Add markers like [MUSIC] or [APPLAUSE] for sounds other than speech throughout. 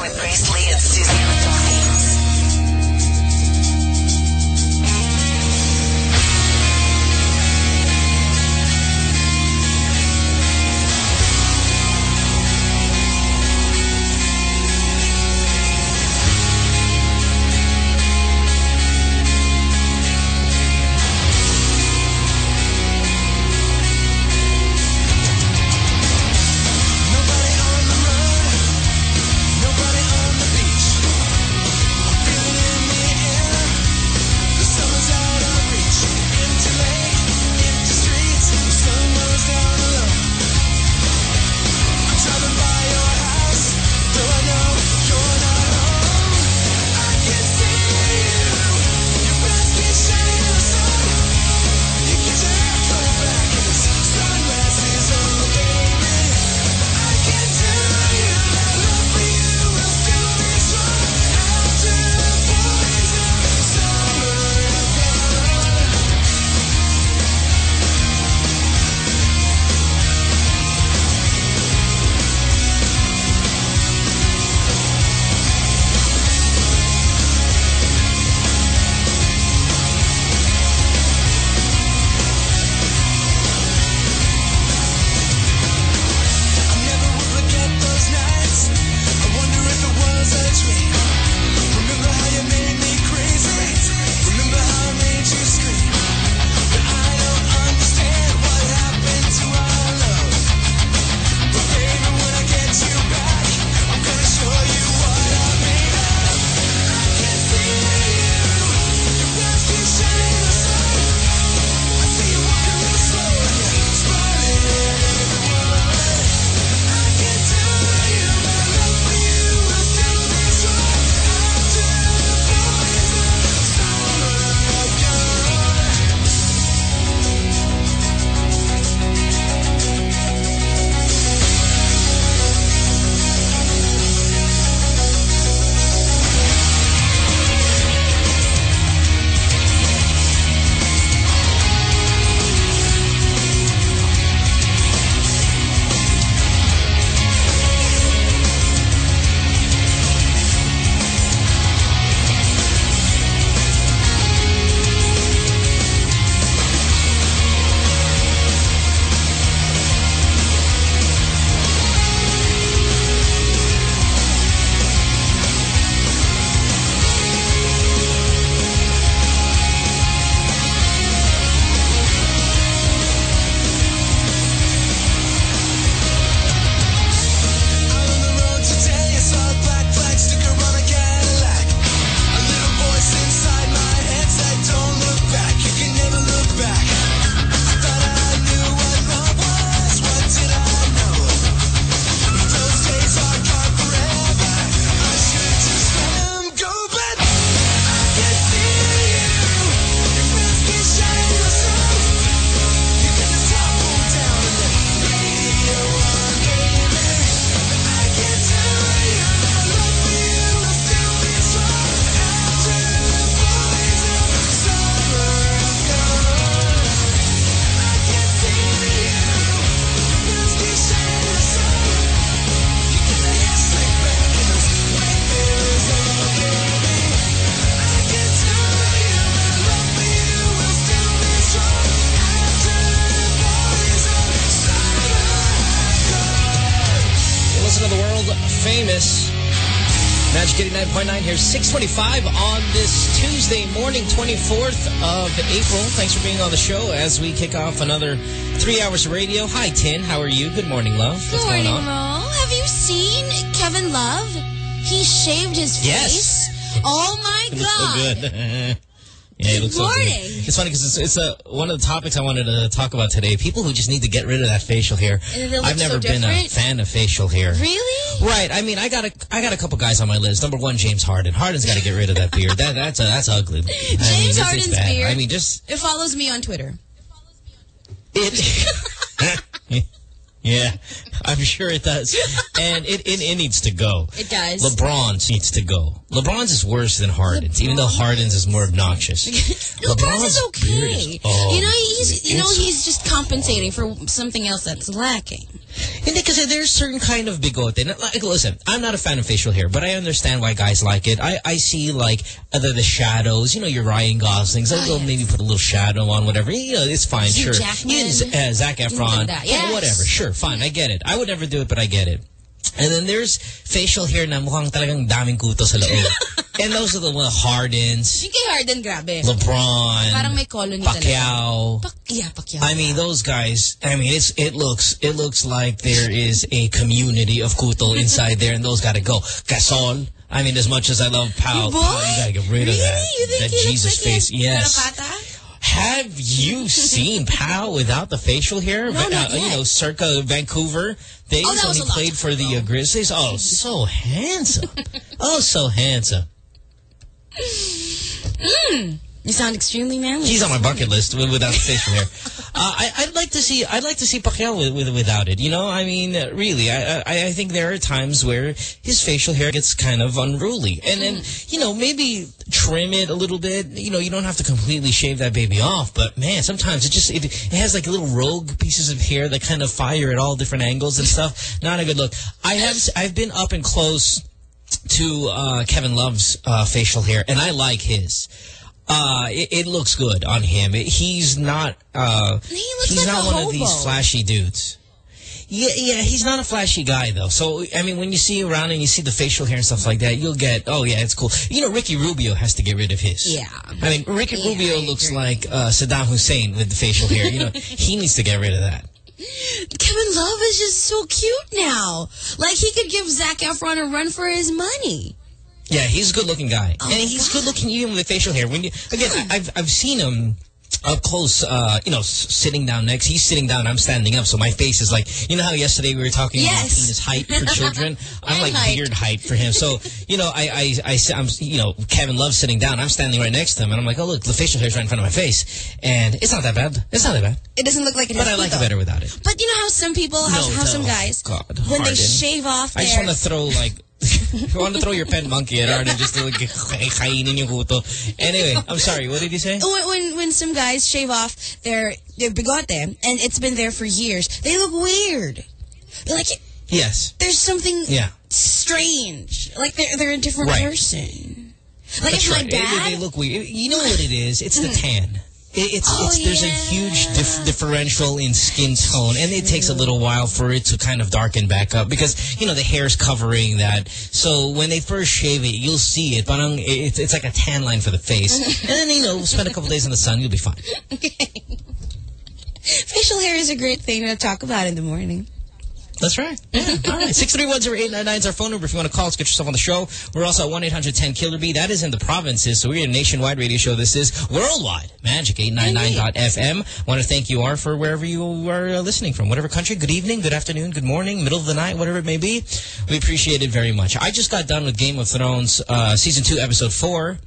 With Grace 625 on this Tuesday morning, 24th of April. Thanks for being on the show as we kick off another three hours of radio. Hi, Tin. How are you? Good morning, love. Good What's morning, going on? Mo. Have you seen Kevin Love? He shaved his Yes. face. Oh my [LAUGHS] looks so god. good. [LAUGHS] Yeah, it looks so morning. good. It's funny because it's, it's a, one of the topics I wanted to talk about today. People who just need to get rid of that facial hair. I've never so been a fan of facial hair. Really? Right. I mean, I got a, I got a couple guys on my list. Number one, James Harden. Harden's got to get rid of that beard. That, that's a, that's ugly. I mean, James Harden's beard. I mean, just It follows me on Twitter. it. [LAUGHS] yeah, I'm sure it does, and it, it it needs to go. It does. LeBron's needs to go. LeBron's is worse than Harden's, even though Harden's is more obnoxious. [LAUGHS] LeBron's is beard okay. is- oh, you know, he's you know he's just compensating for something else that's lacking. Hindi kasi there's certain kind of bigote. Like, listen, I'm not a fan of facial hair, but I understand why guys like it. I, I see like the, the shadows, you know, your Ryan Goslings. Oh, go yes. maybe put a little shadow on whatever. You know, it's fine, Hugh sure. Jackman. Even uh, Zac Efron, Yes. whatever. Sure, fine, I get it. I would never do it, but I get it. And then there's facial hair na mukhang talagang daming kuto sa loob. [LAUGHS] and those are the one Hardens, Yung kay Harden, grabe. LeBron, Parang may colony talaga. Pacquiao. Pacquiao. I mean, those guys. I mean, it's it looks it looks like there is a community of kuto inside there, and those got to go. Gasol. I mean, as much as I love Pau, Boy? You gotta get rid of really? that. You think that he Jesus like face. Yes. Have you seen Pau without the facial hair? No, uh, You know, circa Vancouver days Oh, when he played for the uh, Grizzlies. Oh, so handsome. [LAUGHS] oh, so handsome. You sound extremely manly. He's on my bucket list without the facial hair. Uh, I, I'd like to see. I'd like to see Pacquiao with, with without it. You know, I mean, uh, really, I, I I think there are times where his facial hair gets kind of unruly, and then you know maybe trim it a little bit. You know, you don't have to completely shave that baby off, but man, sometimes it just it, it has like little rogue pieces of hair that kind of fire at all different angles and stuff. Not a good look. I have I've been up and close to uh, Kevin Love's uh, facial hair, and I like his. Uh, it, it looks good on him. It- he's not. Uh, He looks he's like not one of these flashy dudes. Yeah, yeah, he's not a flashy guy though. So I mean, when you see around and you see the facial hair and stuff like that, you'll get, oh yeah, it's cool. You know, Ricky Rubio has to get rid of his. Yeah. I mean, Ricky Yeah, Rubio looks like uh, Saddam Hussein with the facial hair. You know, [LAUGHS] he needs to get rid of that. Kevin Love is just so cute now. Like he could give Zac Efron a run for his money. Yeah, he's a good-looking guy, Oh, and he's good-looking even with the facial hair. When you again, I, I've I've seen him up close. Uh, you know, s- sitting down next. He's sitting down. I'm standing up, so my face is like. You know how yesterday we were talking about Yes. penis height for [LAUGHS] children. I'm like height. beard height for him. So you know, I I I, I'm, you know Kevin Love's sitting down. I'm standing right next to him, and I'm like, oh look, the facial hair's right in front of my face, and it's not that bad. It's not that bad. It doesn't look like it But I like it better without it. But you know how some people, how, No, how some guys, God, when they shave off I just want to throw like. [LAUGHS] I want to throw your pet monkey at Arden just to like kainin yung kuto. Anyway, I'm sorry. What did you say? when, when when some guys shave off their their bigote and it's been there for years, they look weird. Like Yes. there's something Yeah. strange. Like they're they're a different Right. person. Like That's if my right. They- dad, They, look weird. You know what it is? It's the mm-hmm. tan. It, it's, Oh, it's there's a huge dif differential in skin tone, and it takes a mm-hmm. little while for it to kind of darken back up because you know the hair's covering that. So when they first shave it, you'll see it, but it's it's like a tan line for the face, and then you know [LAUGHS] spend a couple days in the sun, you'll be fine. [LAUGHS] facial hair is a great thing to talk about in the morning. That's right. Yeah. All right. [LAUGHS] 6310899 is our phone number. If you want to call us, get yourself on the show. We're also at 1-800-10-KILLER-B. That is in the provinces, so we're a nationwide radio show. This is worldwide. Magic899.fm. Want to thank you, R, for wherever you are uh, listening from. Whatever country. Good evening, good afternoon, good morning, middle of the night, whatever it may be. We appreciate it very much. I just got done with Game of Thrones uh, Season 2, Episode 4.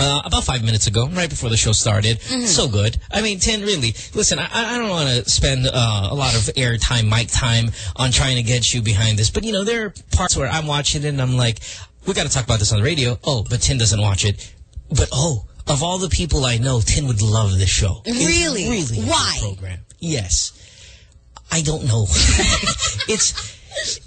Uh, about five minutes ago, right before the show started. So good. I mean, Tin, really, listen, I, I don't want to spend uh, a lot of airtime, mic time on trying to get you behind this. But, you know, there are parts where I'm watching it and I'm like, we got to talk about this on the radio. Oh, but Tin doesn't watch it. But, oh, of all the people I know, Tin would love this show. It's Really? really Why? program. Yes. I don't know. [LAUGHS] it's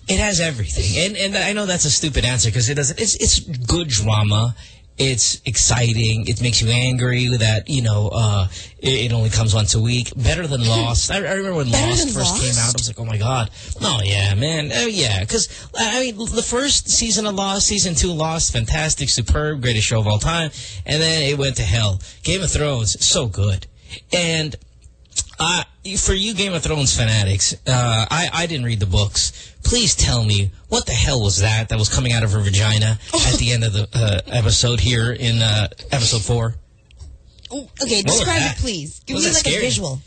it has everything, and and I know that's a stupid answer because it doesn't. It's it's good drama. It's exciting. It makes you angry that you know uh, it, it only comes once a week. Better than [LAUGHS] Lost. I, I remember when Better Lost first came out. I was like, oh my god. Oh yeah, man. Oh yeah, because I mean the first season of Lost, season two Lost, fantastic, superb, greatest show of all time, and then it went to hell. Game of Thrones, so good, and. Uh, for you Game of Thrones fanatics, uh, I, I didn't read the books. Please tell me, what the hell was that that was coming out of her vagina [LAUGHS] at the end of the uh, episode here in uh, episode four? Okay, What describe it, please. Give Was me like a visual.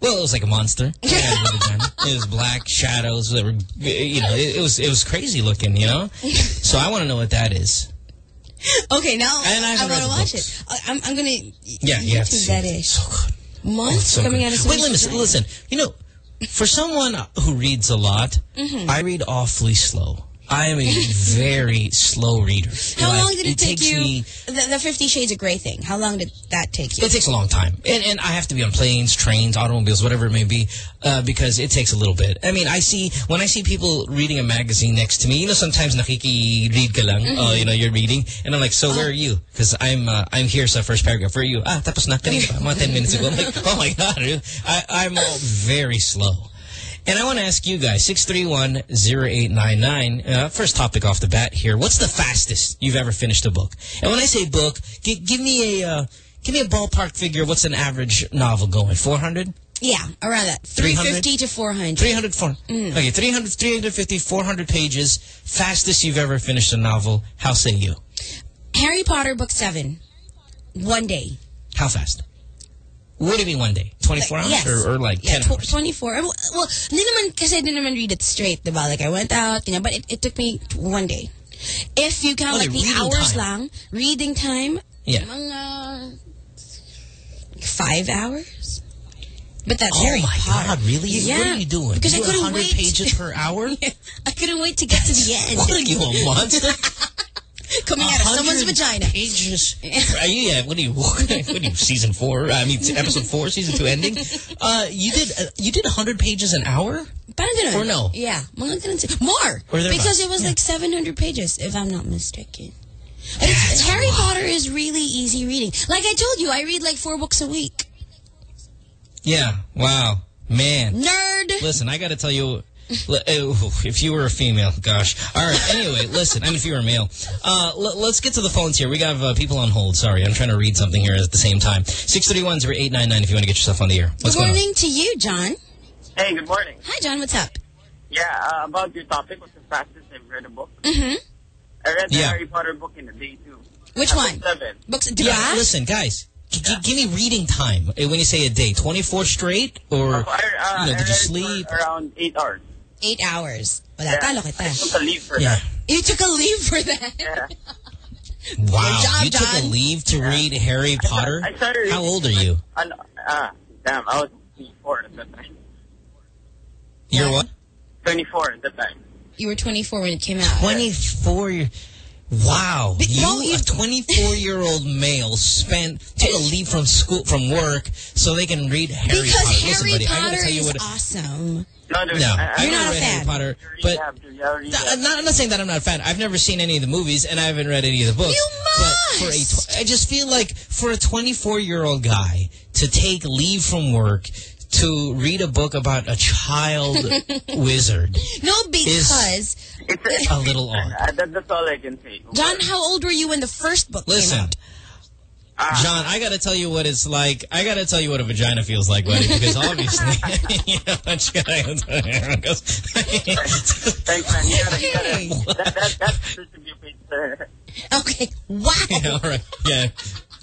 Well, it was like a monster. [LAUGHS] It had a vagina. It was black shadows that were, you know, it, it was it was crazy looking, you know. [LAUGHS] So I want to know what that is. Okay, now And I I, want to watch books. it. I'm, I'm going to Yeah, you have to see that it. ish. So good. Oh, Months so coming good. out of Wait, listen, listen. You know, for someone who reads a lot, Mm-hmm. I read awfully slow. I am a very slow reader. How Like, long did it, take you? Me, the, the Fifty Shades of Grey thing. How long did that take you? it takes a long time. And, and I have to be on planes, trains, automobiles, whatever it may be, uh, because it takes a little bit. I mean, I see, when I see people reading a magazine next to me, you know, sometimes nakiki-read ka lang, Mm-hmm. uh, you know, you're reading, and I'm like, so Oh. where are you? Because I'm, uh, I'm here so first paragraph. Where are you? Ah, tapos na, kanina pa, mga 10 minutes ago. I'm like, oh my God, I, I'm all very slow. And I want to ask you guys, 631-0899, uh, first topic off the bat here. What's the fastest you've ever finished a book? And when I say book, gi- give me a, uh, give me a ballpark figure. What's an average novel going? 400? yeah, around that. 350 to 400. 300, 400. Okay, 300, 350, 400 pages. Fastest you've ever finished a novel. How say you? Harry Potter book 7. One day. How fast? What do you mean one day? 24 hours? Yes. Or, or like yeah, 10 tw- hours? 24. Well, hindi naman, kasi I didn't naman read it straight, diba? Like, I went out, you know, but it, it took me one day. If you count, Okay, like, the hours time. lang, reading time, Yeah. mga five hours? But that's Oh Harry my Potter. God, really? Yeah. What are you doing? Because you I couldn't 100 wait. pages per hour? [LAUGHS] I couldn't wait to get to the end. What are you, a monster? [LAUGHS] Coming out of someone's vagina. Pages. Are you? Yeah. What are you? [LAUGHS] What are you? Season four? I mean, episode four, season two ending. Uh, you did. Uh, you did hundred pages an hour. Or no? Yeah. Mga ganun. si- More. Because it was Yeah. like 700 pages, if I'm not mistaken. Harry Potter is really easy reading. Like I told you, I read like four books a week. Yeah. Wow. Man. Nerd. Listen, I got to tell you. Li- oh, If you were a female, gosh. All right. Anyway, [LAUGHS] listen. I mean, if you were a male, uh, l- let's get to the phones here. We got uh, people on hold. Sorry, I'm trying to read something here at the same time. Six thirty one zero eight nine nine. If you want to get yourself on the air. What's Good going on? morning to you, John. Hey, good morning. Hi, John. What's up? Yeah, uh, about your topic, what's the fastest I've read a book? Mm-hmm. I read the Yeah. Harry Potter book in a day too. Which one? Seven. Books. Yeah. Diba? Listen, guys. g- g- give me reading time uh, when you say a day. Twenty four straight, or I, uh, you know, did you sleep? around eight hours. Eight hours. Wala, Yeah. talo I took a leave for Yeah. that. You took a leave for that. Yeah. [LAUGHS] Wow. job, you took a leave to read Harry Potter? I started How reading old are like, you? an- ah, damn, I was 24 at the time. You're what? 24 at the time. You were 24 when it came out. 24 year Wow. But you, no, you- a 24-year-old male, spent took a leave from school from work so they can read Harry Because Potter. Listen, Harry buddy, Potter gotta tell you is what. awesome. No, No, I, I You're never not a read Harry fan. Potter, but have to. You already Th- have. I'm not, I'm not saying that I'm not a fan. I've never seen any of the movies, and I haven't read any of the books. You But for a, must. tw- I just feel like for a 24 year old guy to take leave from work to read a book about a child [LAUGHS] wizard, No, because It's a, a little [LAUGHS] odd. that, that's all I can say. John, how old were you when the first book came Listen, out? Ah, John, I got to tell you what it's like. I got to tell you what a vagina feels like, buddy, because [LAUGHS] obviously, [LAUGHS] you know, what you gotta- Thanks, man. You gotta, you Okay. gotta, that, that, that's the to be paid, sir. Okay, wow. [LAUGHS] Yeah, all right. Yeah.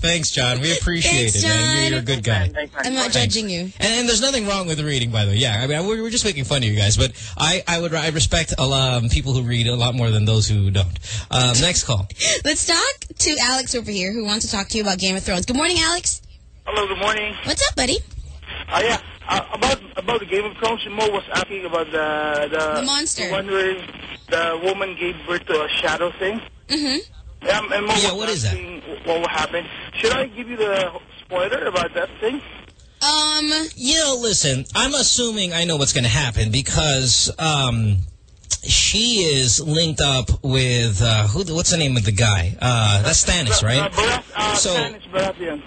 Thanks, John. We appreciate Thanks, it, man. You're, you're a good guy. Thanks. I'm not Thanks. judging you. And, and there's nothing wrong with reading, by the way. Yeah, I mean, we're, we're just making fun of you guys, but I, I would I respect a lot um, people who read a lot more than those who don't. Um, next call. [LAUGHS] Let's talk to Alex over here who wants to talk to you about Game of Thrones. Good morning, Alex. Hello, good morning. What's up, buddy? Uh, yeah, uh, about about the Game of Thrones, Mo was asking about the the, The monster. one where the woman gave birth to a shadow thing. Mm-hmm. Yeah, and Mo Yeah, what is that? what will happen. Should I give you the spoiler about that thing? Um, You know, listen, I'm assuming I know what's going to happen because um, she is linked up with, uh, who? what's the name of the guy? Uh, that's Stannis, Uh, right? Barath- uh, So- Stannis Baratheon.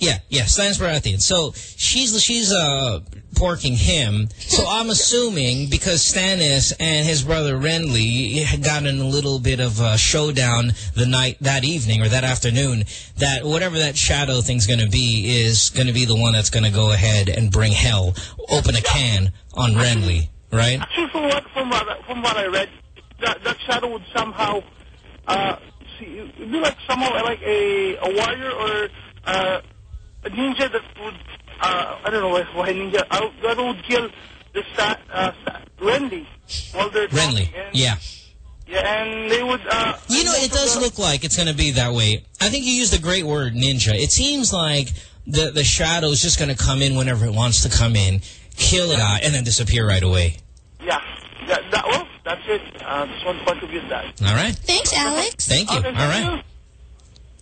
Yeah, yeah, Stannis Baratheon. So she's she's uh porking him. So I'm [LAUGHS] assuming because Stannis and his brother Renly had gotten a little bit of a showdown the night that evening or that afternoon, that whatever that shadow thing's going to be is going to be the one that's going to go ahead and bring hell, open a can on Renly, right? Actually, [LAUGHS] from what from what I- from what I read, that that shadow would somehow uh see it'd be like somehow like a a warrior or uh, a ninja that would uh I don't know why, why ninja uh, that would kill the Sta uh, Sta Renly while they're Renly, and, yeah. yeah, and they would uh You know, it does look like it's going to be that way. I think you used a great word, ninja. It seems like the the shadow's just going to come in whenever it wants to come in, kill a guy, and then disappear right away. yeah that, that well that's it. Uh, just want to contribute that. All right. Thanks, Alex. Thank you. Okay, All thank right. you.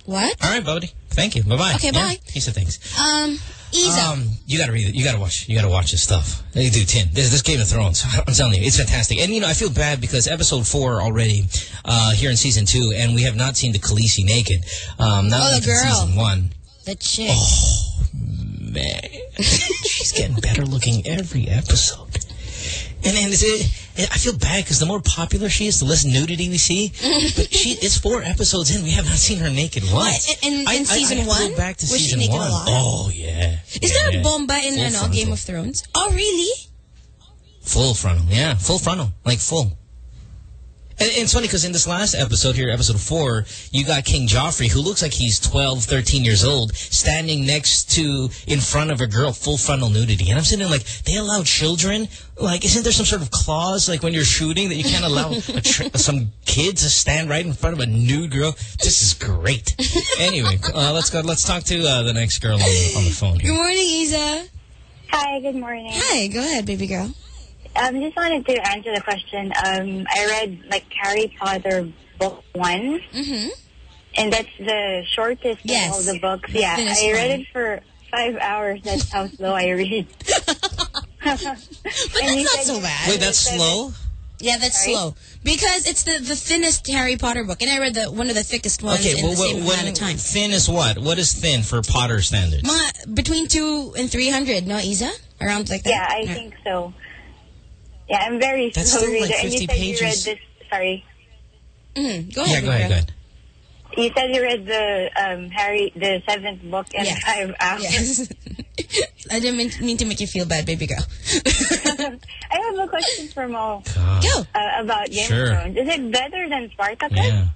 What? All right, buddy. Thank you. Bye-bye. Okay, Yeah, bye. He said thanks. Um, Isa. Um, you gotta read it. You gotta watch. You gotta watch this stuff. Hey, dude, Tin. This, this Game of Thrones. [LAUGHS] I'm telling you, it's fantastic. And you know, I feel bad because episode four already uh, here in season two, and we have not seen the Khaleesi naked. Um, not Oh, the like girl. season one. the chick. Oh. Man, [LAUGHS] she's getting better looking every episode. And and is it, eh, I feel bad because the more popular she is, the less nudity we see. [LAUGHS] But she, it's four episodes in. We have not seen her naked once. in- in- I- in I- season I to one? Back to Was she season one. lot? Oh yeah. Is yeah, there a bomba in ano. Uh, Game of Thrones? Oh, really? Full frontal, yeah, full frontal, like full. And, and it's funny because in this last episode here, episode four, you got King Joffrey, who looks like he's 12, 13 years old, standing next to, in front of a girl, full frontal nudity. And I'm sitting there like, they allow children? Like, isn't there some sort of clause, like when you're shooting, that you can't allow a tr [LAUGHS] some kid to stand right in front of a nude girl? This is great. Anyway, uh, let's go, let's talk to uh, the next girl on the, on the phone Good morning, Isa. Hi, good morning. Hi, go ahead, baby girl. Um, just wanted to answer the question. Um, I read like Harry Potter book one, Mm-hmm. and that's the shortest Yes. of all the books. Yeah, Finished I read one. it for five hours. That's how [LAUGHS] slow I read. [LAUGHS] But that's not so bad. Wait, that's slow? Yeah, that's Sorry? slow. Because it's the, the thinnest Harry Potter book. And I read the one of the thickest ones Okay, in well, the same what, amount of time. thin is what? What is thin for Potter standards? Ma, between two and three hundred, no, Isa? Around like that? Yeah, I Yeah. think so. Yeah, I'm very That's slow still, reader. like, and you 50 said you read this. Sorry, Mhm. Go ahead, Yeah, go ahead, go ahead. you said you read the um, Harry, the seventh book in Yes. five hours. Yes. [LAUGHS] I didn't mean, mean to make you feel bad, baby girl. [LAUGHS] I have a question for Mo God. Go. uh, about Game Sure. of Thrones. Is it better than Spartacus? Yeah.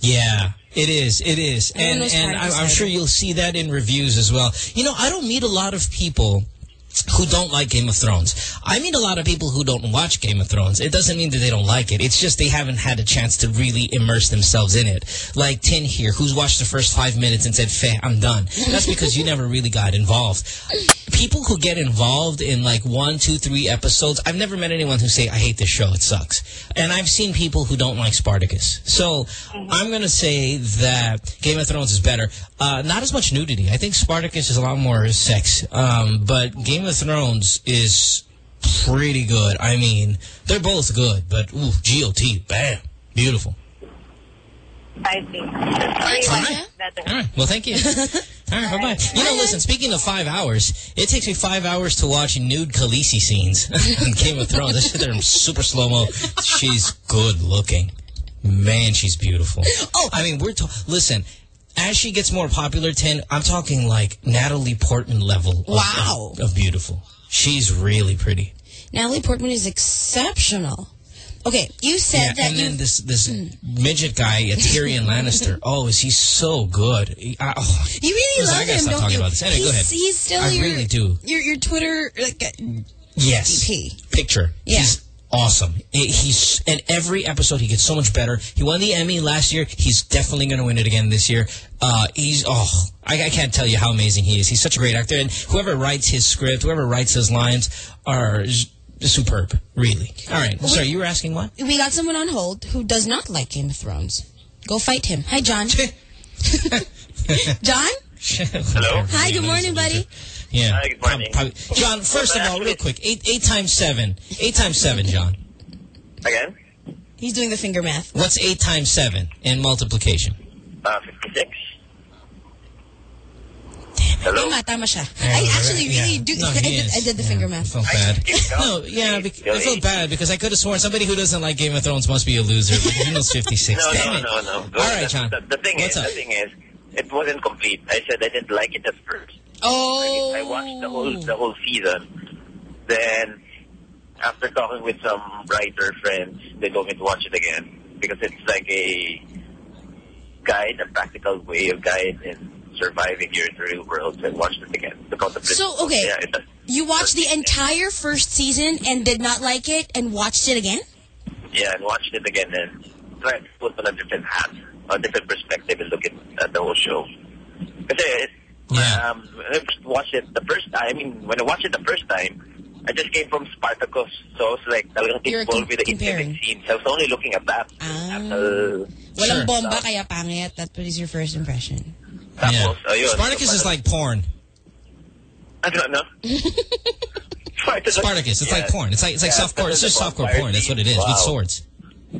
Yeah, it is. It is. And and I'm, I'm sure you'll see that in reviews as well. You know, I don't meet a lot of people who don't like Game of Thrones. I mean a lot of people who don't watch Game of Thrones. It doesn't mean that they don't like it. It's just they haven't had a chance to really immerse themselves in it. Like Tin here, who's watched the first five minutes and said, Feh, I'm done. That's because you never really got involved. People who get involved in like one, two, three episodes, I've never met anyone who say, I hate this show, it sucks. And I've seen people who don't like Spartacus. So I'm going to say that Game of Thrones is better. Uh, not as much nudity. I think Spartacus is a lot more sex. Um, but Game of Thrones is pretty good. I mean, they're both good, but ooh, GOT, bam, beautiful. I see. Thanks, Sorry, All right. Well, thank you. [LAUGHS] All right. Bye-bye. You know, listen, speaking of five hours, it takes me five hours to watch nude Khaleesi scenes [LAUGHS] in Game of Thrones. I sit there in super slow-mo. She's good looking. Man, she's beautiful. Oh. I mean, we're talking, listen, as she gets more popular, 10, I'm talking like Natalie Portman level of, Wow. of, of beautiful. She's really pretty. Natalie Portman is exceptional. Okay, you said Yeah, that and you... then this this hmm. midget guy, Tyrion [LAUGHS] Lannister. Oh, is he so good? He- I- oh, You really Listen, I love gotta him, stop don't talking you? about this. Anyway, he's, go ahead. he's still I your, really do. Your, your Twitter like, Yes. DP. Picture. Yeah. He's awesome. He- He's and every episode he gets so much better. He won the Emmy last year. He's definitely going to win it again this year. Uh, he's oh, I, I can't tell you how amazing he is. He's such a great actor, and whoever writes his script, whoever writes his lines, are superb. Really. All right. Sorry, you were asking what? We got someone on hold who does not like Game of Thrones. Go fight him. Hi, John. [LAUGHS] [LAUGHS] John? Hello? Hi, good morning, buddy. Yeah. Hi, good morning. Prob- prob- John, first of all, real quick, eight eight times seven. Eight times seven, John. Again? He's doing the finger math. What's eight times seven in multiplication? Uh, 56. Hello? Tama, tama siya. I actually really Yeah. do. No, I, did. I did the Yeah. finger I math. felt I bad. give. No, yeah, I Really? felt bad because I could have sworn somebody who doesn't like Game of Thrones must be a loser. But he knows 56. No, Damn no, it. no, no. All right, the, John. The, the thing What's is, up? the thing is, it wasn't complete. I said I didn't like it at first. Oh. I watched the whole the whole season. Then, after talking with some writer friends, they told me to watch it again because it's like a guide, a practical way of guide in surviving here in the real world. So I watched it again. The concept is- So, okay. Yeah, it, You watched the entire first season and did not like it and watched it again? yeah, and watched it again and tried to put on a different hat, a different perspective, and look at, at the whole show. Kasi, Yeah. um, when I watched it the first time, I mean, when I watched it the first time, I just came from Spartacus, so I was like talagang You're involved with the comparing. intimate scenes. I was only looking at that. Ah. Uh, Walang Sure. bomba, kaya pangit. That was your first impression. tapos, ayun. Spartacus So, is like porn. Ano, ano? [LAUGHS] Spartacus. Spartacus, it's like Yeah. porn. It's like it's like Yeah, softcore. It's just that's a softcore porn. That's what it is Wow. with swords.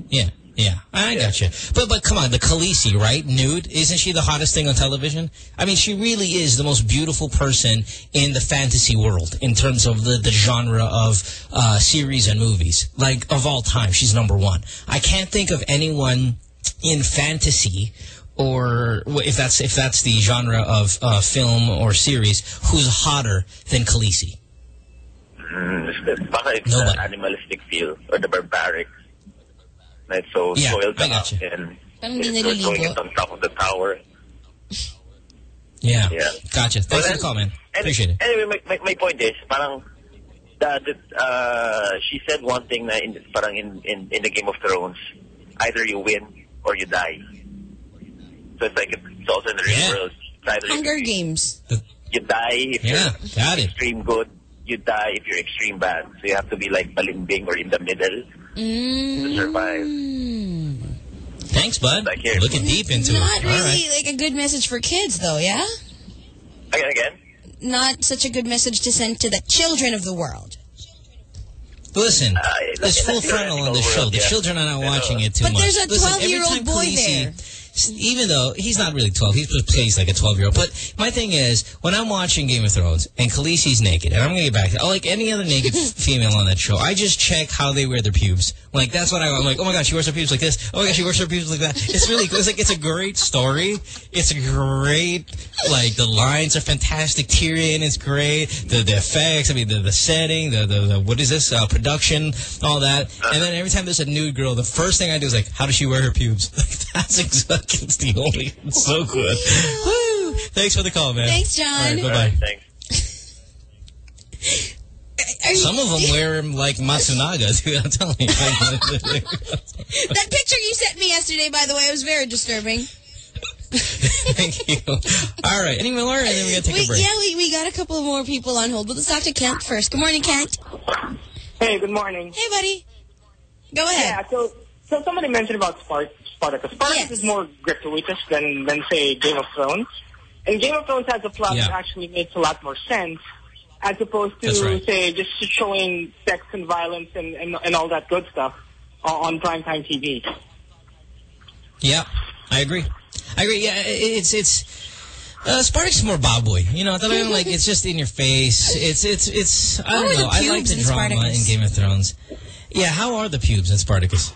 Yeah, yeah. I got you. But but come on, the Khaleesi, right? Nude, isn't she the hottest thing on television? I mean, she really is the most beautiful person in the fantasy world in terms of the the genre of uh, series and movies. Like of all time, she's number one. I can't think of anyone in fantasy or if that's if that's the genre of uh, film or series who's hotter than Khaleesi. Mm, [LAUGHS] it's- baka it's Nobody. the animalistic feel or the barbaric. Na so Yeah, soiled I up gotcha. and Parang hindi they're throwing it on top of the tower. Yeah. Yeah. Gotcha. Thanks Well, for the call, man. Any- Appreciate it. Anyway, my, my, my point is, parang, that, uh, she said one thing na in, parang in, in, in the Game of Thrones, either you win or you die. So it's like, it's also in the real Yeah. world. It's Hunger you, Games. you die if Yeah, you're got it. extreme good, you die if you're extreme bad. So you have to be like balimbing or in the middle to survive. Mm. Thanks, bud. Like here. Looking deep into Not it. really All right. like a good message for kids, though, yeah? Again, again. Not such a good message to send to the children of the world. Listen, Uh, there's full frontal on the show. world, The yeah. children are not watching it too But much. there's a 12-year-old boy Khaleesi- there. Even though he's not really 12, he plays like a 12 year old. But my thing is, when I'm watching Game of Thrones and Khaleesi's naked, and I'm going to get back to like any other naked [LAUGHS] female on that show, I just check how they wear their pubes. Like, that's what I, I'm like, oh my god, she wears her pubes like this. Oh my god, she wears her pubes like that. It's really cool. It's like, it's a great story. It's a great, like, the lines are fantastic. Tyrion is great. The, the effects, I mean, the, the setting, the, the, the what is this, uh, production, all that. And then every time there's a nude girl, the first thing I do is like, how does she wear her pubes? [LAUGHS] Like, that's exactly, it's the only, it's so good. [LAUGHS] Woo! Thanks for the call, man. Thanks, John. All right, bye-bye. right, thanks. You- Some of them wear them like Matsunaga, [LAUGHS] dude. I'm telling you. [LAUGHS] That picture you sent me yesterday, by the way, was very disturbing. Thank you. All right. Any more? And then we got to take We, a break. yeah, we, we got a couple of more people on hold, but let's talk to Kent first. Good morning, Kent. Hey, good morning. Hey, buddy. Go ahead. Yeah, so so somebody mentioned about Spart Spartacus. Spartacus Yes. is more gratuitous than than say Game of Thrones, and Game of Thrones has a plot Yeah. that actually makes a lot more sense, as opposed to right. say just showing sex and violence and and, and all that good stuff on, on primetime TV. Yeah, I agree. I agree. Yeah, it's it's uh, Spartacus is more Bob Boy. You know, talagang like it's just in your face. It's it's it's. I don't know. I like the in drama Spartacus? in Game of Thrones. Yeah, how are the pubes in Spartacus?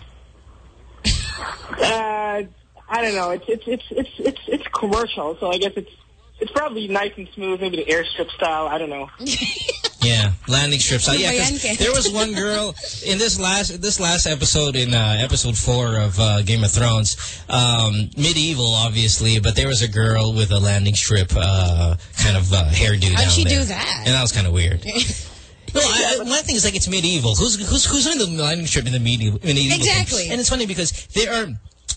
Uh, I don't know. It's it's it's it's it's it's commercial, so I guess it's it's probably nice and smooth, maybe the airstrip style. I don't know. [LAUGHS] Yeah, landing strips. Uh, yeah, 'cause Bayan there was one girl in this last this last episode in uh, episode four of uh, Game of Thrones, um, medieval, obviously, but there was a girl with a landing strip uh, kind of uh, hairdo. How'd down she there. do that? And that was kind of weird. [LAUGHS] No, I, I- my thing is like it's medieval. Who's who's who's on the landing strip in the medieval? medieval thing? Exactly. And it's funny because there are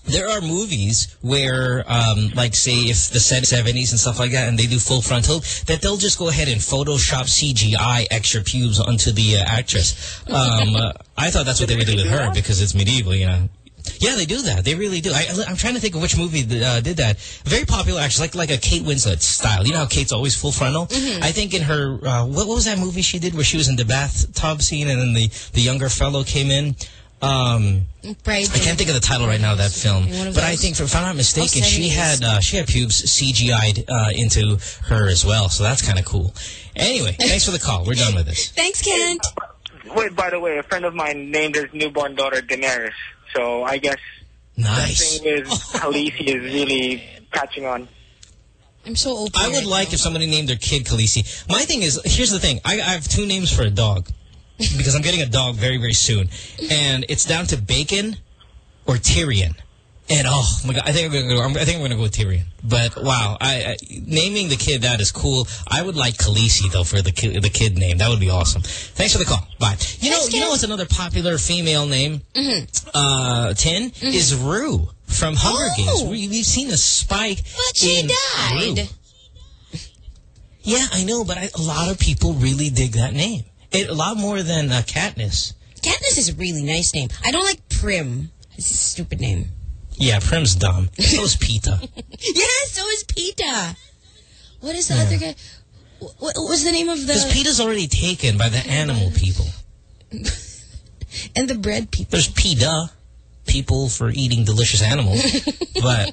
there are movies where, um, like, say, if the set 70s and stuff like that, and they do full frontal, that they'll just go ahead and Photoshop CGI extra pubes onto the uh, actress. Um, [LAUGHS] uh, I thought that's what they would do with her because it's medieval, you know. Yeah, they do that. They really do. I, I'm trying to think of which movie uh, did that. Very popular, actually, like like a Kate Winslet style. You know how Kate's always full frontal? I think in her, uh, what, what was that movie she did where she was in the bathtub scene and then the, the younger fellow came in? Um, Right. I can't think of the title right now of that film, but I think, if I'm not mistaken, she had uh, she had pubes CGI'd uh, into her as well, so that's kind of cool. Anyway, [LAUGHS] thanks for the call. We're done with this. Thanks, Kent. Wait, by the way, a friend of mine named his newborn daughter Daenerys, so I guess Nice. thing with Khaleesi is really catching on. I'm so open. I would right like now. if somebody named their kid Khaleesi. My thing is, here's the thing. I, I have two names for a dog because I'm getting a dog very, very soon. And it's down to Bacon or Tyrion. And oh my god, I think I'm gonna go. I'm, I think I'm gonna go with Tyrion. But wow, I, I naming the kid that is cool. I would like Khaleesi though for the kid, the kid name. That would be awesome. Thanks for the call. Bye. You know, you know what's another popular female name? Uh, Tin is Rue from Hunger Oh. Games. We, we've seen a spike. But she died. Rue. Yeah, I know, but I, a lot of people really dig that name. It a lot more than uh, Katniss. Katniss is a really nice name. I don't like Prim. It's a stupid name. Yeah, Prim's dumb. [LAUGHS] So is Peeta. Yeah, so is Peeta. What is the other guy? What was the name of the... Because Pita's already taken by the [LAUGHS] animal people. [LAUGHS] and the bread people? There's PETA, people for eating delicious animals. but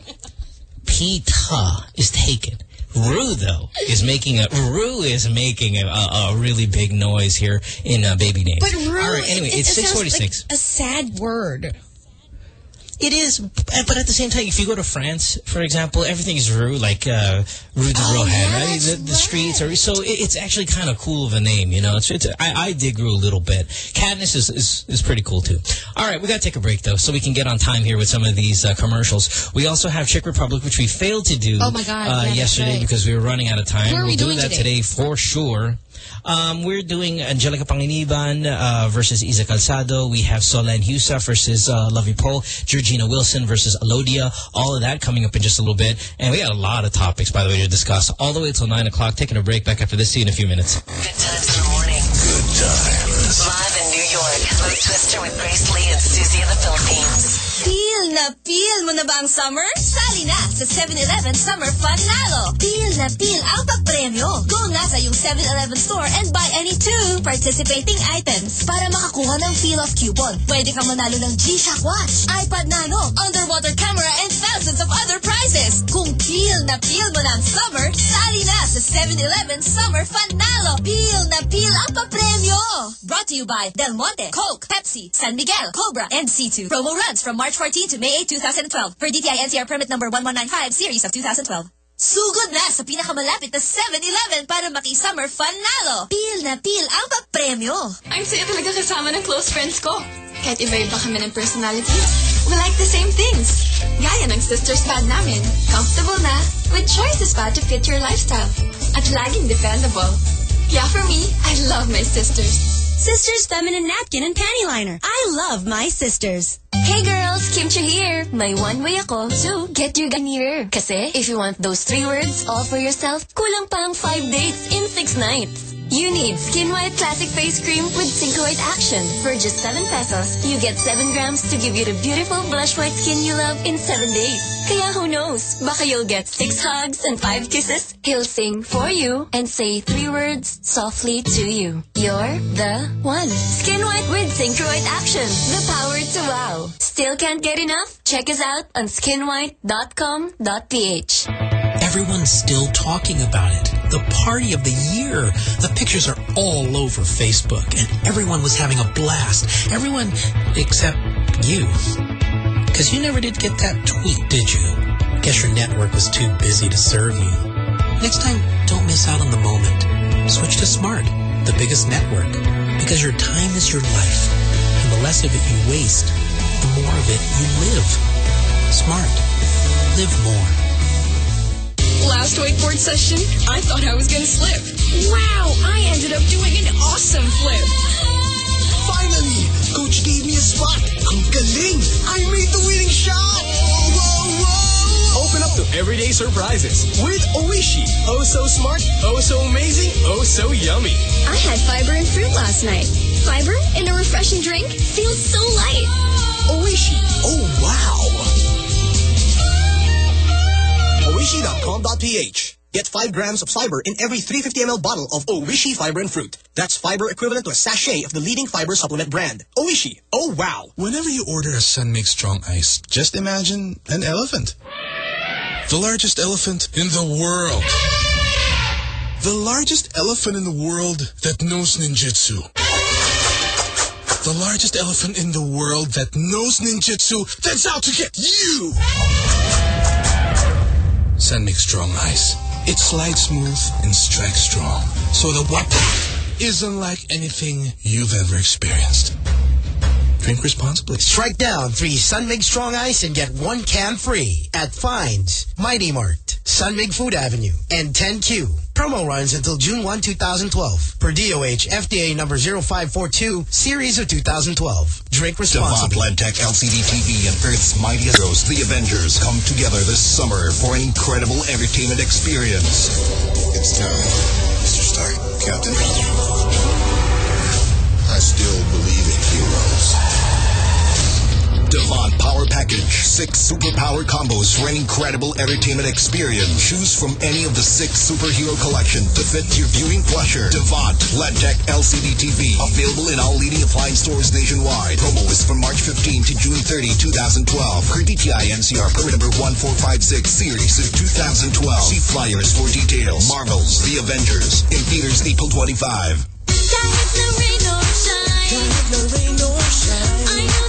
PETA is taken. Rue, though, is making a Rue is making a, a, a really big noise here in uh, baby names. But Rue, All right, anyway, it, it's it 646. Like a sad word. It is, but at the same time, if you go to France, for example, everything is Rue, like uh, Rue de Oh, Rohan, yeah, right? The, the streets are so it, it's actually kind of cool of a name, you know. It's, it's I, I dig Rue a little bit. Katniss is, is is pretty cool too. All right, we got to take a break though, so we can get on time here with some of these uh, commercials. We also have Czech Republic, which we failed to do. Oh, my God, uh, yeah, yesterday right. because we were running out of time. We we'll do that today? today for sure. Um, we're doing Angelica Panganiban uh, versus Iza Calzado. We have Solenn Heussaff versus uh, Lovi Poe. Georgina Wilson versus Alodia. All of that coming up in just a little bit. And we got a lot of topics, by the way, to discuss all the way till 9 o'clock. Taking a break back after this. See you in a few minutes. Good times in the morning. Good times. Live in New York. Mo Twister with Grace Lee and Susie in the Philippines. Feel na feel mo na ba ang summer? Sali na sa 7-Eleven Summer Fun Lalo. Feel na feel ang pagpremyo. Go na sa yung 7-Eleven store and buy any two participating items para makakuha ng feel-off coupon. Pwede kang manalo ng G-Shock watch, iPod Nano, underwater camera, and thousands of other prizes. Kung feel na feel mo ng summer, sali na sa 7-Eleven Summer Fun Lalo. Feel na feel ang papremyo. Brought to you by Del Monte, Coke, Pepsi, San Miguel, Cobra, and C2. Promo runs from March 14 to May 8, 2012 per DTI NCR permit number 1195 series of 2012. Sugod na sa pinakamalapit na 7-Eleven para maki-summer fun nalo. Pil na pil ang papremyo. I'm saya talaga kasama ng close friends ko. Kahit iba-iba kami ng personalities, we like the same things. Gaya ng sisters pad namin. Comfortable na, with choices pa to fit your lifestyle. At laging dependable. Yeah, for me, I love my sisters. Sisters Feminine Napkin and Panty Liner. I love my sisters. Hey girls, Kim Chiu here. May one way ako, so get your nearer. Kasi if you want those three words all for yourself, kulang pang five dates in six nights. You need Skin White Classic Face Cream with Synchroid Action. For just 7 pesos, you get 7 grams to give you the beautiful blush white skin you love in 7 days. Kaya who knows, baka you'll get 6 hugs and 5 kisses. He'll sing for you and say 3 words softly to you. You're the one. Skin White with Synchroid Action. The power to wow. Still can't get enough? Check us out on skinwhite.com.ph. Everyone's still talking about it. The party of the year. The pictures are all over Facebook, and everyone was having a blast. Everyone except you. Because you never did get that tweet, did you? Guess your network was too busy to serve you. Next time, don't miss out on the moment. Switch to Smart, the biggest network. Because your time is your life. And the less of it you waste, the more of it you live. Smart. Live more. Last wakeboard session, I thought I was gonna slip. Wow, I ended up doing an awesome flip. Finally! Coach gave me a spot. Ang galing! I made the winning shot! Whoa, whoa! Open up to everyday surprises with Oishi. Oh so smart, oh so amazing, oh so yummy. I had fiber and fruit last night. Fiber in a refreshing drink feels so light. Oishi. Oh, wow! Oishi.com.ph Get 5 grams of fiber in every 350 ml bottle of Oishi Fiber and Fruit. That's fiber equivalent to a sachet of the leading fiber supplement brand. Oishi. Oh, wow! Whenever you order a San Mig Strong Ice, just imagine an elephant. The largest elephant in the world. The largest elephant in the world that knows ninjutsu. The largest elephant in the world that knows ninjutsu that's out to get you! Make Strong Ice. It slides smooth and strikes strong. So the weapon isn't like anything you've ever experienced. Drink responsibly. Strike down three San Mig Strong Ice and get one can free at Fines, Mighty Mart, San Mig Food Avenue, and 10Q. Promo runs until June 1, 2012. Per DOH FDA number 0542, series of 2012. Drink responsibly. Devon Tech LCD TV and Earth's Mightiest Heroes, The Avengers, come together this summer for an incredible entertainment experience. It's time, Mr. Stark, Captain. Power Package. Six superpower combos for an incredible entertainment experience. Choose from any of the six superhero collection to fit your viewing pleasure. Devant LED-Deck LCD TV. Available in all leading appliance stores nationwide. Promo is from March 15 to June 30, 2012. Per DTI NCR permit number 1456 series of 2012. See flyers for details. Marvels, The Avengers. In theaters April 25. Kahit na rain or shine. Kahit na rain or shine.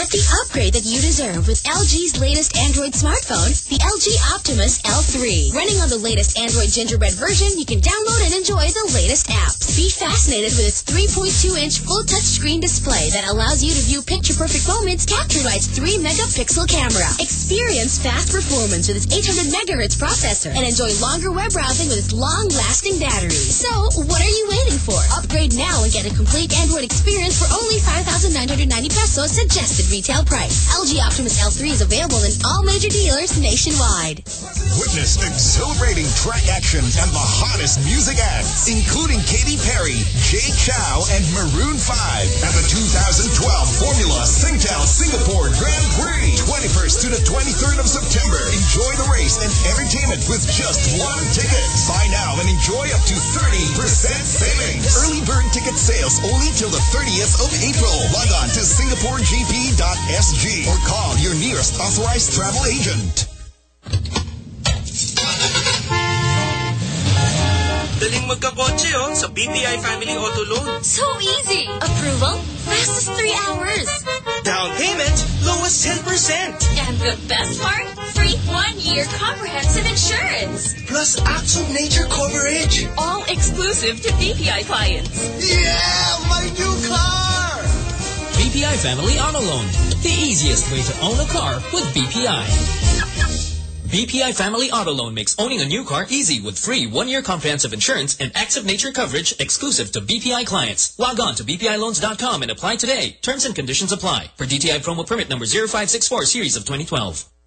Get the upgrade that you deserve with LG's latest Android smartphone, the LG Optimus L3. Running on the latest Android Gingerbread version, you can download and enjoy the latest apps. Be fascinated with its 3.2-inch full touchscreen display that allows you to view picture-perfect moments captured by its 3-megapixel camera. Experience fast performance with its 800 megahertz processor and enjoy longer web browsing with its long-lasting battery. So, what are you waiting for? Upgrade now and get a complete Android experience for only 5,990 pesos suggested retail price. LG Optimus L3 is available in all major dealers nationwide. Witness exhilarating track action and the hottest music acts, including Katy Perry, Jay Chou, and Maroon 5 at the 2012 Formula Singtel Singapore Grand Prix. 21st to the 23rd of September. Enjoy the race and entertainment with just one ticket. Buy now and enjoy up to 30% savings. Early bird ticket sales only till the 30th of April. Log on to or call your nearest authorized travel agent. Daling magkakotse oh, sa BPI Family Auto Loan. So easy. Approval? Fastest three hours. Down payment, lowest 10%. And the best part? Free one-year comprehensive insurance. Plus acts of nature coverage. All exclusive to BPI clients. Yeah, my new car! BPI Family Auto Loan. The easiest way to own a car with BPI. BPI Family Auto Loan makes owning a new car easy with free one-year comprehensive insurance and acts of nature coverage exclusive to BPI clients. Log on to bpiloans.com and apply today. Terms and conditions apply. For DTI promo permit number 0564 series of 2012.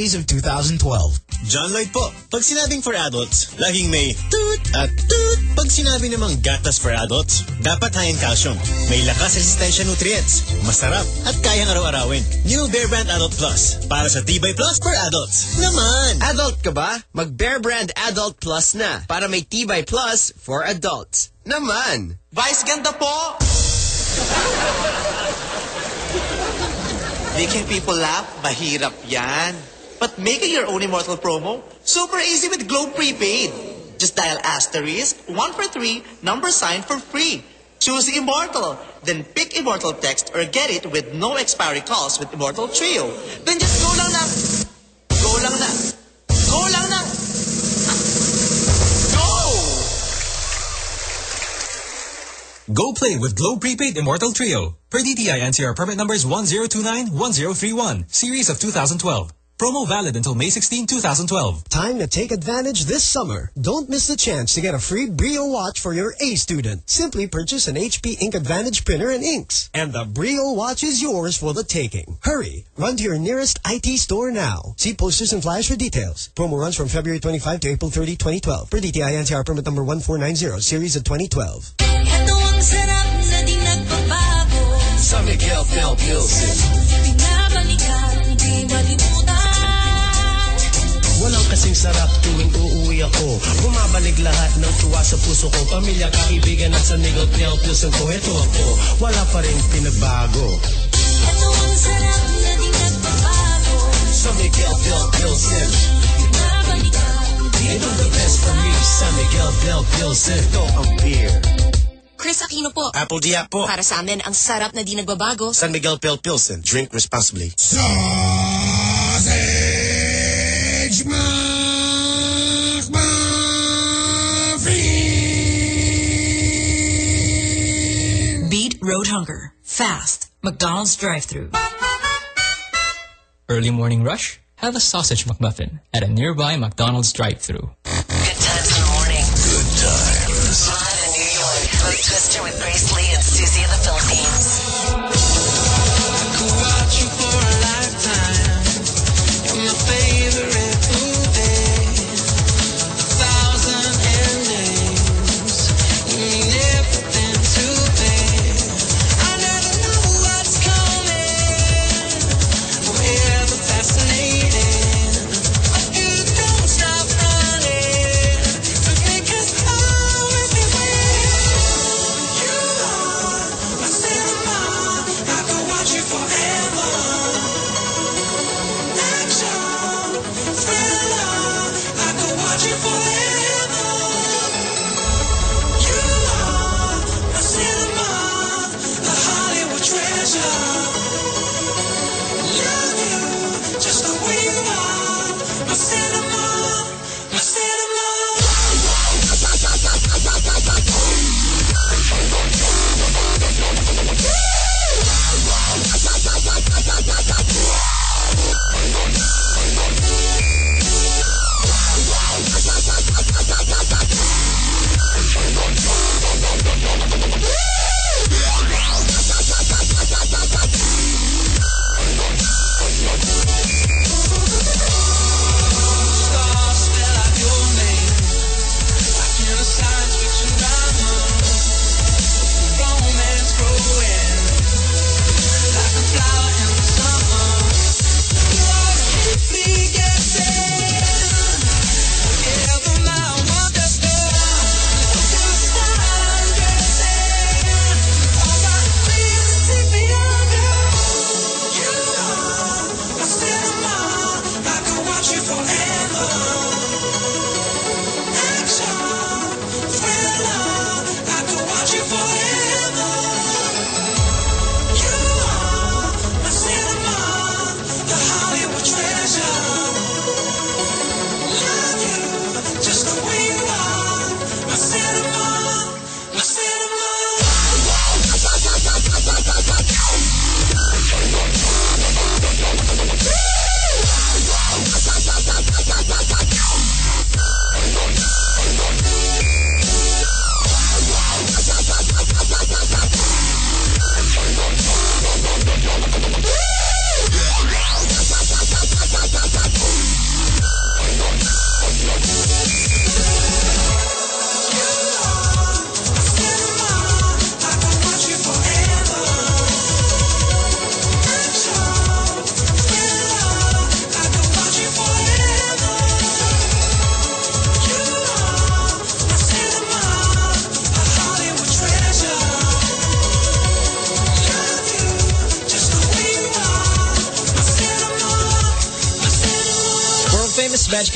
of 2012. John Lloyd po. Pag sinabing for adults, laging may toot at toot. Pag sinabi namang gatas for adults, dapat high in calcium. May lakas resistensya nutrients, masarap at kayang araw-arawin. New Bear Brand Adult Plus. Para sa Tibay Plus for adults. Naman! Adult ka ba? Mag Bear Brand Adult Plus na para may Tibay Plus for adults. Naman! Vice ganda po! [LAUGHS] Making people laugh, mahirap yan. But making your own Immortal promo, super easy with Globe Prepaid. Just dial asterisk, 1 for 3, number sign for free. Choose Immortal, then pick Immortal text or get it with no expiry calls with Immortal Trio. Then just go lang na. Go lang na. Go lang na. Go play with Globe Prepaid Immortal Trio. Per DTI NCR permit numbers 1029, 1031, series of 2012. Promo valid until May 16, 2012. Time to take advantage this summer. Don't miss the chance to get a free Brio watch for your A student. Simply purchase an HP Ink Advantage printer and inks, and the Brio watch is yours for the taking. Hurry! Run to your nearest IT store now. See posters and flyers for details. Promo runs from February 25 to April 30, 2012. Per DTI NCR permit number 1490, series of 2012. Ito ang sarap na di nagbabago. San Miguel Pale Pilsen. Pinabalikan, di malimutan. Kasing sarap tuwing uuwi ako Bumabalik lahat ng tuwa sa puso ko Pamilya, kaibigan at sa nigot niya Plus ang ko, ito ako Wala pa rin pinagbago Ito ang sarap na di nagbabago Sa Miguel Del Pilsen Ito the best for me Sa Miguel Del Pilsen Ito ang beer Chris Aquino po. Apple Dia po. Para sa amin, ang sarap na di nagbabago. San Miguel Pale Pilsen. Drink responsibly. Sausage! Road hunger. Fast. McDonald's drive-through. Early morning rush? Have a sausage McMuffin at a nearby McDonald's drive-through. Good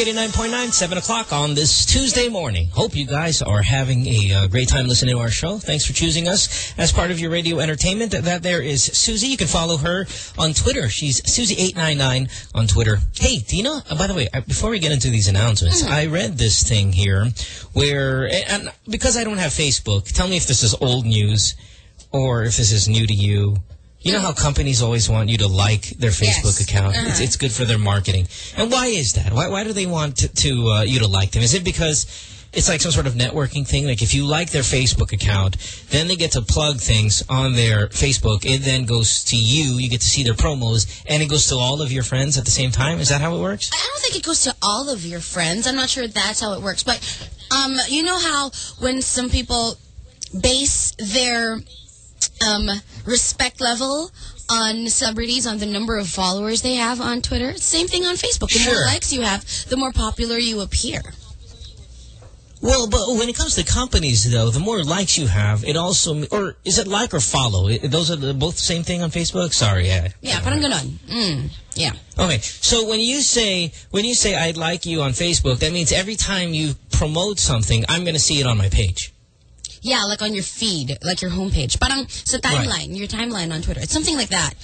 89.9, 7 o'clock on this Tuesday morning. Hope you guys are having a uh, great time listening to our show. Thanks for choosing us as part of your radio entertainment. That, there is Susie. You can follow her on Twitter. She's Susie899 on Twitter. Hey, Tina, uh, by the way, before we get into these announcements, I read this thing here where, and because I don't have Facebook, tell me if this is old news or if this is new to you. You know how companies always want you to like their Facebook account? It's, it's good for their marketing. And why is that? Why, why do they want to, to uh, you to like them? Is it because it's like some sort of networking thing? Like if you like their Facebook account, then they get to plug things on their Facebook. It then goes to you. You get to see their promos, and it goes to all of your friends at the same time. Is that how it works? I don't think it goes to all of your friends. I'm not sure that's how it works. But um, you know how when some people base their um, respect level on celebrities on the number of followers they have on Twitter? Same thing on Facebook. The more likes you have, the more popular you appear. Well, but when it comes to companies, though, the more likes you have, it also, or is it like or follow? I- Those are both the same thing on Facebook? Sorry, yeah. Yeah, parang ganon. Mm, yeah. Okay, so when you say when you say I like you on Facebook, that means every time you promote something, I'm going to see it on my page. Yeah, like on your feed, like your homepage. but Parang sa timeline, your timeline on Twitter. It's something like that.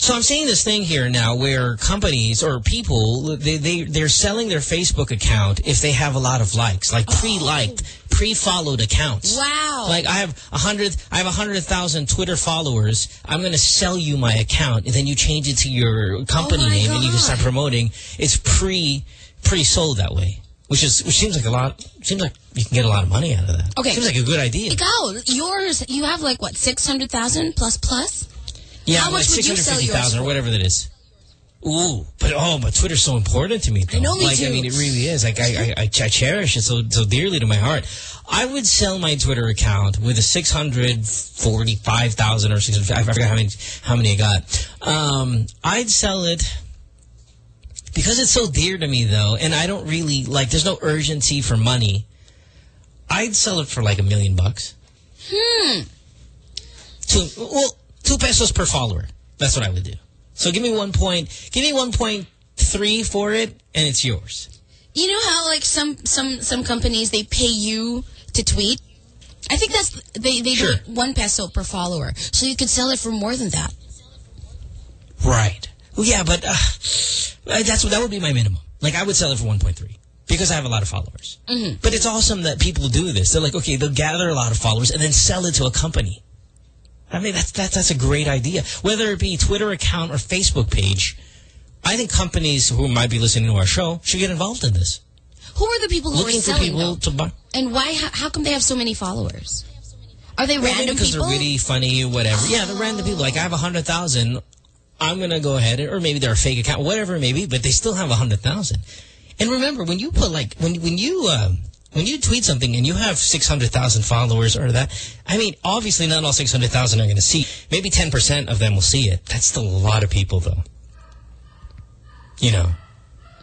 So I'm seeing this thing here now where companies or people, they, they, they're selling their Facebook account if they have a lot of likes, like pre-liked, oh. pre-followed accounts. Wow. Like I have a hundred, I have a hundred thousand Twitter followers. I'm going to sell you my account and then you change it to your company Oh name and you can start promoting. It's pre, pre-sold that way. Which is, which seems like a lot, seems like you can get a lot of money out of that. Okay. Seems like a good idea. Ikaw, yours, you have like what, 600,000 plus plus? Yeah, How like much would you sell yours 650,000 or whatever that is. Ooh, but oh, but Twitter's so important to me. Though. I know, me like, I mean, it really is. Like, I, I, I cherish it so so dearly to my heart. I would sell my Twitter account with a six hundred forty-five thousand or six hundred. I forgot how many how many I got. Um, I'd sell it because it's so dear to me, though, and I don't really like. There's no urgency for money. I'd sell it for like a million bucks. Hmm. Two, well, two pesos per follower. That's what I would do. So give me one point, give me 1.3 for it, and it's yours. You know how like some some some companies they pay you to tweet? I think that's they they Sure. do it one peso per follower. So you could sell it for more than that. Right. Well, yeah, but uh, [SIGHS] that's what that would be my minimum. Like I would sell it for 1.3 because I have a lot of followers. Mm-hmm. But it's awesome that people do this. They're like, okay, they'll gather a lot of followers and then sell it to a company. I mean, that's that's that's a great idea. Whether it be Twitter account or Facebook page, I think companies who might be listening to our show should get involved in this. Who are the people who Looking are for people though? to buy. And why? How, how come they have so many followers? Are they maybe random because people? they're witty, funny, whatever. Yeah, they're random people. Like I have a hundred thousand. I'm gonna go ahead, or maybe they're a fake account, whatever it may be, but they still have a hundred thousand. And remember, when you put like when when you um, when you tweet something and you have six hundred thousand followers or that, I mean, obviously not all six hundred thousand are gonna see. Maybe ten percent of them will see it. That's still a lot of people, though. You know.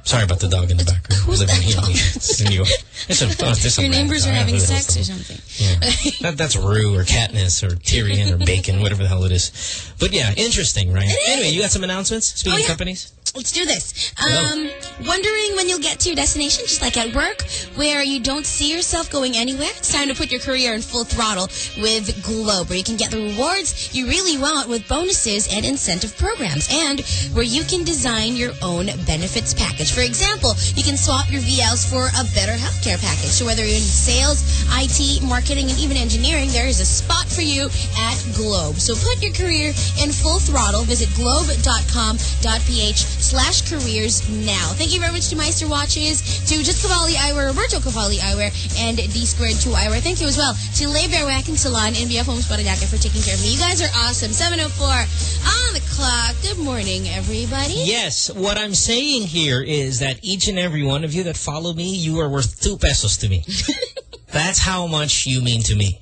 Sorry about the dog in the background. Who's that dog? It's [LAUGHS] in New York. It's a, oh, it's Your neighbors are having Who the hell's sex or something. Yeah. that, that's Rue or Katniss or Tyrion or Bacon, whatever the hell it is. But yeah, interesting, right? Anyway, you got some announcements? Speaking Oh, of companies? Let's do this. Um, wondering when you'll get to your destination, just like at work, where you don't see yourself going anywhere? It's time to put your career in full throttle with Globe, where you can get the rewards you really want with bonuses and incentive programs, and where you can design your own benefits package. For example, you can swap your VLs for a better healthcare package. So whether you're in sales, IT, marketing, and even engineering, there is a spot for you at Globe. So put your career in full throttle. Visit globe.com.ph slash careers now. Thank you very much to Meister Watches, to Just Cavalli Eyewear, Roberto Cavalli Eyewear, and D Squared 2 Eyewear. Thank you as well to Lay Bare Waxing Salon and BF Homes Paranaque for taking care of me. You guys are awesome. 704 on the clock. Good morning, everybody. Yes, what I'm saying here is that each and every one of you that follow me, you are worth two pesos to me. [LAUGHS] That's how much you mean to me.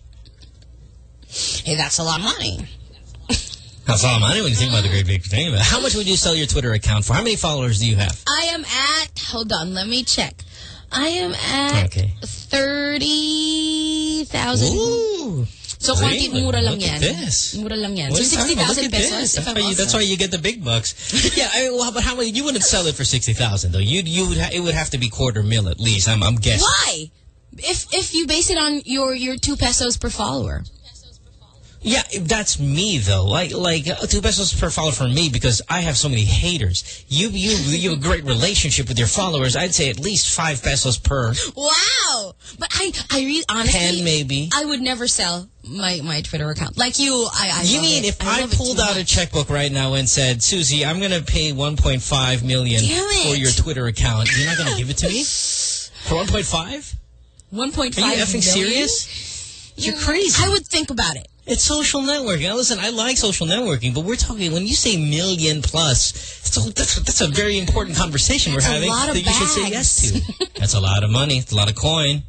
Hey, that's a lot of money. Lot of money when you think about the great big thing. But how much would you sell your Twitter account for? How many followers do you have? I am at, hold on, let me check. I am at Okay. 30,000. Ooh. So, konti, Really? mura lang yan. this. Mura lang yan. What So, are you talking about? 60,000 pesos. That's why, you, that's why you get the big bucks. [LAUGHS] yeah, I, well, but how many? you wouldn't sell it for sixty thousand though? You you would ha it would have to be quarter mil at least. I'm I'm guessing. Why? If if you base it on your your two pesos per follower. Yeah, that's me though. Like like uh, two pesos per follower for me because I have so many haters. You you you have a great relationship with your followers. I'd say at least five pesos per. Wow! But I I really honestly Ten maybe. I would never sell my my Twitter account. Like you, I I you mean it. if I, it pulled out a checkbook right now and said, Susie, I'm going to pay 1.5 million for your Twitter account, you're not going to give it to me [LAUGHS] for 1.5? 1.5 Are you effing million? serious? You're crazy. I would think about it. It's social networking. Now, listen, I like social networking, but we're talking, when you say million plus, that's a, that's, that's a very important conversation That's we're having lot of that you should say yes to. [LAUGHS] That's a lot of money. It's a lot of coin.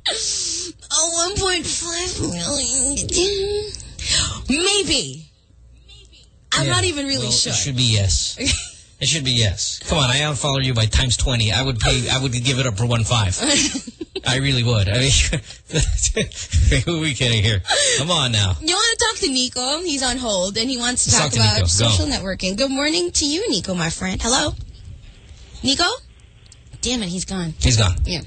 Oh, 1.5 million. Maybe. I'm Yeah. not even really Well, sure. It should be yes. [LAUGHS] It should be yes. Come on, I outfollow you by times 20. I would pay, I would give it up for one five. [LAUGHS] I really would. I mean, [LAUGHS] who are we kidding here? Come on now. You want to talk to Nico? He's on hold, and he wants to Let's talk, talk to about social networking. Good morning to you, Nico, my friend. Hello? Nico? Damn it, he's gone. He's gone. Yeah.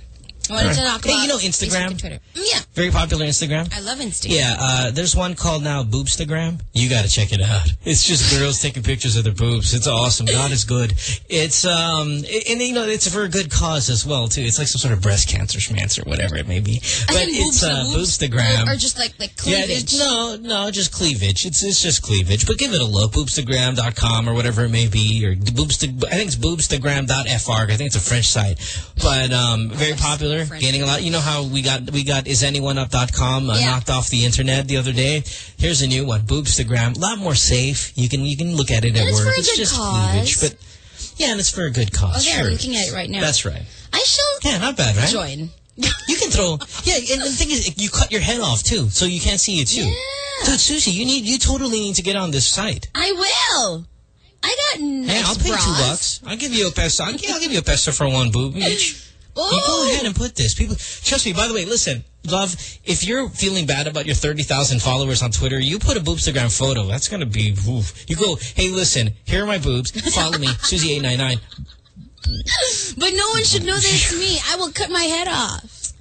I wanted to All right. talk Hey, you know Instagram? Twitter. Mm, Yeah, Very popular Instagram. I love Instagram. Yeah, uh, there's one called now Boobstagram. You got to check it out. [LAUGHS] It's just girls taking pictures of their boobs. It's awesome. God is good. It's um, and you know it's for a good cause as well too. It's like some sort of breast cancer schmancer, whatever it may be. I But think it's uh, boobs, Boobstagram. Or, just like like Yeah, cleavage. it- no, no, just cleavage. It's it's just cleavage. But give it a look. Boobstagram.com or whatever it may be. Or boobsta, I think it's boobstagram.fr. I think it's a French site. But um, very popular. Gaining a lot. You know how we got we got isanyoneup.com uh, Yeah. knocked off the internet the other day? Here's a new one. Boobstagram. A lot more safe. You can you can look at it at And it's work. for a it's good just cause. cleavage. But yeah, and it's for a good cause. There, sure. looking at it right now. That's right. I shall Yeah, not bad, right? join. You can throw, yeah, and the thing is, you cut your head off too, so you can't see it too. Dude, Susie, you need, you totally need to get on this site. I will. I got nice Hey, I'll pay bras. two bucks. I'll give you a peso. I'll, I'll give you a peso for one boob each. You go ahead and put this. People, trust me. By the way, listen, love. If you're feeling bad about your thirty thousand followers on Twitter, you put a boobstagram photo. That's gonna be. Oof. You go. Hey, listen. Here are my boobs. Follow me, [LAUGHS] Susie eight nine nine. But no one should know that it's me. I will cut my head off.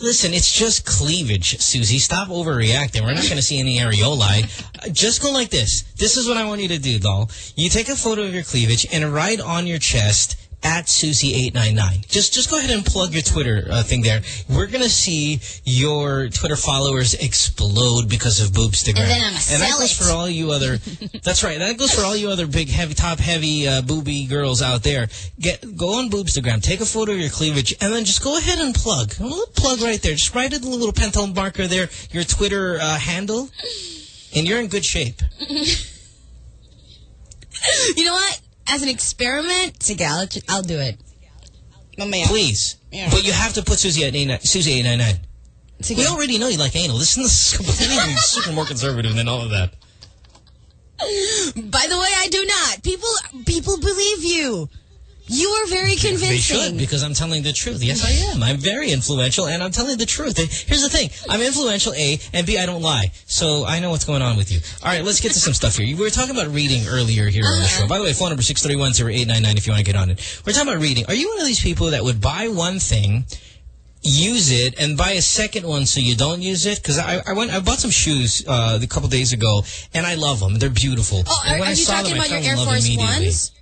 Listen, it's just cleavage, Susie. Stop overreacting. We're not going to see any areolae. Uh, Just go like this. This is what I want you to do, doll. You take a photo of your cleavage and write on your chest at Susie899. Just just go ahead and plug your Twitter uh, thing there. We're going to see your Twitter followers explode because of Boobstagram. And then I'ma And that goes it. for all you other... [LAUGHS] that's right. That goes for all you other big, heavy, top-heavy, uh, booby girls out there. Get Go on Boobstagram, take a photo of your cleavage, and then just go ahead and plug. A little plug right there. Just write it a little pencil marker there, your Twitter uh, handle, and you're in good shape. [LAUGHS] You know what? As an experiment, sige, I'll, I'll do it. Mamaya. Please. Yeah. But you have to put Susie at 89, Susie 899. Sige. We already know you like anal. This is [LAUGHS] completely [LAUGHS] super more conservative than all of that. By the way, I do not. People, people believe you. You are very convincing. They should, because I'm telling the truth. Yes, I am. I'm very influential, and I'm telling the truth. Here's the thing. I'm influential, A, and B, I don't lie. So I know what's going on with you. All right, let's get to some stuff here. We were talking about reading earlier here on the show. By the way, phone number 631-0899 if you want to get on it. We're talking about reading. Are you one of these people that would buy one thing, use it, and buy a second one so you don't use it? Because I, I went, I bought some shoes uh, a couple days ago, and I love them. They're beautiful. Oh, are, are I you talking them, about your Air Force. Ones?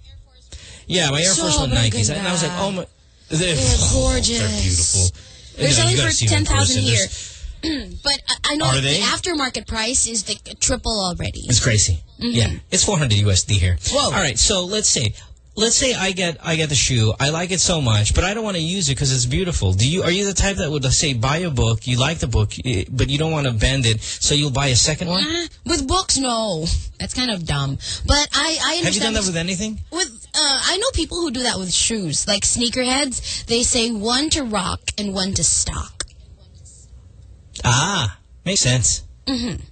Yeah, my Air So Force One Nikes. And I was like, oh my. They're, They're gorgeous. They're beautiful. They're You know, selling for see them in 10000 person. here. [CLEARS THROAT] But I- I know the aftermarket price is the triple already. It's crazy. Mhm. Yeah, it's 400 USD here. Whoa. All right, so let's say, let's say I get I get the shoe. I like it so much, but I don't want to use it because it's beautiful. Do you? Are you the type that would say buy a book, you like the book, eh, but you don't want to bend it, so you'll buy a second one? Uh, with books, no. That's kind of dumb. But I, I understand. Have you done that with anything? I know people who do that with shoes, like sneakerheads. They say one to rock and one to stock. Ah, makes sense. Mm-hmm.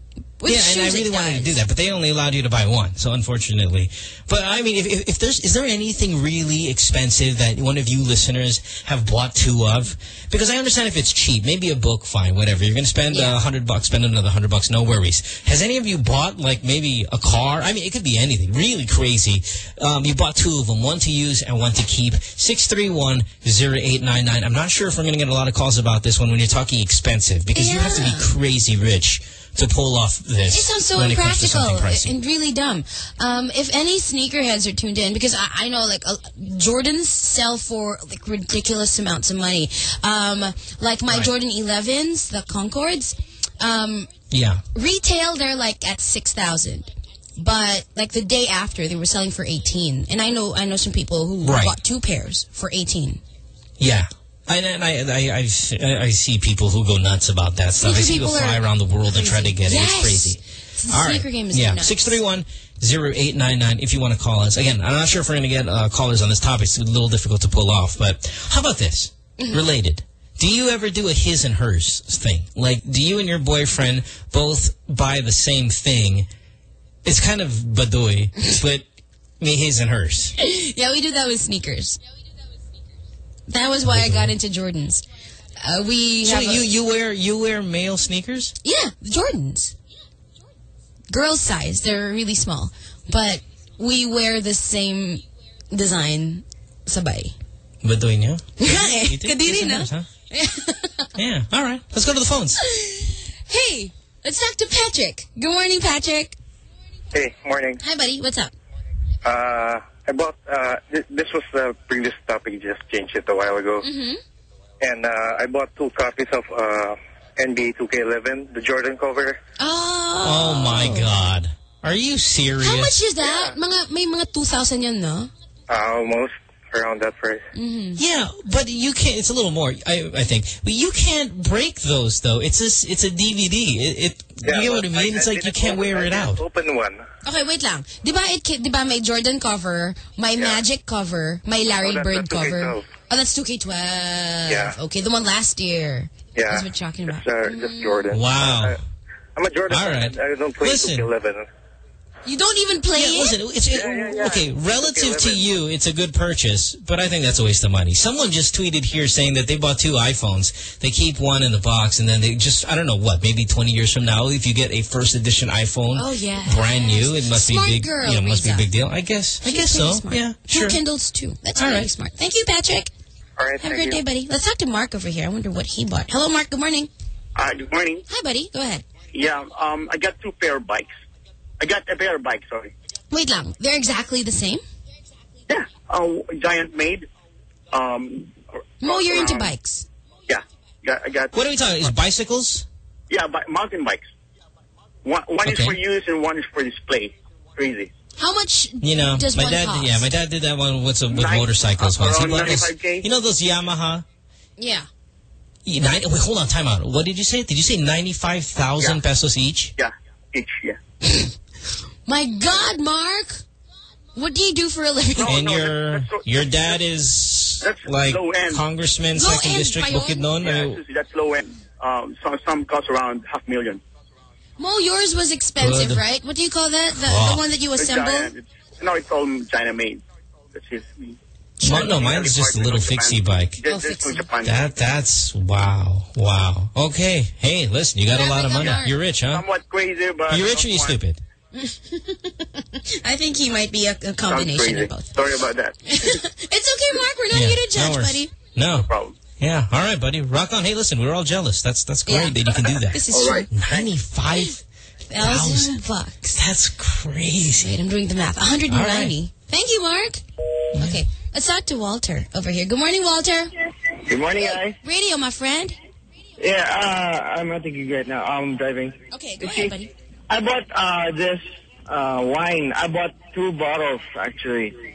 With yeah, and I really wanted to do that, but they only allowed you to buy one, so unfortunately. But I mean, if, if, if there's, is there anything really expensive that one of you listeners have bought two of? Because I understand if it's cheap, maybe a book, fine, whatever. You're going to spend a hundred bucks, spend another hundred bucks, no worries. Has any of you bought like maybe a car? I mean, it could be anything, really crazy. Um, you bought two of them, one to use and one to keep. Six three one zero eight nine nine. I'm not sure if we're going to get a lot of calls about this one when you're talking expensive, because you have to be crazy rich to pull off this. It sounds so when it comes to impractical and really dumb. Um, if any sneakerheads are tuned in, because I, I know like uh, Jordans sell for like ridiculous amounts of money. Um, like my Right. Jordan 11s, the Concords, um, Yeah. retail they're like at six thousand. But like the day after, they were selling for eighteen, and I know I know some people who Right. bought two pairs for eighteen. Yeah. And, and I, I, I, I see people who go nuts about that stuff. I see people fly are around the world and try to get it. It's crazy. The All right. game is yeah. nuts. 631-0899 if you want to call us. Again, I'm not sure if we're going to get uh, callers on this topic. It's a little difficult to pull off. But how about this? Mm-hmm. Related. Do you ever do a his and hers thing? Like, do you and your boyfriend both buy the same thing? It's kind of badoy, [LAUGHS] but me his and hers. yeah, we do that with sneakers. That was why I got into Jordans. Uh, we So have a- you, you wear you wear male sneakers? Yeah, Jordans. Girls size. They're really small. But we wear the same design sabay. Badoy niyo? Nga. You think Kadiri na. huh? [LAUGHS] Yeah. All right. Let's go to the phones. Hey, let's talk to Patrick. Good morning, Patrick. Hey, morning. Hi, buddy. What's up? Uh, I bought, uh, th this was the previous topic, you just changed it a while ago. Mm-hmm. And uh, I bought two copies of uh, NBA 2K11, the Jordan cover. Oh, my God. Are you serious? How much is that? Mga, may mga 2,000 yan, no? Uh, almost around that price. Mm-hmm. Yeah, but you can't. It's a little more, I, I think. But you can't break those, though. It's a, it's a DVD. It, it you get what I mean? it's like you can't wear it out. Open one. Okay, wait lang. Di ba, it, di ba may Jordan cover, may Magic cover, my Larry Oh, Bird cover. Oh, that's 2K12. Yeah. Okay, the one last year. Yeah. That's what you're talking about. It's, uh, just Jordan. Wow. Uh, I'm a Jordan All fan. I don't play Listen. 2K11. You don't even play Yeah, it? listen, it's, it, okay, relative to you, it's a good purchase, but I think that's a waste of money. Someone just tweeted here saying that they bought two iPhones. They keep one in the box, and then they just, I don't know what, maybe 20 years from now, if you get a first edition iPhone, Oh, yeah. brand new, it must Smart be big, girl, you know, must be a big deal. I guess, I guess so. Smart. Yeah, Two. Kindles, too. That's All really right. smart. Thank you, Patrick. All right, Have a great you. day, buddy. Let's talk to Mark over here. I wonder what he bought. Hello, Mark. Good morning. Uh, good morning. Hi, buddy. Go ahead. Yeah, um, I got two pair of bikes. I got a pair of bikes, sorry. Wait lang. They're exactly the same? Yeah, uh, giant made. Um, Mo, you're into bikes. Yeah, got, I got. What are we talking? Is bicycles? Yeah, bi mountain bikes. One, one is for use and one is for display. Crazy. How much You know, does my one dad. cost? Yeah, my dad did that one with, some, with Nine- motorcycles uh, once. He bought those, you know those Yamaha. Yeah. Yeah, Nine, wait, hold on, time out. What did you say? Did you say ninety-five thousand pesos each? Yeah, each. Yeah. [LAUGHS] My God, Mark. What do you do for a living? and your your dad is like low end. congressman, Low second end district, pa yun? Bukidnon. Yeah, that's- that's low end. Um, some some cost around half million. Mo, yours was expensive, Good. right? What do you call that? The, Oh. the one that you It's assemble? giant. It's- No, it's all China made. That's just Mi- no, mine's just a little fixie bike. Just, just from Japan. That that's wow, wow. Okay, hey, listen, you got a lot of money. Yeah. You're rich, huh? Somewhat crazy, but you're rich or you stupid? [LAUGHS] I think he might be a, a combination of both. Sorry about that. [LAUGHS] It's okay, Mark. We're not Yeah, here to judge, worries. buddy. No. problem. Yeah, all right, buddy. Rock on. Hey, listen, we're all jealous. That's that's great Yeah. that you can do that. [LAUGHS] This is All right. Ninety-five. Thousand bucks. That's crazy. Wait, I'm doing the math. 190. All right. Thank you, Mark. Okay, let's talk to Walter over here. Good morning, Walter. Good morning, guys. Radio, my friend. Yeah, uh, I'm not thinking right now. I'm driving. Okay, go You ahead, see, buddy. I bought uh, this uh, wine. I bought two bottles, actually.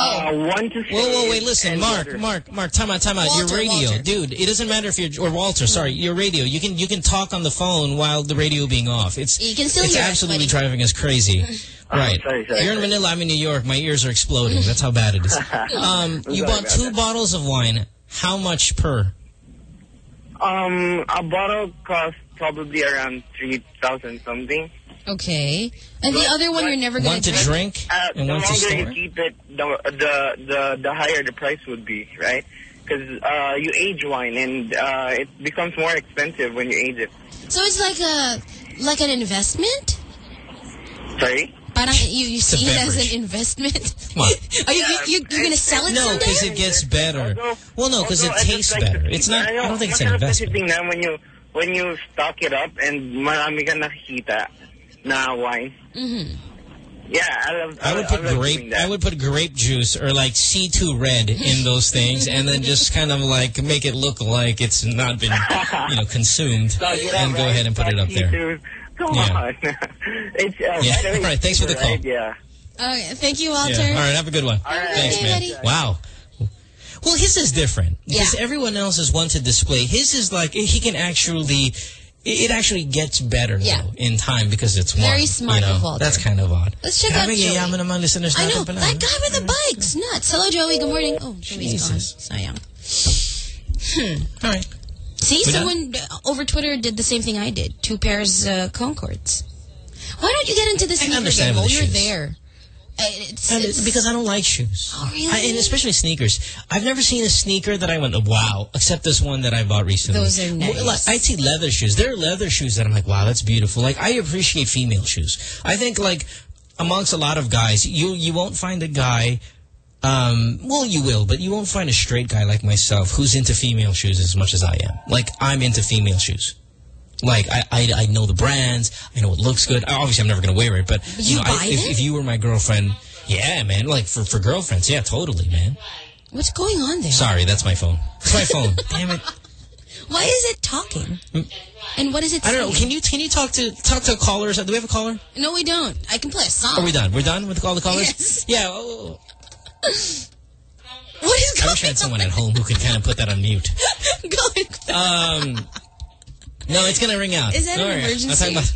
Uh, one to Whoa, whoa, wait, listen, and Mark. Mark, Mark, time out, time out. Walter, your radio, Walter. dude. It doesn't matter if you're or Walter. Sorry, your radio. You can you can talk on the phone while the radio being off. It's You can still it's hear us, absolutely buddy. driving us crazy. [LAUGHS] right. sorry, sorry, you're in Manila. I'm in New York. My ears are exploding. That's how bad it is. [LAUGHS] Um, you bought two that. bottles of wine. How much per? Um, a bottle costs probably around 3000 something. Okay. And the other one you're never going to drink Uh, and the one to longer you keep it, the, the, the, the higher the price would be, right? Because uh, you age wine and uh, it becomes more expensive when you age it. So it's like a like an investment? Sorry? Parang you, you see it as an investment? [LAUGHS] Come on. Are you, you, you, you're going to sell it No, because it gets better. Well, no, because it Also, I just tastes like better. It's not. I know, don't think it's an masarap kasi investment. tingnan when you when you stock it up and marami kang nakikita na wine. Mm-hmm. Yeah, I love. I would I put love doing grape. that. I would put grape juice or like C2 red in [LAUGHS] those things, and then just kind of like make it look like it's not been, you know, consumed, Stock it up, and go right? ahead and put it up there. Dude, Come Yeah. on. [LAUGHS] it's, uh, Yeah. better All right, thanks for the call. right? Yeah. Okay, thank you, Walter. Yeah. All right. Have a good one. Thanks, man. buddy. Wow. Well, his is different because Yeah. everyone else is one to display. His is like he can actually. It actually gets better Yeah. though in time because it's one. Very smart you know? That's kind of odd. Let's check out Joey. naman listeners I know, that guy with the bikes. Nuts. Hello, Joey. Good morning. Oh, Joey's gone. Jesus. Sayang. Hmm. All right. See, We done? someone uh, over Twitter did the same thing I did. Two pairs uh, Concords. Why don't you get into the I sneaker understand game? with Oh, you're there. It's, And it's- because I don't like shoes. Oh, really? I, and especially sneakers. I've never seen a sneaker that I went, wow, except this one that I bought recently. Those are nice. Well, I see leather shoes. There are leather shoes that I'm like, wow, that's beautiful. Like, I appreciate female shoes. I think, like, amongst a lot of guys, you, you won't find a guy Um, well, you will, but you won't find a straight guy like myself who's into female shoes as much as I am. Like, I'm into female shoes. Like, I, I, I know the brands. I know it looks good. Obviously, I'm never going to wear it, but, you you know, I, if, if you were my girlfriend, yeah, man. Like, for, for girlfriends, yeah, totally, man. What's going on there? Sorry, that's my phone. It's my phone. [LAUGHS] Damn it. Why is it talking? And what is it I don't know. Can you can you talk to talk to callers? Do we have a caller? No, we don't. I can play a song. Are we done? We're done with all the callers? Yes. Yeah. oh, [LAUGHS] What is I wish I had someone at home who could kind of put that on mute. [LAUGHS] going Um, no, it's gonna ring out. Is that an Don't. I'll emergency? about-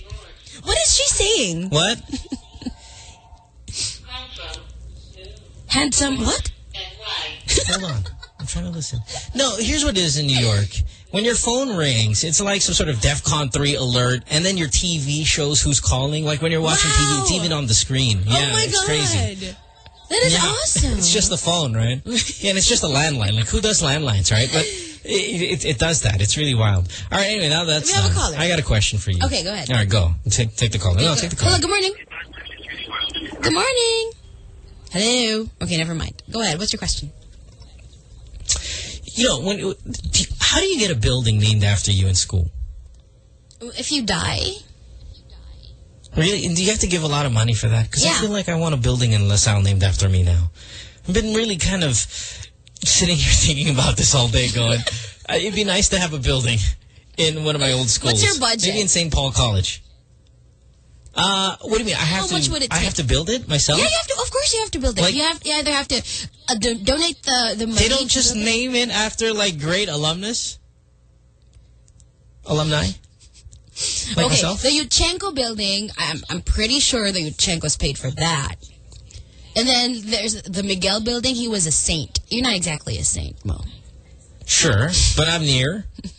What is she saying? what? [LAUGHS] Handsome what? Hold on. I'm trying to listen. No, here's what it is in New York. When your phone rings, it's like some sort of DEFCON 3 alert, and then your TV shows who's calling. Like when you're watching TV, it's even on the screen. Oh yeah, oh my it's god. crazy. That is Yeah. awesome. [LAUGHS] It's just the phone, right? yeah, and it's just a landline. Like, who does landlines, right? But it, it, it does that. It's really wild. All right, anyway, now that's We have a uh, caller. I got a question for you. Okay, go ahead. All right, go. Take, take the caller. No, take the caller. Hello, good morning. Good morning. Hello. Okay, never mind. Go ahead. What's your question? You know, when, how do you get a building named after you in school? If you die, Really? And do you have to give a lot of money for that? Because I feel like I want a building in LaSalle named after me now. I've been really kind of sitting here thinking about this all day going, uh, it'd be nice to have a building in one of my old schools. What's your budget? Maybe in St. Paul College. Uh, what do you mean? I have How to. much would it I take? have to build it myself. yeah, you have to. Of course, you have to build it. Like- you have. You either have to uh, do, donate the the money. They don't just name it after like great alumnus, alumni. Like okay, myself. the Yuchengco building. I'm I'm pretty sure the Yuchengcos paid for that. And then there's the Miguel building. He was a saint. You're not exactly a saint, Mo. Sure, but I'm near. [LAUGHS]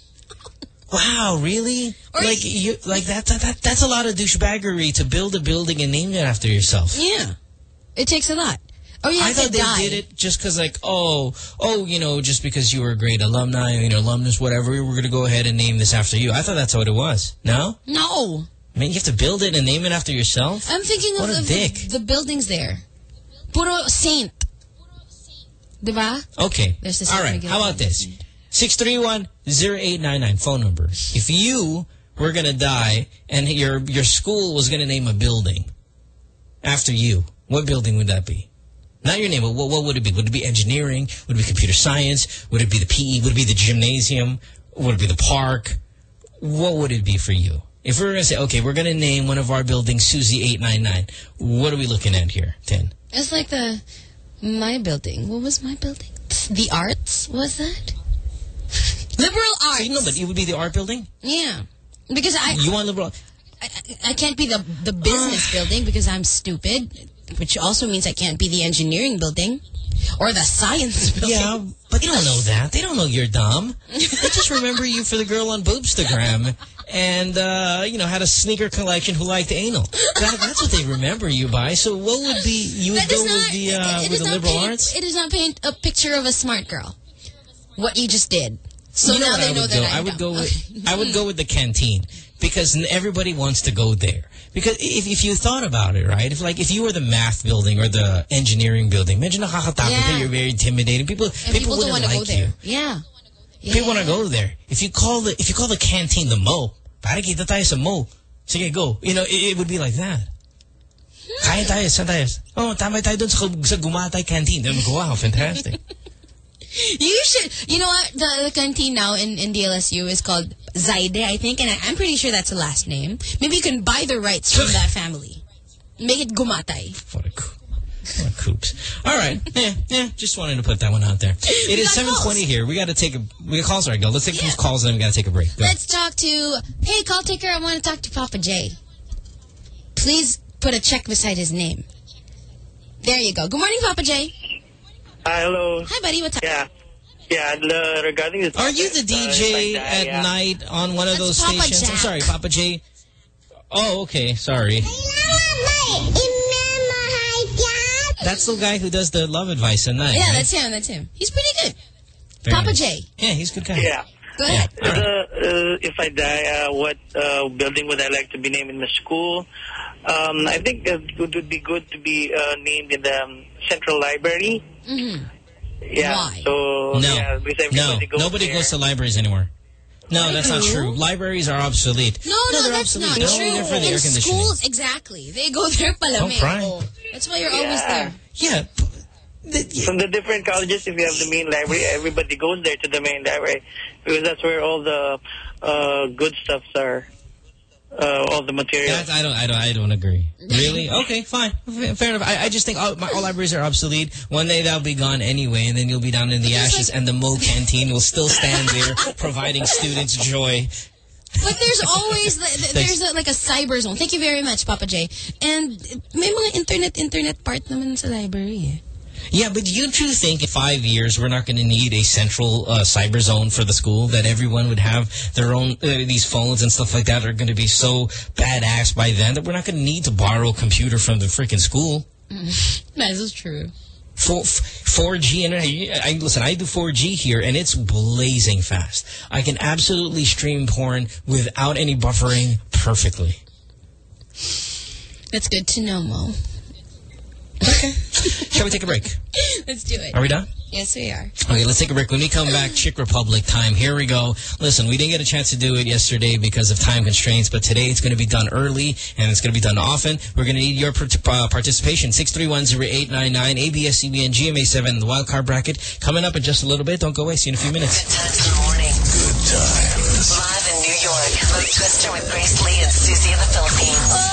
Wow, really? like you, like that, that, that? That's a lot of douchebaggery to build a building and name it after yourself. Yeah, it takes a lot. Oh, yeah, I thought they die. did it just because, like, oh, oh, you know, just because you were a great alumni, you know, alumnus, whatever, we're going to go ahead and name this after you. I thought that's what it was. No? No, I mean, you have to build it and name it after yourself? I'm thinking What of a the, dick. the buildings there. Puro saint. Diba? Okay. There's this All right. How about this? 631-0899, phone number. If you were going to die and your your school was going to name a building after you, what building would that be? Not your name, but what, what would it be? Would it be engineering? Would it be computer science? Would it be the PE? Would it be the gymnasium? Would it be the park? What would it be for you? If we were going to say, okay, we're going to name one of our buildings Susie 899, what are we looking at here, Tin? It's like the my building. What was my building? The arts was that? [LAUGHS] Liberal arts. No, but it would be the art building? Yeah, because I You want liberal... I can't be the the business ah. building because I'm stupid, which also means I can't be the engineering building or the science [LAUGHS] building. Yeah, but they don't know that. They don't know you're dumb. they just remember you for the girl on Boobstagram and, uh, you know, had a sneaker collection who liked anal. That, that's what they remember you by. So what would be, you would go does with the, uh, it with the liberal paint, arts? It does not paint a picture of a smart girl. What you just did. So You know now they I know would that go? I'm I would go with, Okay. I would go with the canteen because everybody wants to go there. Because if, if you thought about it, right? If like if you were the math building or the engineering building, imagine nakakatakot Yeah. you're very intimidating. People, people, people wouldn't want to like go you. Yeah. People want to go there. If you call the if you call the canteen the Mo, para kita tayo sa Mo. Sige, go. You know, it, it would be like that. Hmm. Kaya tayo, saan tayo? Oh, tama tayo dun sa, sa Gumatay canteen. Then we go, wow, fantastic. [LAUGHS] You should. You know what? The, the canteen now in, in DLSU is called Zaide, I think, and I, I'm pretty sure that's a last name. Maybe you can buy the rights from [LAUGHS] that family. Make it Gumatay. What a, coo- what coops. All right. [LAUGHS] Yeah, yeah, just wanted to put that one out there. It is 720 here. We got to take a, we got calls, right, go. Let's take some calls and then we got to take a break. Go. Let's talk to. Hey, call taker. I want to talk to Papa J. Please put a check beside his name. There you go. Good morning, Papa J. Hi, hello. Hi, buddy. What's up? Yeah. Yeah, the, uh, regarding the Are you the uh, DJ at night on one of those Papa stations? I'm sorry, Papa J. Oh, okay. Sorry. That's the guy who does the love advice at night. Yeah, right? that's him. That's him. He's pretty good. Very Papa nice. J. Yeah, he's a good guy. Yeah. Go ahead. The, uh, if I die, uh, what uh, building would I like to be named in the school? Um, I think it would would be good to be uh, named in the um, Central Library. Mm-hmm. Yeah. Why? So No. yeah, because No, goes nobody there. goes to libraries anymore. No, that's not true. Libraries are obsolete. No, no, they're that's obsolete. not They're true. only there for the In air conditioning. schools, exactly. They go [LAUGHS] there palamig. Don't cry. Oh, that's why you're always there. Yeah. From the different colleges, if you have the main library, everybody goes there to the main library because that's where all the uh, good stuffs are, uh, all the materials. That, I don't. I don't. I don't agree. Really? Okay, fine. Fair enough. I, I just think all, my, all libraries are obsolete. One day they'll be gone anyway, and then you'll be down in the ashes, and the Mo Canteen will still stand there, [LAUGHS] providing students joy. But there's always the- the- there's a, like a cyber zone. Thank you very much, Papa J. And may mga internet internet part naman sa library. Eh. Yeah, but you two think in five years we're not going to need a central uh, cyber zone for the school? That everyone would have their own, uh, these phones and stuff like that are going to be so badass by then that we're not going to need to borrow a computer from the freaking school. [LAUGHS] That is true. Four, 4G internet. I, I- listen, I do 4G here, and it's blazing fast. I can absolutely stream porn without any buffering perfectly. That's good to know, Mo. [LAUGHS] Shall we take a break? [LAUGHS] Let's do it. Are we done? Yes, we are. Okay, let's take a break. When we come back, Chick Republic time. Here we go. Listen, we didn't get a chance to do it yesterday because of time constraints, but today it's going to be done early and it's going to be done often. We're going to need your part- uh, participation. 6310899, ABS-CBN, GMA7, the wild card bracket. Coming up in just a little bit. Don't go away. See you in a few minutes. Good Times in the morning. Good times. Live in New York. Mo Twister with Grace Lee and Susie in the Philippines.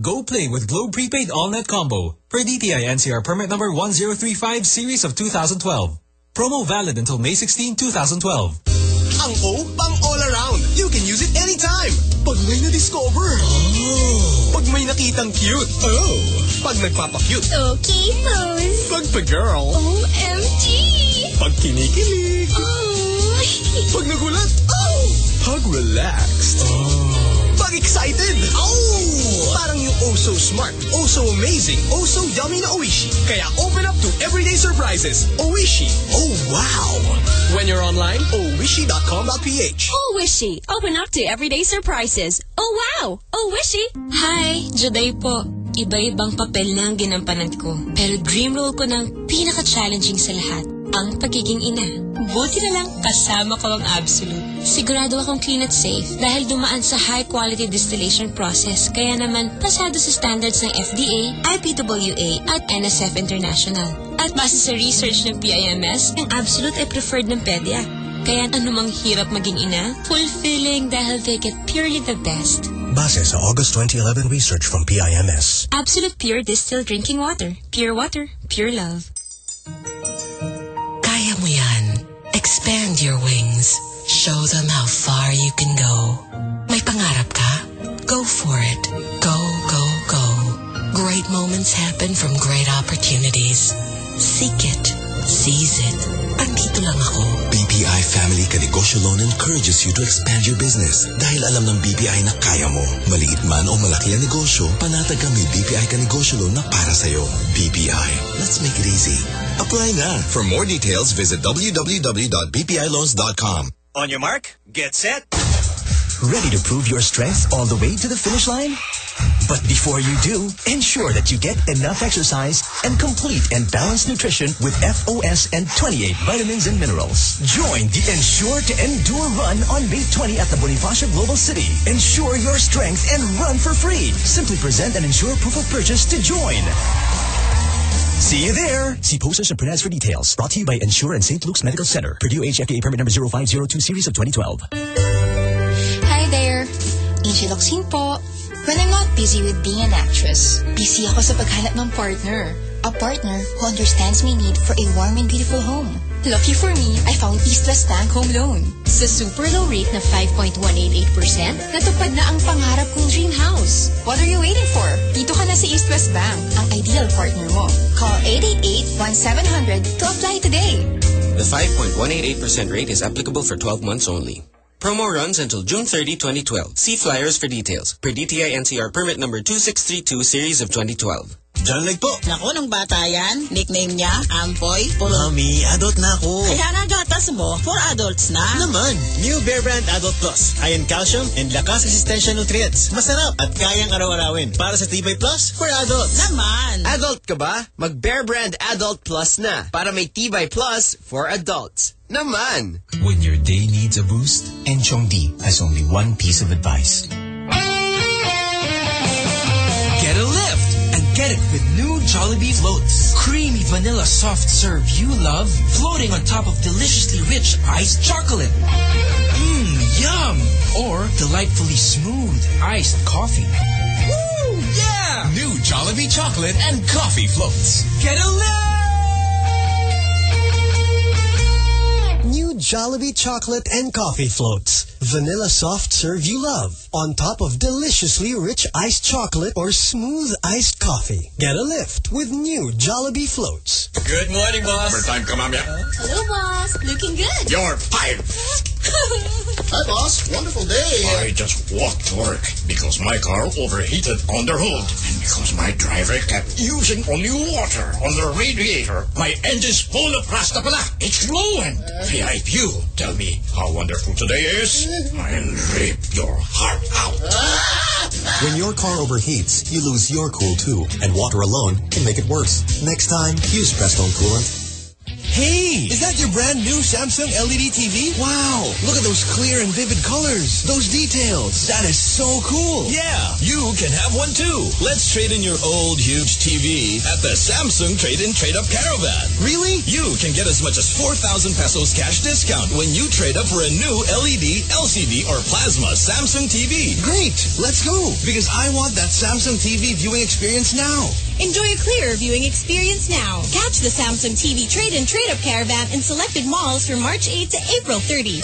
Go play with Globe Prepaid All-Net Combo per DTI NCR permit number 1035 series of 2012. Promo valid until May 16, 2012. Ang O, pang all around. You can use it anytime. Pag may na-discover. Oh. Pag may nakitang cute. Oh. Pag nagpapa-cute. Okay, pose. Pag pa-girl. OMG! Pag kinikilig. Oh. Pag nagulat. Oh. Pag relaxed. Oh. Excited. Oh. Parang yung oh so smart, oh so amazing, oh so yummy na Oishi. Kaya open up to everyday surprises. Oishi. Oh wow. When you're online, oishi.com.ph. Wishy. Open up to everyday surprises. Oh, wow. Wishy. Hi, Juday po. Iba-ibang papel na ang ginampanan ko. Pero dream role ko ng pinaka-challenging sa lahat, ang pagiging ina. Buti na lang kasama ko ang Absolute. Sigurado akong clean at safe dahil dumaan sa high-quality distillation process kaya naman pasado sa standards ng FDA, IPWA at NSF International. At base sa research ng PIMS, ang Absolute ay preferred ng PEDIA. Kaya anumang hirap maging ina, fulfilling dahil they get purely the best. Base sa August 2011 research from PIMS. Absolute Pure Distilled Drinking Water. Pure water, pure love. Expand your wings. Show them how far you can go. May pangarap ka? Go for it. Go, go, go. Great moments happen from great opportunities. Seek it. Seize it. Andito lang ako. BPI Family Kanegosyo Loan encourages you to expand your business dahil alam ng BPI na kaya mo. Maliit man o malaki ang negosyo, panatag ka may BPI Kanegosyo Loan na para sa'yo. BPI, let's make it easy. Apply na. For more details, visit www.bpiloans.com. On your mark, get set. Ready to prove your strength all the way to the finish line? But before you do, ensure that you get enough exercise and complete and balanced nutrition with FOS and 28 vitamins and minerals. Join the Ensure to Endure Run on May 20 at the Bonifacio Global City. Ensure your strength and run for free. Simply present an Ensure proof of purchase to join. See you there. See posters and print ads for details. Brought to you by Ensure and St. Luke's Medical Center. Purdue HFA permit number 0502 series of 2012. There. Angel Locsin po. When I'm not busy with being an actress, busy ako sa paghanap ng partner. A partner who understands my need for a warm and beautiful home. Lucky for me, I found East West Bank Home Loan. Sa super low rate na 5.188%, natupad na ang pangarap kong dream house. What are you waiting for? Dito ka na sa East West Bank, ang ideal partner mo. Call 888-1700 to apply today. The 5.188% rate is applicable for 12 months only. Promo runs until June 30, 2012. See flyers for details. Per DTI NCR permit number 2632 series of 2012. John Leg po. Naku, nung bata yan, nickname niya, Ampoy. Puro... Mami, adult na ako. Kaya na gatas mo, for adults na. Naman, new Bear Brand Adult Plus. Iron calcium and lakas resistensya nutrients. Masarap at kayang araw-arawin. Para sa Tibay Plus for adults. Naman. Adult ka ba? Mag Bear Brand Adult Plus na. Para may Tibay Plus for adults. Naman. When your day needs a boost, Enchong D has only one piece of advice. Get it with new Jollibee floats. Creamy vanilla soft serve you love, floating on top of deliciously rich iced chocolate. Mmm, yum! Or delightfully smooth iced coffee. Woo! Yeah! New Jollibee chocolate and coffee floats. Get a lift! Jollibee chocolate and coffee floats. Vanilla soft serve you love. On top of deliciously rich iced chocolate or smooth iced coffee. Get a lift with new Jollibee floats. Good morning, boss. Overtime ka, mamaya. Hello, boss. Looking good. You're fired. [LAUGHS] Hi, boss. Wonderful day. I just walked to work because my car overheated on the road. And because my driver kept using only water on the radiator, my engine's full of rasta pala. It's ruined. VIP, you tell me how wonderful today is. I'll rip your heart out. When your car overheats, you lose your cool too, and water alone can make it worse. Next time, use Prestone Coolant. Hey! Is that your brand new Samsung LED TV? Wow! Look at those clear and vivid colors. Those details. That is so cool. Yeah, you can have one too. Let's trade in your old huge TV at the Samsung Trade-in Trade-Up Caravan. Really? You can get as much as 4,000 pesos cash discount when you trade up for a new E LED, LCD, or plasma Samsung TV. Great! Let's go! Because I want that Samsung TV viewing experience now. Enjoy a clearer viewing experience now. Catch the Samsung TV Trade-in Trade-Up Caravan in selected malls from March 8 to April 30.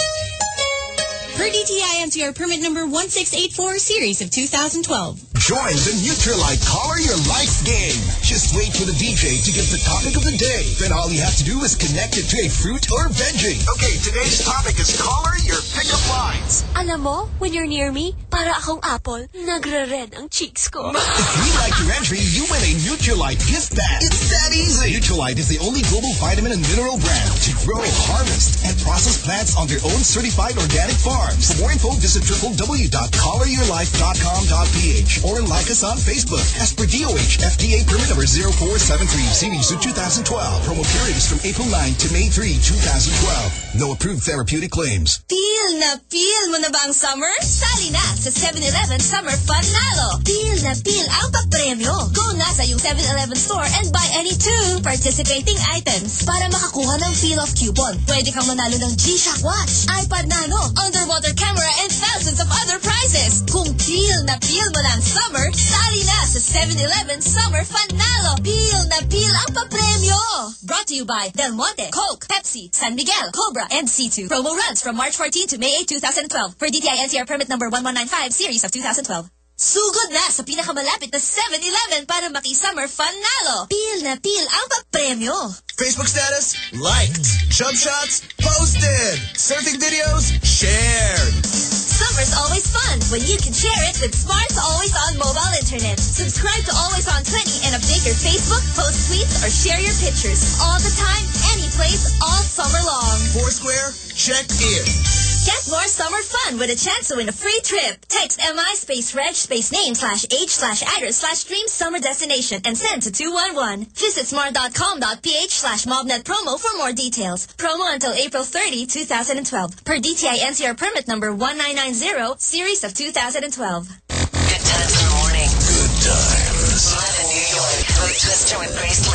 Per DTI NCR permit number 1684 series of 2012. Join the Nutrilite Color Your Life game. Just wait for the DJ to give the topic of the day. Then all you have to do is connect it to a fruit or veggie. Okay, today's topic is color your pickup lines. Alam mo, when you're near me, para akong apple, nagre-red ang cheeks ko. [LAUGHS] If we like your entry, you win a Nutrilite gift bag. It's that easy. Nutrilite is the only global vitamin and mineral brand to grow, harvest, and process plants on their own certified organic farms. For more info, visit www.coloryourlife.com.ph or like us on Facebook. As per DOH, FDA permit number 0473, series of 2012. Promo period is from April 9 to May 3, 2012. No approved therapeutic claims. Feel na feel mo na ba ang summer? Sali na sa 7-Eleven Summer Fun Nalo. Feel na feel ang papremyo. Go na sa yung 7-Eleven store and buy any two participating items para makakuha ng feel of coupon. Pwede kang manalo ng G-Shock watch, iPod Nano, underwater camera, and thousands of other prizes. Kung feel na feel mo na summer, sali na sa 7-Eleven Summer Fun Nalo. Feel na feel ang papremyo. Brought to you by Del Monte, Coke, Pepsi, San Miguel, Cobra, and C2. Promo runs from March 14 to May 8, 2012 for DTI NCR permit number 1195 series of 2012. Sugod na sa pinakamalapit na 7-Eleven para maki-summer fun nalo. Pil na pil ang papremyo. Facebook status? Liked. Jump shots? Posted. Surfing videos? Shared. Summer's always fun when you can share it with Smart's Always On mobile internet. Subscribe to Always On 20 and update your Facebook, post tweets, or share your pictures all the time, any place, all summer long. Foursquare? Check in. Get more summer fun with a chance to win a free trip. Text MI space reg space name slash age slash address slash dream summer destination and send to 211. Visit smart.com.ph slash mobnet promo for more details. Promo until April 30, 2012. Per DTI NCR permit number 1990, series of 2012. Good times in the morning. Good times. Live in New York. Mo Twister with Grace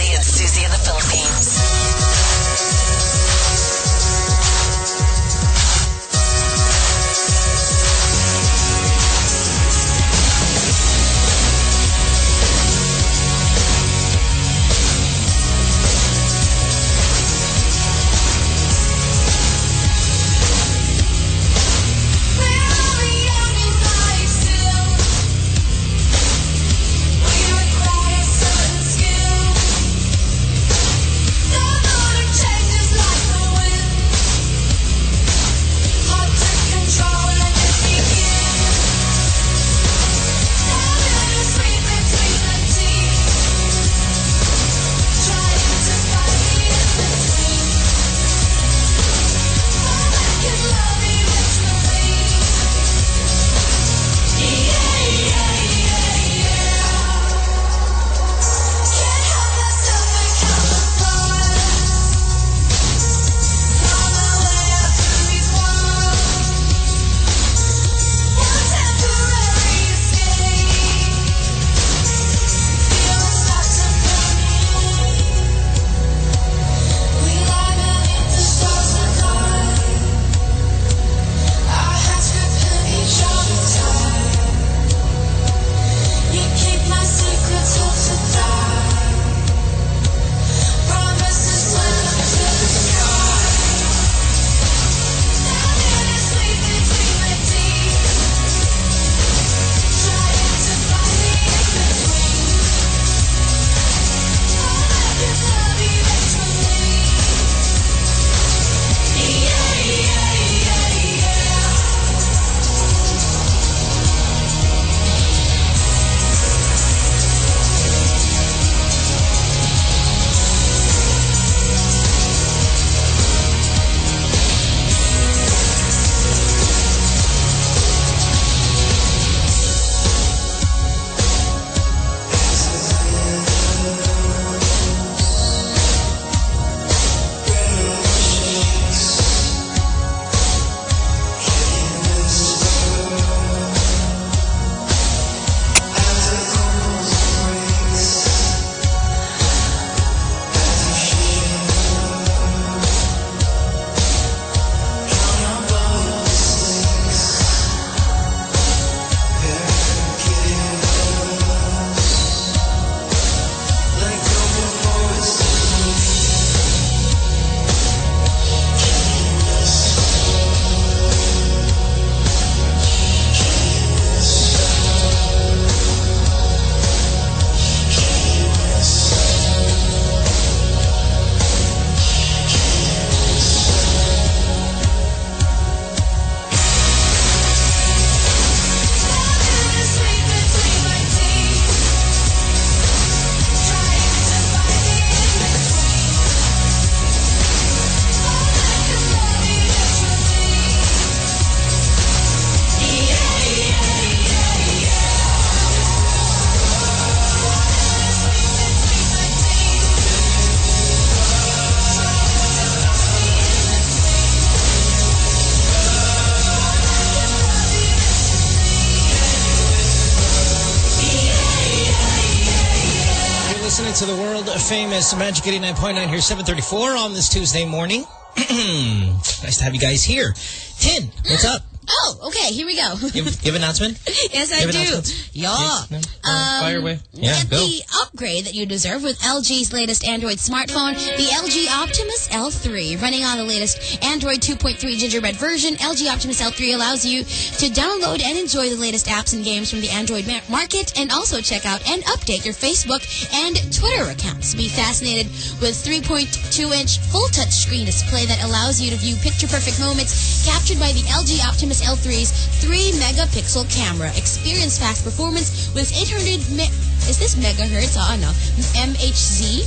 Magic 89.9 here, 734 on this Tuesday morning. [CLEARS THROAT] nice to have you guys here. Tin, what's up? Oh, okay. Here we go. Have, an announcement? [LAUGHS] yes, I have do. Yeah. No? Uh, Um, fire away. Yeah, go. the upgrade that you deserve with LG's latest Android smartphone, the LG Optimus L3. Running on the latest Android 2.3 Gingerbread version, LG Optimus L3 allows you to download and enjoy the latest apps and games from the Android ma- market and also check out and update your Facebook and Twitter accounts. Be fascinated with 3.2-inch full touchscreen display that allows you to view picture-perfect moments captured by the LG Optimus L3's 3-megapixel camera. Experience fast performance with 800 me- is this megahertz? Oh, no. MHZ?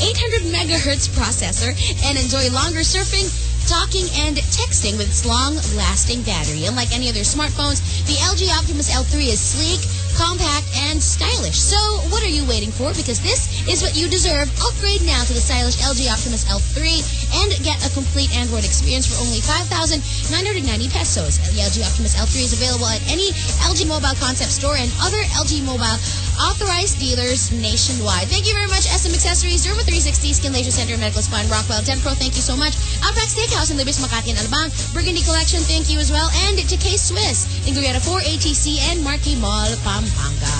800 megahertz processor and enjoy longer surfing, talking, and texting with its long-lasting battery. Unlike any other smartphones, the LG Optimus L3 is sleek, compact, and stylish. So what are you waiting for? Because this is what you deserve. Upgrade now to the stylish LG Optimus L3 and get a complete Android experience for only 5,990 pesos. The LG Optimus L3 is available at any LG Mobile Concept Store and other LG Mobile authorized dealers nationwide. Thank you very much, SM Accessories, Derma 360, Skin Laser Center, Medical Spa, and Rockwell. 10 Pro, thank you so much. Outback Steakhouse in Libis, Makati, and Alabang. Burgundy Collection, thank you as well. And to K-Swiss in Guyana 4, ATC, and Marquee Mall, Pampanga.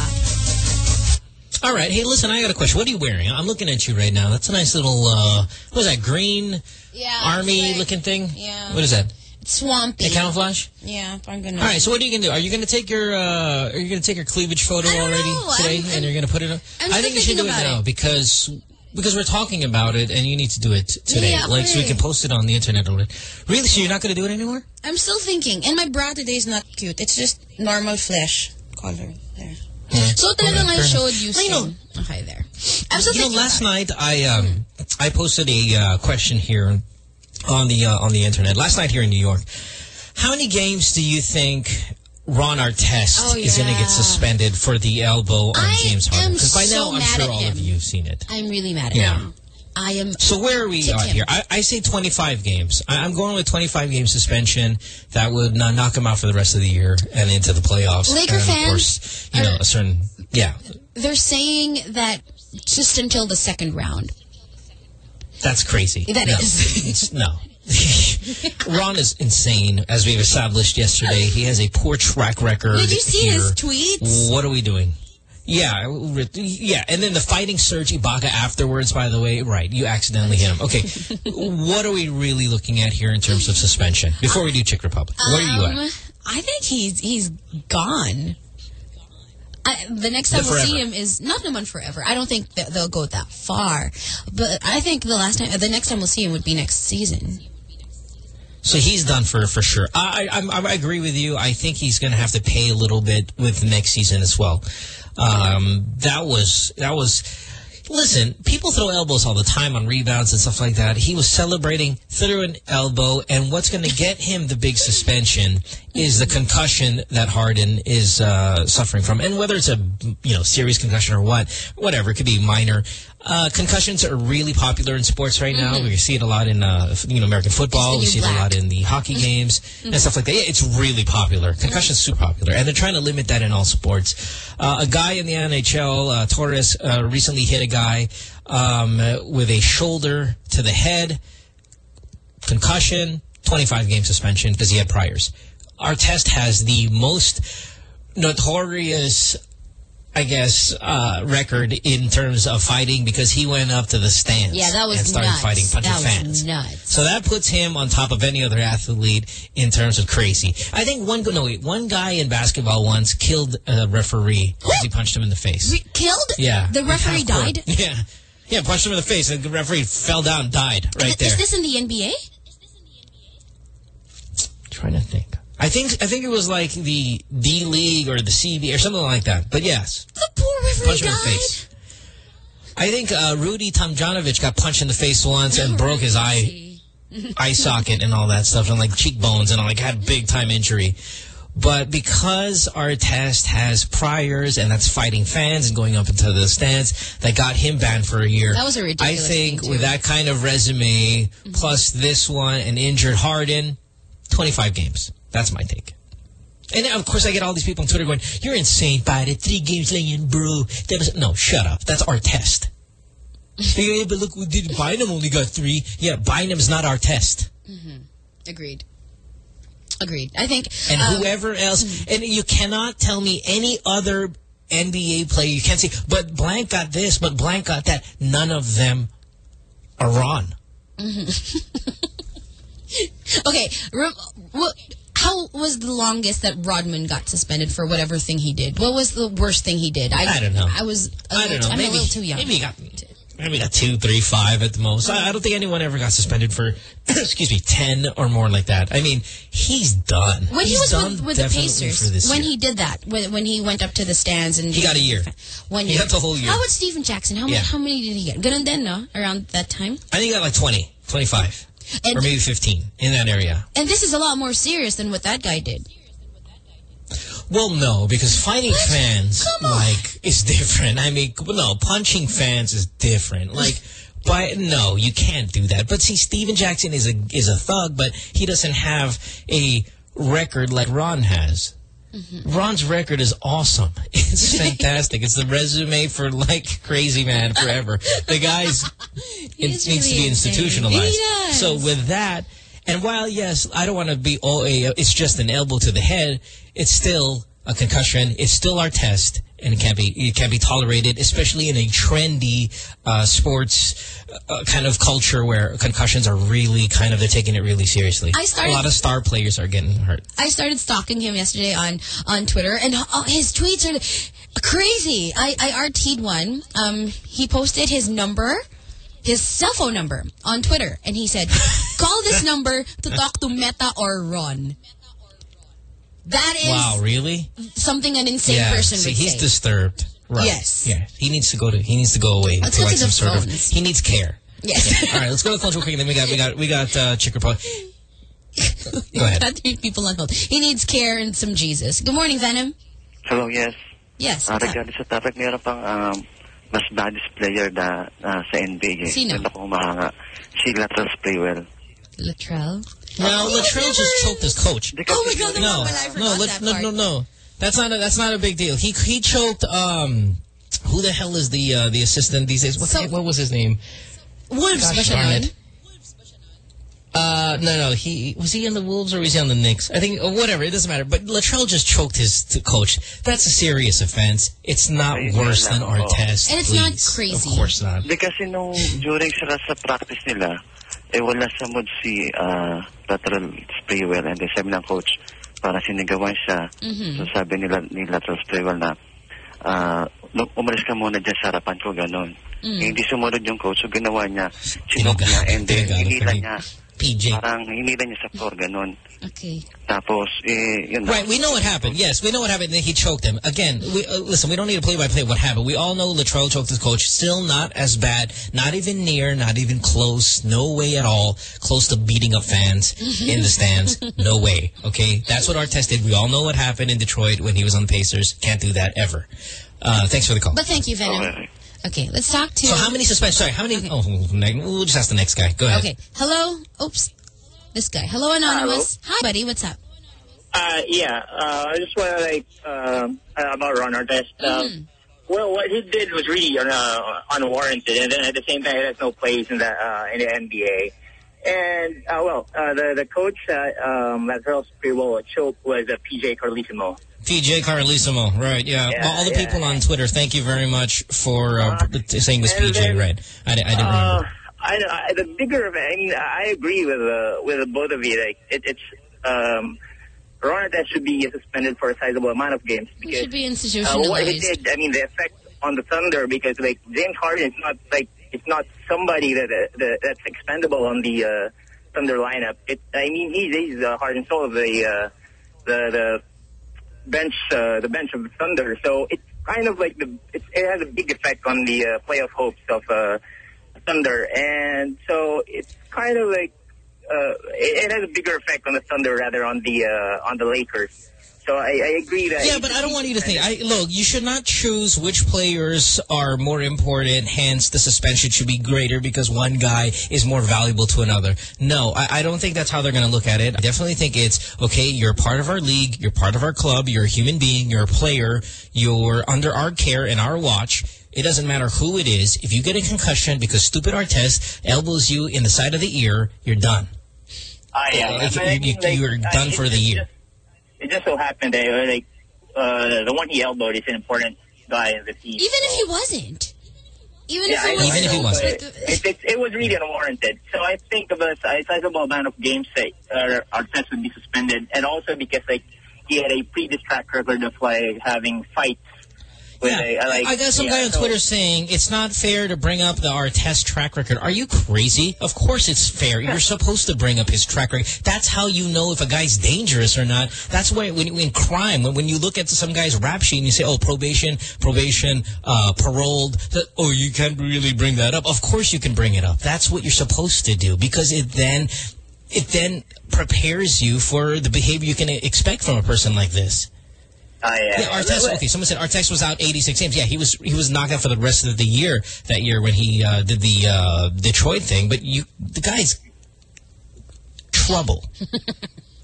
All right. Hey, listen, I got a question. What are you wearing? I'm looking at you right now. That's a nice little, uh, what is that, green Yeah, army looking thing? Yeah. What is that? Swampy. A camouflage? Yeah, I'm gonna. All right, so what are you gonna do? Are you gonna take your uh, are you gonna take your cleavage photo already know. today, I'm- and you're gonna put it? on? I'm I think you should do it now it. because because we're talking about it, and you need to do it today, Yeah, like so we can post it on the internet already. Really? So you're not gonna do it anymore? I'm still thinking. And my bra today is not cute. It's just normal flesh color. There. So talagang I showed you enough. You know- some. Okay, there. I'm still you know, last night I um I posted a uh, question here on the uh, on the internet last night here in New York. How many games do you think Ron Artest Oh, is going to get suspended for the elbow on I James Harden? Because by so now I'm sure all him. of you have seen it. I'm really mad at Yeah. him. I am. So where are we at here? I, I say 25 games. I, I'm going with 25 game suspension. That would uh, knock him out for the rest of the year and into the playoffs. Laker and fans of course, you know, a certain yeah. They're saying that just until the second round. That's crazy. That no, is. no. [LAUGHS] Ron is insane, as we've established yesterday. He has a poor track record. Did you see his tweets? What are we doing? Yeah, yeah, and then the fighting Serge Ibaka afterwards. By the way, right? You accidentally hit him. Okay, [LAUGHS] what are we really looking at here in terms of suspension? Before we do Czech Republic, where are you at? Um, I think he's he's gone. I, the next time we'll see him is not no one forever. I don't think that they'll go that far, but I think the last time, the next time we'll see him would be next season. So he's done for for sure. I I, I agree with you. I think he's going to have to pay a little bit with next season as well. Um, that was that was. Listen, people throw elbows all the time on rebounds and stuff like that. He was celebrating through an elbow, and what's going to get him the big suspension is the concussion that Harden is uh, suffering from, and whether it's a you know serious concussion or what, whatever, it could be minor. Uh, concussions are really popular in sports right now. We see it a lot in uh, you know American football. We see new it a lot in the hockey games and stuff like that. Yeah, it's really popular. Concussion's super popular, and they're trying to limit that in all sports. Uh, a guy in the NHL, uh, Torres, uh, recently hit a guy um, with a shoulder to the head, concussion, 25 game suspension because he had priors. Artest has the most notorious I guess, uh, record in terms of fighting because he went up to the stands Yeah, that was and started nuts. fighting, punching that fans. was nuts. So that puts him on top of any other athlete in terms of crazy. I think one no wait, one guy in basketball once killed a referee because he punched him in the face. Re- killed? Yeah, The referee died? [LAUGHS] Yeah, yeah, punched him in the face, and the referee fell down, died right there. Is this in the NBA? trying to think. I think I think it was like the D League or the CB or something like that. But yes, The poor referee punch him in the face. I think uh, Rudy Tomjanovich got punched in the face once and broke his eye eye socket and all that stuff and like cheekbones and like had big time injury. But because Artest has priors and that's fighting fans and going up into the stands, that got him banned for a year. That was a ridiculous I think with that kind of resume, plus this one, an injured Harden, 25 games. That's my take. And of course, I get all these people on Twitter going, you're insane, Pare. Three games yan, bro. Was- No, shut up. That's Artest. [LAUGHS] yeah, but look, we did Bynum only got three. Yeah, Bynum's not Artest. Mm-hmm. Agreed. Agreed. I think... And um, whoever else, and you cannot tell me any other NBA player, you can't say, but blank got this, but blank got that. None of them are Ron. Mhm. [LAUGHS] okay. Rem- what, how was the longest that Rodman got suspended for whatever thing he did? What was the worst thing he did? I don't know. I was. A I don't know. I'm Maybe- a little too young. maybe he got- Maybe got two, three, five at the most. I, I don't think anyone ever got suspended for, [CLEARS THROAT] excuse me, 10 or more like that. I mean, he's done. When he was done with, with the Pacers, for this when year. he did that, when, when he went up to the stands and He got a year. One He got the whole year. How about Stephen Jackson? How, Yeah. much, how many did he get? Ganun din, no? Around that time. I think he got like 20, 25, And- or maybe 15 in that area. And this is a lot more serious than what that guy did. Well, no, because fighting fans, like, is different. I mean, no, punching fans is different. Like, But no, you can't do that. But see, Stephen Jackson is a, is a thug, but he doesn't have a record like Ron has. Mm-hmm. Ron's record is awesome. [LAUGHS] It's fantastic. it's the resume for like crazy man forever. The guy's [LAUGHS] it needs to be institutionalized. So with that, and while yes, I don't want to be all a, it's just an elbow to the head. It's still a concussion. It's still Artest, and it can't be it can't be tolerated, especially in a trendy uh, sports uh, kind of culture where concussions are really kind of they're taking it really seriously. I started- a lot of star players are getting hurt. I started stalking him yesterday on on Twitter, and uh, his tweets are crazy. I, I RT'd one. Um, he posted his number, his cell phone number on Twitter, and he said, [LAUGHS] "Call this number to talk to Metta or Ron." That is Wow, really? something an insane yeah. person See, would he's say. disturbed. Right. Yes. Yeah. He needs to go to. He needs to go away Let's to go like to the some sort of. He needs care. Yes. All right. Let's go to cultural quick. Then we got we got we got uh, Chick Report. [LAUGHS] Go ahead. Not three people on hold. He needs care and some Jesus. Good morning, Venom. Hello, yes. Yes. What's up? regarding sa topic, meron pang um, mas baddest player na ah, sa NBA. Sino? Meron akong mahanga. Si Latrell Sprewell. Latrell? No, Latrell just choked his coach. Oh my God, the no, one, I forgot no, that no, part. no, no. That's not a, that's not a big deal. He he choked. Um, who the hell is the uh, the assistant these days? What the- what was his name? Wolves Gosh darn it. Uh, no, no. He was he on the Wolves or was he on the Knicks? I think uh, whatever. It doesn't matter. But Latrell just choked his t- coach. That's a serious offense. It's not Ayun worse than Artest. And it's not crazy. Of course not. Because, kasi nung during sila sa practice nila, eh wala sa mood si uh, Latrell Sprewell and then sabi ng coach, para sinigawan siya. Mhm. So sabi nila ni Latrell Sprewell na, ah, nung umalis ka muna dyan sa harapan ko, ganun. Mm. Eh, hindi sumunod yung coach, so ginawa niya, sinok niya, and then hinila niya. PJ. Parang hinila niya sa floor, ganun. Okay. Tapos, eh, yun na. Right, we know what happened. Yes, we know what happened. He choked him. Again, we, uh, listen, we don't need to play-by-play what happened. We all know Latrell choked his coach. Still not as bad. Not even near, not even close. No way at all. Close to beating up fans in the stands. No way. Okay? That's what Artest did. We all know what happened in Detroit when he was on the Pacers. Can't do that ever. Uh, thanks for the call. But thank you, Venom. Okay, let's talk to... So how many suspensions? Sorry, how many? Oh, we'll just ask the next guy. Go ahead. Okay. Hello? Oops. This guy. Hello, Anonymous. Hi, buddy. What's up? Uh, yeah, uh, I just want to like um, uh, about Ron Artest. Um, Mm-hmm. Well, what he did was really uh, unwarranted, and then at the same time, it has no place in the uh, in the NBA. And uh, well, uh, the the coach that um, pretty well choked was uh, PJ Carlesimo. PJ Carlesimo, right, yeah. Yeah, well, all the yeah. people on Twitter, thank you very much for uh, p- saying this PJ, then- right. I, I didn't remember. Uh, I, I, the bigger, I mean, I agree with uh, with both of you. Like, it, it's um, Ron Artest should be suspended for a sizable amount of games He because should be uh, institutionalized. what he did, I mean, the effect on the Thunder because like James Harden is not like it's not somebody that, uh, that that's expendable on the uh, Thunder lineup. It, I mean, he's he's the heart and soul of the uh, the the bench uh, the bench of the Thunder. So it's kind of like the it, it has a big effect on the uh, playoff hopes of uh, Thunder, and so it's kind of like uh, it, it has a bigger effect on the Thunder rather on the uh, on the Lakers. So I, I agree that Yeah, but I don't want you to think. I Look, you should not choose which players are more important, hence the suspension should be greater because one guy is more valuable to another. No, I, I don't think that's how they're going to look at it. I definitely think it's, okay, you're part of our league, you're part of our club, you're a human being, you're a player, you're under our care and our watch. It doesn't matter who it is. If you get a concussion because stupid Artest elbows you in the side of the ear, you're done. I you, mean, you, you're done I- for the year. It just so happened that uh, like uh, the one he elbowed is an important guy in the team. Even if he wasn't. Even yeah, if it know, was I know, wasn't. It, it, it was really unwarranted. So I think of a si- sizable amount of games that uh, Artest would be suspended, and also because like he had a previous track record of like having fights. With a, uh, like, I got some yeah, guy on so- Twitter saying it's not fair to bring up the Artest track record. Are you crazy? Of course it's fair. You're supposed to bring up his track record. That's how you know if a guy's dangerous or not. That's why when in crime, when, when you look at some guy's rap sheet and you say, oh, probation, probation, uh, paroled, that, oh, you can't really bring that up. Of course you can bring it up. That's what you're supposed to do because it then it then prepares you for the behavior you can expect from a person like this. Ah, yeah. Yeah, Artest. Okay, someone said Artest was out 86 games. Yeah, he was he was knocked out for the rest of the year that year when he uh, did the uh, Detroit thing. But you, the guy's trouble. [LAUGHS]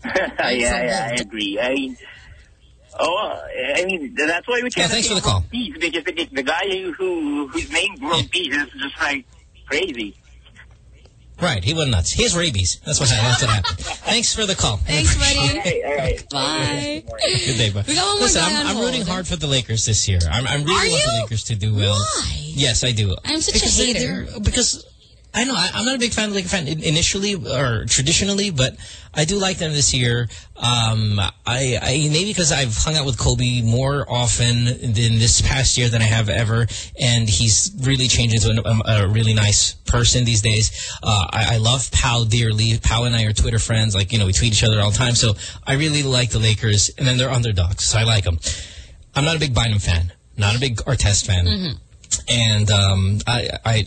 [LAUGHS] yeah, yeah, I agree. I mean, oh, I mean, that's why we can't. Yeah, thanks say for the call. world because the, the guy who, who whose name world peace is just like crazy. Right, he went nuts. He has rabies. That's what that's what happened. [LAUGHS] Thanks for the call. Thanks, buddy. all right. Bye. Good day, bud. We got one Listen, I'm, I'm rooting hard for the Lakers this year. I'm, I'm really Are want the? Lakers to do well. Why? Yes, I do. I'm such a because they're- hater. they're- Because I know I, I'm not a big fan of Laker fan in- initially or traditionally, but I do like them this year. Um, I, I maybe because I've hung out with Kobe more often than this past year than I have ever, and he's really changed into a, a really nice person these days. Uh, I, I love Pau dearly. Pau and I are Twitter friends. Like you know, we tweet each other all the time. So I really like the Lakers, and then they're underdogs, so I like them. I'm not a big Bynum fan. Not a big Artest fan. Mm-hmm. And um, I, I,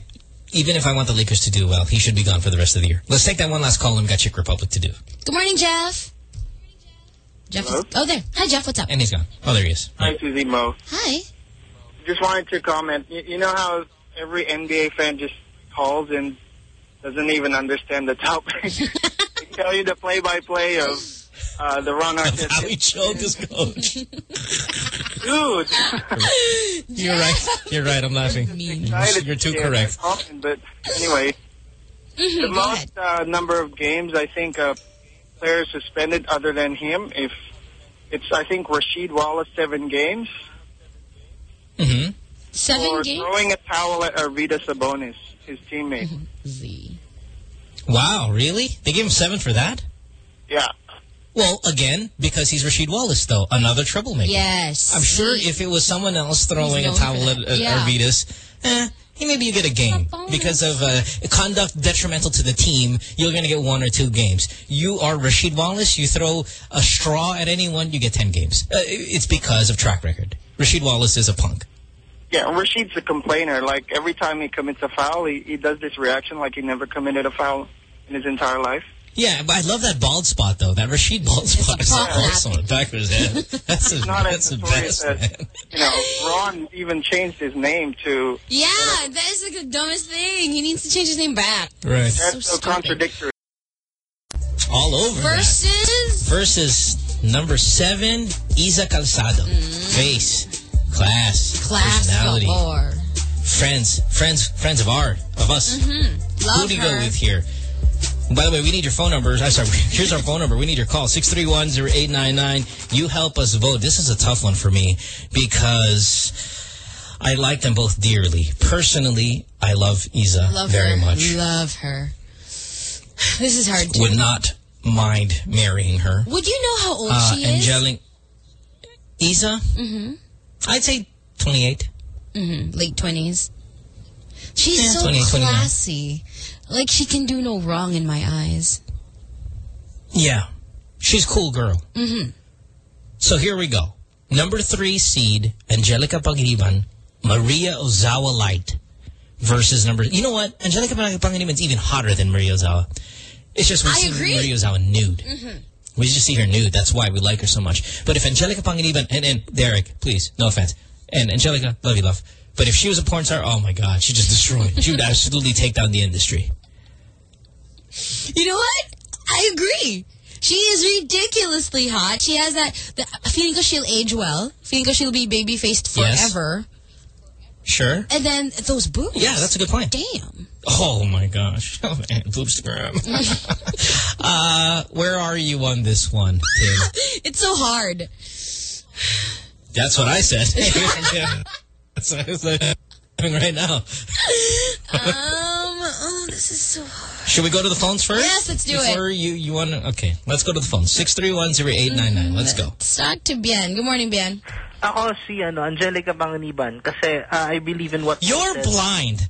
even if I want the Lakers to do well, he should be gone for the rest of the year. Let's take that one last call and we've got Czech Republic to do. Good morning, Jeff. Jeff is, oh, there. Hi, Jeff. What's up? And he's gone. Oh, there he is. Hi, Susie Mo. Hi. Just wanted to comment. You, you know how every NBA fan just calls and doesn't even understand the topic? [LAUGHS] they tell you the play-by-play of uh, the Ron Artest. How he choked his coach. [LAUGHS] Dude. [LAUGHS] You're right. You're right. I'm laughing. Excited You're too correct. that But anyway, Mm-hmm, the most uh, number of games I think uh, players suspended other than him, if it's I think Rasheed Wallace seven games Mm-hmm. Seven for games? throwing a towel at Arvydas Sabonis, his teammate. Z. Wow, really? They gave him seven for that? Yeah. Well, again, because he's Rasheed Wallace, though. Another troublemaker. Yes. I'm sure if it was someone else throwing a towel at, that. at Yeah. Arvydas, eh, hey, maybe you get a game. Because of uh, conduct detrimental to the team, you're going to get one or two games. You are Rasheed Wallace, you throw a straw at anyone, you get 10 games. Uh, it's because of track record. Rasheed Wallace is a punk. Yeah, Rasheed's a complainer. Like, every time he commits a foul, he, he does this reaction like he never committed a foul in his entire life. Yeah, but I love that bald spot, though. That Rasheed bald spot is pop awesome on the back of his head. That's, a, not that's the best, as- man. You know, Ron even changed his name to... Yeah, that is like the dumbest thing. He needs to change his name back. Right. That's so, contradictory. All over that. Versus versus number seven, Iza Calzado. Face, class, Class personality, galore. friends, friends, friends of our, of us. Mm-hmm. Love Who do you go with here? By the way, we need your phone numbers. I'm sorry, [LAUGHS] here's our phone number. We need your call, 631-0899. You help us vote. This is a tough one for me because I like them both dearly. Personally, I love Iza Love very her. much. Love her. This is hard. To Would not mind marrying her. Would you know how old Uh, she is? Angelic Iza, Mm-hmm. I'd say 28. Mm-hmm. Late 20s. She's Yeah, so 28, 29. classy. Like, she can do no wrong in my eyes. Yeah. She's cool girl. Mm-hmm. So here we go. Number three seed, Angelica Panganiban, Maria Ozawa Light versus number... You know what? Angelica Panganiban's even hotter than Maria Ozawa. It's just we I see agree. Maria Ozawa nude. Mm-hmm. We just see her nude. That's why we like her so much. But if Angelica Panganiban... And, and Derek, please, no offense. And Angelica, love you, love. But if she was a porn star, oh my God, she'd just destroy. she would [LAUGHS] absolutely take down the industry. You know what? I agree. She is ridiculously hot. She has that, the, feeling ko she'll age well. Feeling ko she'll be baby-faced Yes. forever. Sure. And then those boobs. Yeah, that's a good point. Damn. Oh my gosh. [LAUGHS] Oh man, boobstagram. [LAUGHS] uh, where are you on this one, [LAUGHS] it's so hard. That's what I said. That's what I was doing right now. um, oh, this is so hard. Should we go to the phones first? Yes, let's do it. Before you, you want to... Okay, let's go to the phone. 631-0899. Let's go. Let's talk to Bien. Good morning, Bien. Ako si ano, Angelica Panganiban kasi uh, I believe in what You're blind.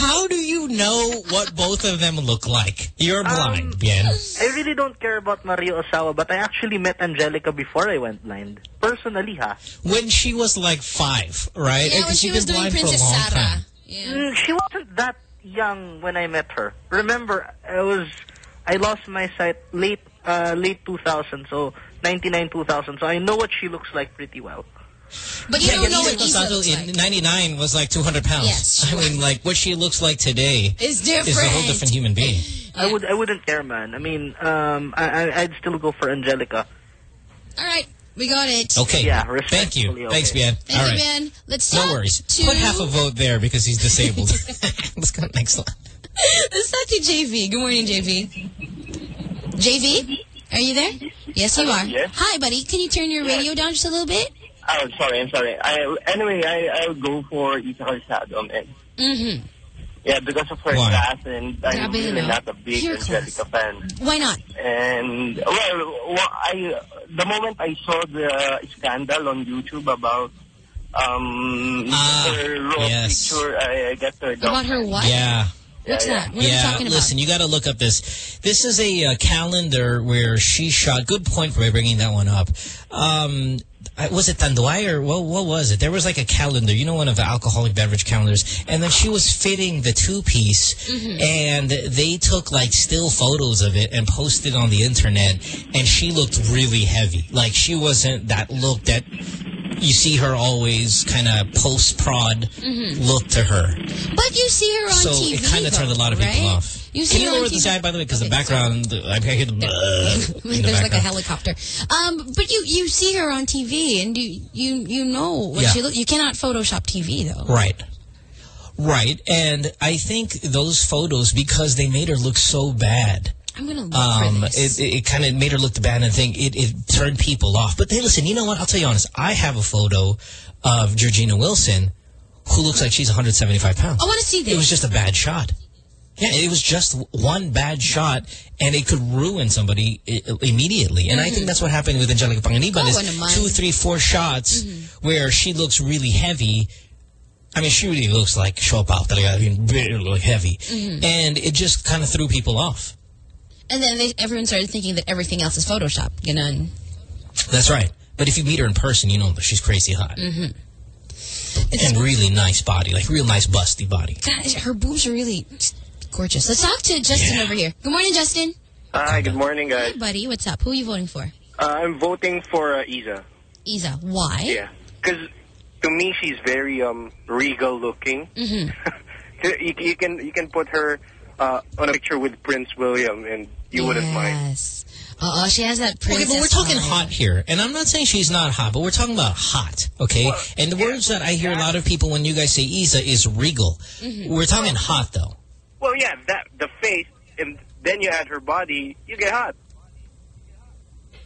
How do you know what both of them look like? You're blind, Bien. I really don't care about Maria Ozawa, but I actually met Angelica before I went blind. Personally, ha? When she was like five, right? Yeah, when Because she was doing blind for a Princess long Sarah. time. Mm, she wasn't that young when I met her. Remember, I was I lost my sight late uh, late 2000, so 99 2000. So I know what she looks like pretty well. But you yeah, don't know what Iza Gonzalo looks in 99 was like 200 pounds. Yes, I mean, like, what she looks like today It's is a whole different. different human being. [LAUGHS] I would I wouldn't care, man. I mean, um, I, I I'd still go for Angelica. All right. We got it. Okay. Yeah, Thank you. respectfully, Thanks, Ben. Bien. Thank All you, right. Bien. Let's No worries. to... Put half a vote there because he's disabled. [LAUGHS] [LAUGHS] Let's go next one. [LAUGHS] Let's talk to JV. Good morning, JV. JV? Are you there? Yes, you are. Yes. Hi, buddy. Can you turn your radio down just a little bit? Oh, sorry, I'm sorry. I, anyway, I, I would go for Iza Calzado, man. Mm-hmm. Yeah, because of her Why? class, and I'm Grabe, you really know. not a big Pure Angelica fan. Why not? And, well, well, I, the moment I saw the scandal on YouTube about um, her raw yes. picture, I, I got turned off. About her what? Yeah. What's Yeah, that? What are you yeah, talking about? listen, you got to look up this. This is a uh, calendar where she shot. Good point for bringing that one up. Um, I- was it Tanduay or what, what was it? There was like a calendar, you know, one of the alcoholic beverage calendars. And then she was fitting the two-piece Mm-hmm. and they took like still photos of it and posted on the internet and she looked really heavy. Like she wasn't that look that you see her always kind of post-prod Mhm. look to her. But you see her on So TV, it kind of turned a lot of people right? off. You see Can you lower the side, by the way? Because the background, I hear the, [LAUGHS] in the There's like a helicopter. Um, but you you see her on TV, and you you you know what Yeah. she. You cannot Photoshop TV though. Right. Right. And I think those photos, because they made her look so bad, I'm gonna look um, for this. it, it kind of made her look bad and think it, it turned people off. But hey, listen, you know what? I'll tell you honest. I have a photo of Georgina Wilson who looks like she's 175 pounds. I want to see this. It was just a bad shot. Yeah, it was just one bad shot, and it could ruin somebody immediately. And I think that's what happened with Angelica Panganiban Oh, is two, three, four shots where she looks really heavy. I mean, she really looks like talaga, I mean, really heavy. Mhm. And it just kind of threw people off. And then they, everyone started thinking that everything else is Photoshop. Ganun. That's right. But if you meet her in person, you know that she's crazy hot. Mm-hmm. and really nice body, like real nice busty body. God, her boobs are really gorgeous. Let's talk to Justin over here. Good morning, Justin. Hi, good morning, guys. Hey, buddy. What's up? Who are you voting for? Uh, I'm voting for uh, Iza. Iza. Why? Yeah, because to me she's very um regal looking. Mm-hmm. [LAUGHS] You, you can you can put her uh, on a picture with Prince William, and you wouldn't mind. Yes. Uh, she has that Okay, but we're talking vibe. hot here, and I'm not saying she's not hot, but we're talking about hot, okay? and the words that I hear a lot of people when you guys say Iza is regal. Mhm. We're talking hot, though. Well, yeah, that the face, and then you add her body, you get hot.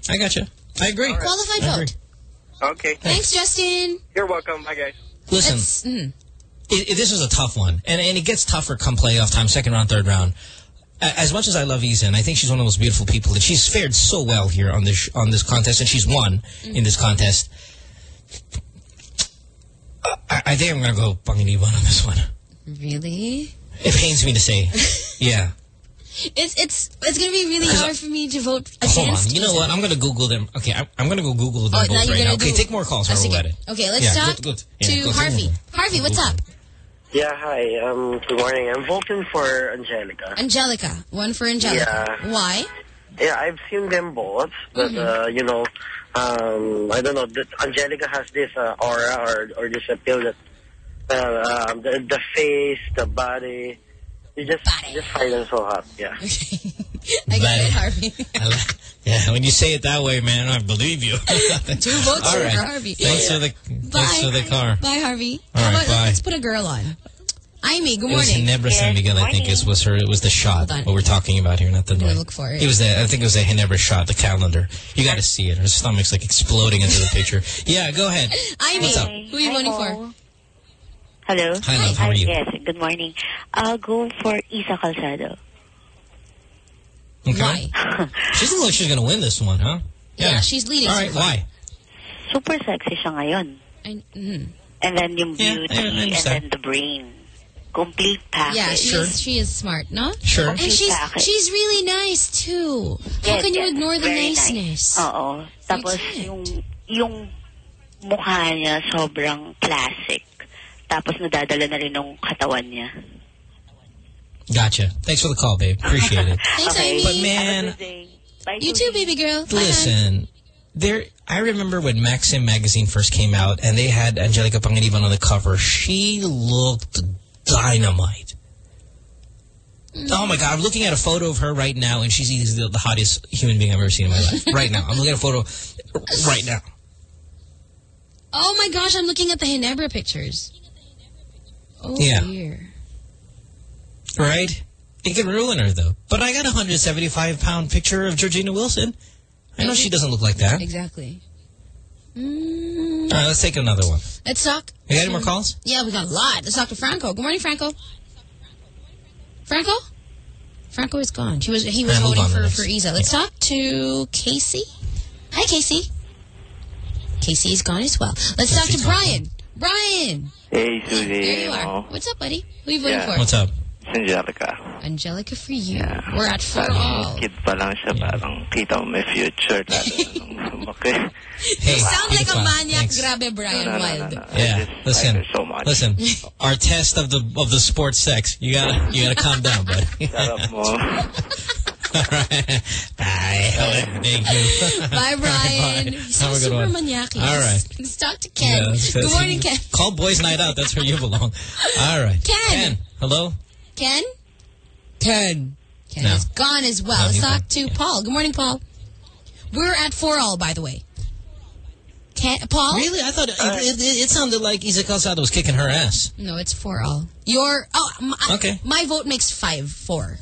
I gotcha. I agree. Qualified I agree. vote. Okay. Thanks, Justin. You're welcome. Bye, guys. Listen, mm. it, it, this is a tough one, and, and it gets tougher come playoff time, second round, third round. As much as I love Iza, and I think she's one of the most beautiful people, and she's fared so well here on this on this contest, and she's won in this contest. I, I think I'm going to go Panganiban on this one. Really? It pains me to say. [LAUGHS] Yeah. It's it's it's gonna be really hard for me to vote Hold on. You know what? I'm going to Google them. Okay, I'm, I'm going to go Google them Oh, both right gonna now. Okay, take more calls Oh, while we're sige. at it. Okay, let's Yeah, talk good, good. to Yeah, go Harvey. Harvey, what's up? Yeah, hi. Um, good morning. I'm voting for Angelica. Angelica. One for Angelica. Yeah. Why? Yeah, I've seen them both, but uh, you know, um, I don't know. Angelica has this uh, aura or or this appeal that uh, um, the the face, the body, you just just find them so hot. Yeah. [LAUGHS] I got it, Harvey. [LAUGHS] Yeah, when you say it that way, man, I believe you. [LAUGHS] Two votes All for. Harvey. Thanks for the thanks for the car. Bye, Harvey. All How right, about, bye. Let's put a girl on. Amy, good morning. It was morning. Ginebra San Miguel, I think, is, was her. It was the shot. What we're talking about here, not the. gonna noise. look for it. It was the. I think it was a Ginebra shot. The calendar. You got to see it. Her stomach's like exploding into the picture. [LAUGHS] Yeah, go ahead. Amy, What's up? who are you voting for? Hello. Hi, love. How are you? Yes, good morning. I'll go for Iza Calzado. Okay. Why? [LAUGHS] she doesn't look like she's going to win this one, huh? Yeah, she's leading All so why? Super sexy siya ngayon. mhm. And then yung beauty, I and then the brain. Complete package. Yeah, she is, she is smart, no? Sure. And she's Complete she's really nice too. How Yes, can you ignore the very niceness? Nice. Oo. Tapos yung, yung mukha niya sobrang classic. Tapos nadadala na rin ng katawan niya. Gotcha. Thanks for the call, babe. Appreciate it. [LAUGHS] Thanks, Okay. Amy. But man, you too, baby girl. Bye, listen. There, I remember when Maxim magazine first came out, and they had Angelica Panganiban on the cover. She looked dynamite. Oh my God! I'm looking at a photo of her right now, and she's the, the hottest human being I've ever seen in my life. [LAUGHS] Right now, I'm looking at a photo right now. Oh my gosh, I'm looking at the Ginebra pictures. Oh Yeah. dear. Right? It can ruin her though. But I got a 175 pound picture of Georgina Wilson. I know she doesn't look like that. Exactly. Mm, All right, let's take another one. let's talk. You got any more calls? Yeah, we got a lot. Let's talk to Franco. Good morning, Franco. Franco? Franco is gone. He was he was Alright, voting for for Iza. Let's talk to Casey. Hi, Casey. Casey is gone as well. Let's talk to Brian. Brian, Hey, Susie. there you are. What's up, buddy? Who are you voting Yeah. for? What's up? It's Angelica. Angelica for you. We're at four Parang all. kid pa lang siya, parang kita mo may future. [LAUGHS] okay. Hey, Sound like a maniac. thanks. Grabe, Brian No, no, no, Wild. no, no. Yeah, listen, so much. listen. [LAUGHS] Our test of the of the sports sex. You gotta you gotta calm down, bud. [LAUGHS] Shut up, mo. All right. Bye. Thank you. Bye, Brian. Bye. You Have a good super one. maniac. All right. Let's talk to Ken. Yeah, Good morning, Ken. Call Boys Night Out. That's where you belong. All right. Ken. Hello. Ken? Ken. Ken No. is gone as well. No, Let's talk to Paul. Good morning, Paul. We're at four all, by the way. Ken, Paul? Really? I thought it, it, it sounded like Iza Calzado was kicking her ass. No, it's four all. Your oh, my, Okay. My vote makes five four.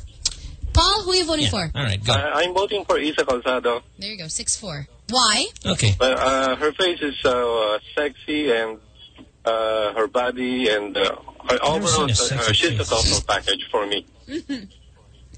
Paul, who are you voting for? All right, go. I, I'm voting for Iza Calzado. There you go, six four. Why? Okay. But uh, her face is uh, sexy and uh, her body and uh, her overall, seen a uh, she's a total package for me.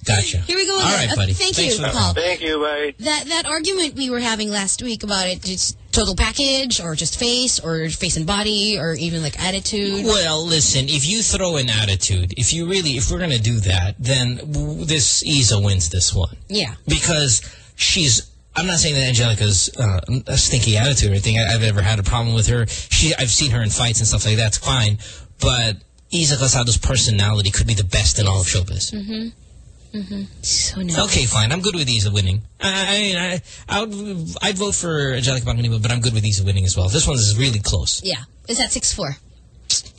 Gotcha. Here we go. All again. Uh, buddy. thank Thanks you, for Paul. Thank you, bye. That that argument we were having last week about it, just total package or just face or face and body or even like attitude. Well, listen, if you throw an attitude, if you really, if we're going to do that, then w- this Iza wins this one. Yeah. Because she's, I'm not saying that Angelica's uh, a stinky attitude or anything. I, I've ever had a problem with her. She, I've seen her in fights and stuff like that. It's fine. But Iza Calzado's personality could be the best in all of showbiz. Mm-hmm. Mm-hmm. So nice. Okay, fine. I'm good with Iza winning. I, I mean, I, I would, I'd vote for Angelica Panganiban, but I'm good with Iza winning as well. This one is really close. Yeah, it's at six four.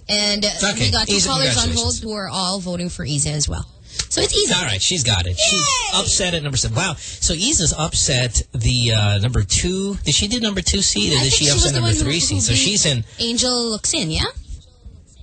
And uh, Okay, we got two Iza, callers on hold who are all voting for Iza as well. So it's easy. All right, she's got it. She's upset at number seven. Wow. So Iza's upset the uh, number two. Did she do number two seed or I did she upset number three seed? So she's in. Angel looks in, yeah?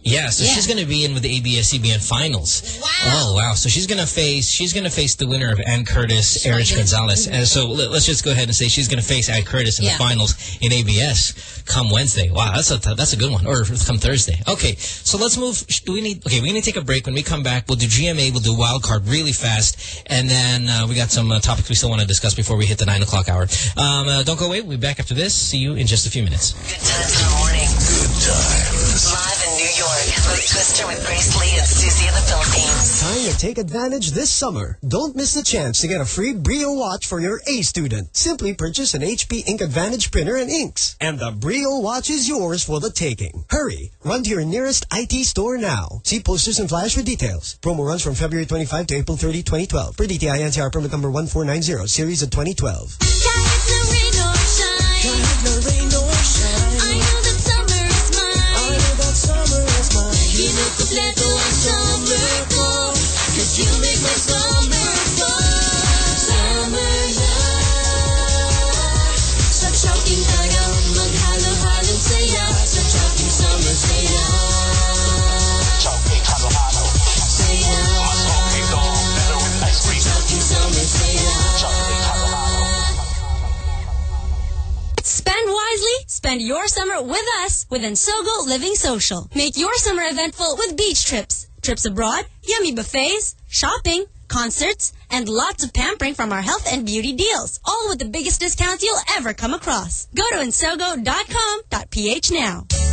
Yeah, so Yeah. she's going to be in with the ABS-CBN finals. Wow. Oh, wow. So she's going to face she's going to face the winner of Anne Curtis, Erich Gonzalez. And so let, us just go ahead and say she's going to face Anne Curtis in Yeah. the finals in ABS come Wednesday. Wow, that's a that's a good one. Or come Thursday. Okay, so let's move. Do we need? Okay, we're going to take a break. When we come back, we'll do GMA. We'll do wild card really fast, and then uh, we got some uh, topics we still want to discuss before we hit the nine o'clock hour. Um, uh, don't go away. We'll be back after this. See you in just a few minutes. Good times in the morning. Good times. Live in New York. The Twister with Grace Lee and Susie in the Philippines. Time to take advantage this summer. Don't miss the chance to get a free Brio watch for your A student. Simply purchase an HP Ink Advantage printer and inks. And the Brio watch is yours for the taking. Hurry! Run to your nearest IT store now. See posters and flyers for details. Promo runs from February 25 to April 30, 2012. Per DTI NCR permit number 1490, series of 2012. Spend your summer with us with Ensogo Living Social. Make your summer eventful with beach trips, trips abroad, yummy buffets, shopping, concerts, and lots of pampering from our health and beauty deals. All with the biggest discounts you'll ever come across. Go to ensogo.com.ph now.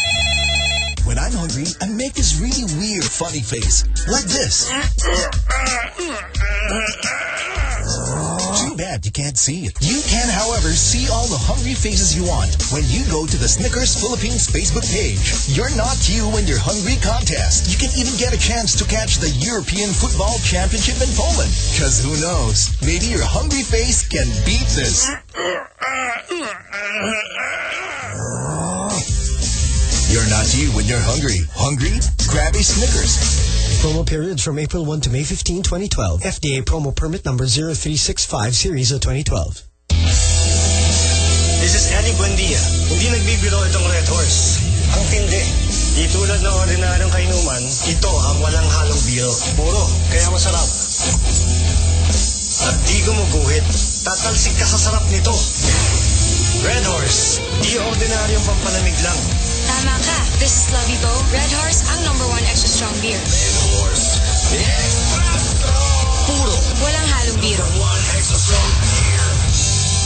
When I'm hungry, I make this really weird, funny face. Like this. Too bad you can't see it. You can, however, see all the hungry faces you want when you go to the Snickers Philippines Facebook page. You're Not You When You're Hungry contest. You can even get a chance to catch the European Football Championship in Poland. Because who knows, maybe your hungry face can beat this. You're not you when you're hungry. Hungry? Grab a Snickers. Promo periods from April 1 to May 15, 2012. FDA promo permit number 0365 series of 2012. This is Eddie Buendia. Hindi nagbibiro itong Red Horse. Ang tindi. Di tulad ng ordinaryong kainuman, ito ang walang halong biro. Puro, kaya masarap. At di gumuguhit. Tatalsik ka sa sarap nito. Red Horse. Di ordinaryong pampalamig lang. Tama ka. This is Lovi Poe. Red Horse, ang number one extra strong beer. Red Horse. Extra strong. Puro. Walang halong biro.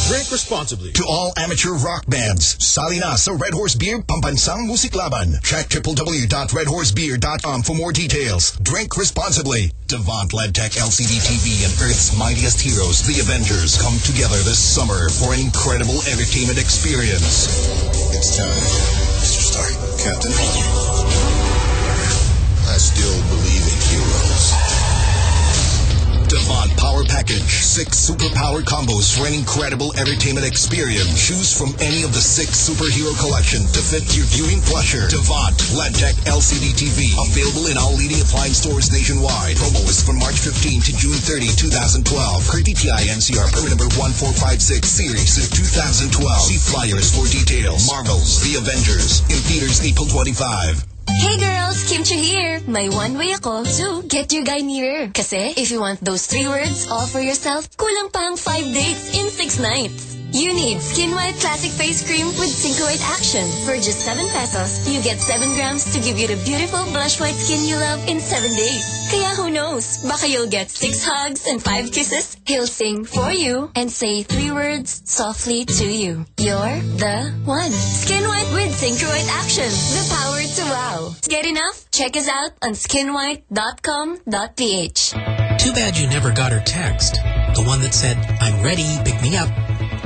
Drink responsibly. To all amateur rock bands, sali na sa Red Horse Beer Pambansang Musiklaban. Check www.redhorsebeer.com for more details. Drink responsibly. Devant LedTech LCD TV and Earth's Mightiest Heroes, the Avengers, come together this summer for an incredible entertainment experience. It's time, Captain. I still believe in heroes. Devant Power Package. Six superpower combos for an incredible entertainment experience. Choose from any of the six superhero collection to fit your viewing pleasure. Devant LedTech LCD TV. Available in all leading appliance stores nationwide. Promo is from March 15 to June 30, 2012. Per DTI NCR permit number 1456 series of 2012. See flyers for details. Marvels, The Avengers. In theaters April 25. Hey girls, Kim Chiu here. May one way ako, so get your guy nearer. Kasi if you want those three words all for yourself, kulang pang five dates in six nights. You need Skin White Classic Face Cream with Synchroid Action. For just 7 pesos, you get 7 grams to give you the beautiful blush white skin you love in 7 days. Kaya who knows, baka you'll get 6 hugs and 5 kisses. He'll sing for you and say 3 words softly to you. You're the one. Skin White with Synchroid Action. The power to wow. Get enough? Check us out on skinwhite.com.ph. Too bad you never got her text. The one that said, I'm ready, pick me up.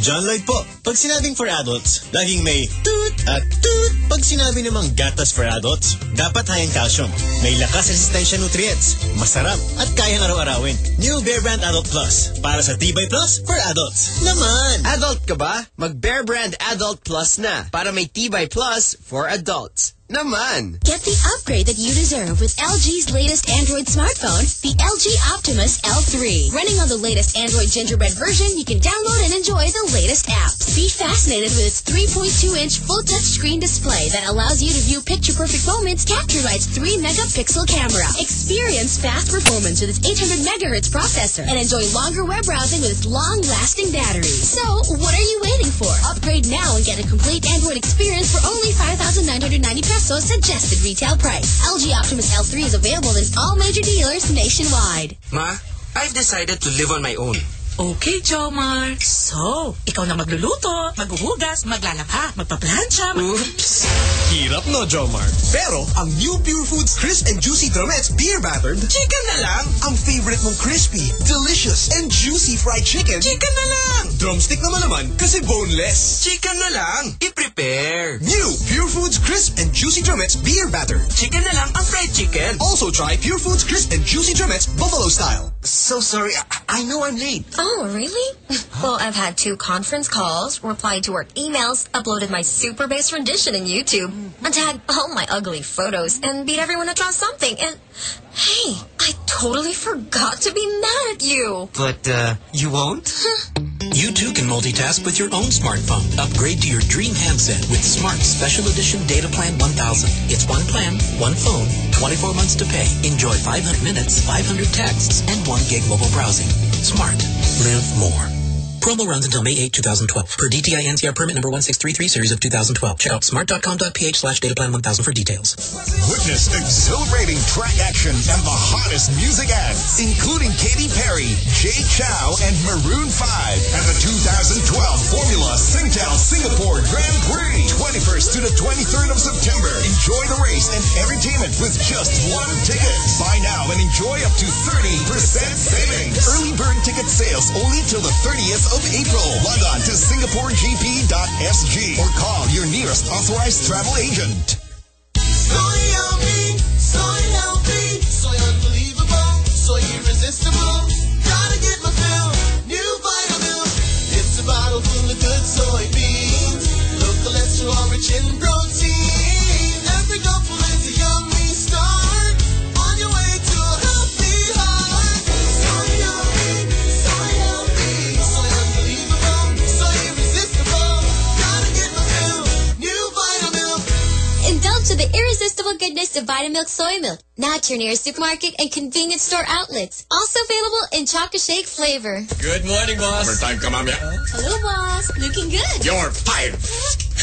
John Lloyd po. Pag sinabing for adults, laging may toot at toot. Pag sinabi namang gatas for adults, dapat high in calcium. May lakas resistensya nutrients, masarap, at kayang araw-arawin. New Bear Brand Adult Plus. Para sa Tibay Plus for adults. Naman! Adult ka ba? Mag Bear Brand Adult Plus na para may Tibay Plus for adults. Naman! Get the upgrade that you deserve with LG's latest Android smartphone, the LG Optimus L3. Running on the latest Android Gingerbread version, you can download and enjoy the latest apps. Be fascinated with its 3.2-inch full-touch screen display that allows you to view picture-perfect moments captured by its 3-megapixel camera. Experience fast performance with its 800 megahertz processor and enjoy longer web browsing with its long-lasting battery. So, what are you waiting for? Upgrade now and get a complete Android experience for only 5,990 pesos suggested retail price. LG Optimus L3 is available in all major dealers nationwide. Ma, I've decided to live on my own. Okay, Jomar. So, ikaw na magluluto, maghuhugas, maglalaba, magpaplansya, mag- Oops. Hirap no, Jomar. Pero, ang new Pure Foods Crisp and Juicy Drumettes Beer Battered, chicken na lang! Ang favorite mong crispy, delicious, and juicy fried chicken, chicken na lang! Drumstick naman naman kasi boneless. Chicken na lang! I-prepare! New Pure Foods Crisp and Juicy Drumettes Beer Battered. Chicken na lang ang fried chicken. Also try Pure Foods Crisp and Juicy Drumettes Buffalo Style. So sorry, I, I know I'm late. Oh, really? [LAUGHS] well, I've had two conference calls, replied to work emails, uploaded my super bass rendition in YouTube, and tagged all my ugly photos, and beat everyone to draw something. And hey, I totally forgot to be mad at you. But, uh, you won't? You too can multitask with your own smartphone. Upgrade to your dream handset with Smart Special Edition Data Plan 1000. It's one plan, one phone, 24 months to pay. Enjoy 500 minutes, 500 texts, and 1 gig mobile browsing. Smart. Live more. Promo runs until May 8, 2012. Per DTI NCR permit number 1633 series of 2012. Check out smart.com.ph slash dataplan 1000 for details. Witness exhilarating track action and the hottest music acts, including Katy Perry, Jay Chou, and Maroon 5 at the 2012 Formula Singtel Singapore Grand Prix. 21st to the 23rd of September. Enjoy the race and entertainment with just one ticket. Buy now and enjoy up to 30% savings. Early bird ticket sales only till the 30th of April. Log on to singaporegp.sg or call your nearest authorized travel agent. Soy soy healthy, soy unbelievable, soy irresistible. Gotta get my fill, new. It's a bottle full of good low cholesterol rich in to the irresistible goodness of Vitamilk Soy Milk. Now at your nearest supermarket and convenience store outlets. Also available in Choco Shake flavor. Good morning, boss. Overtime ka, mamaya. Hello, boss. Looking good. You're fired.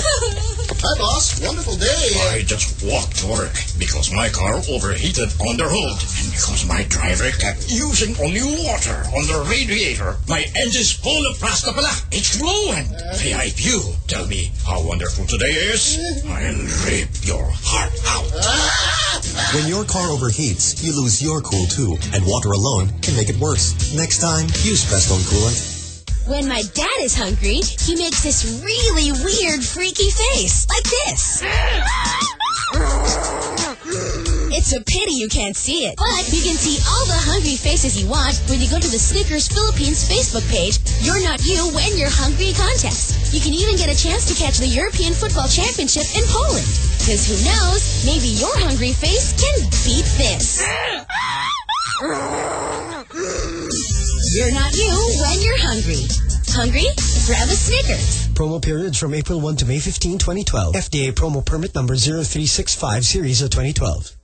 Hi, boss. Wonderful day. I just walked to work because my car overheated on the road. And because my driver kept using only water on the radiator, my engine's full of plastic pala. It's ruined. Kaya if you tell me how wonderful today is, I'll rip your heart out. Ah! When your car overheats, you lose your cool too, and water alone can make it worse. Next time, use Prestone Coolant. When my dad is hungry, he makes this really weird, freaky face. Like this. It's a pity you can't see it. But you can see all the hungry faces you want when you go to the Snickers Philippines Facebook page, You're Not You When You're Hungry contest. You can even get a chance to catch the European Football Championship in Poland. Because who knows, maybe your hungry face can beat this. You're not you when you're hungry. Hungry? Grab a Snickers. Promo periods from April 1 to May 15, 2012. FDA promo permit number 0365 series of 2012.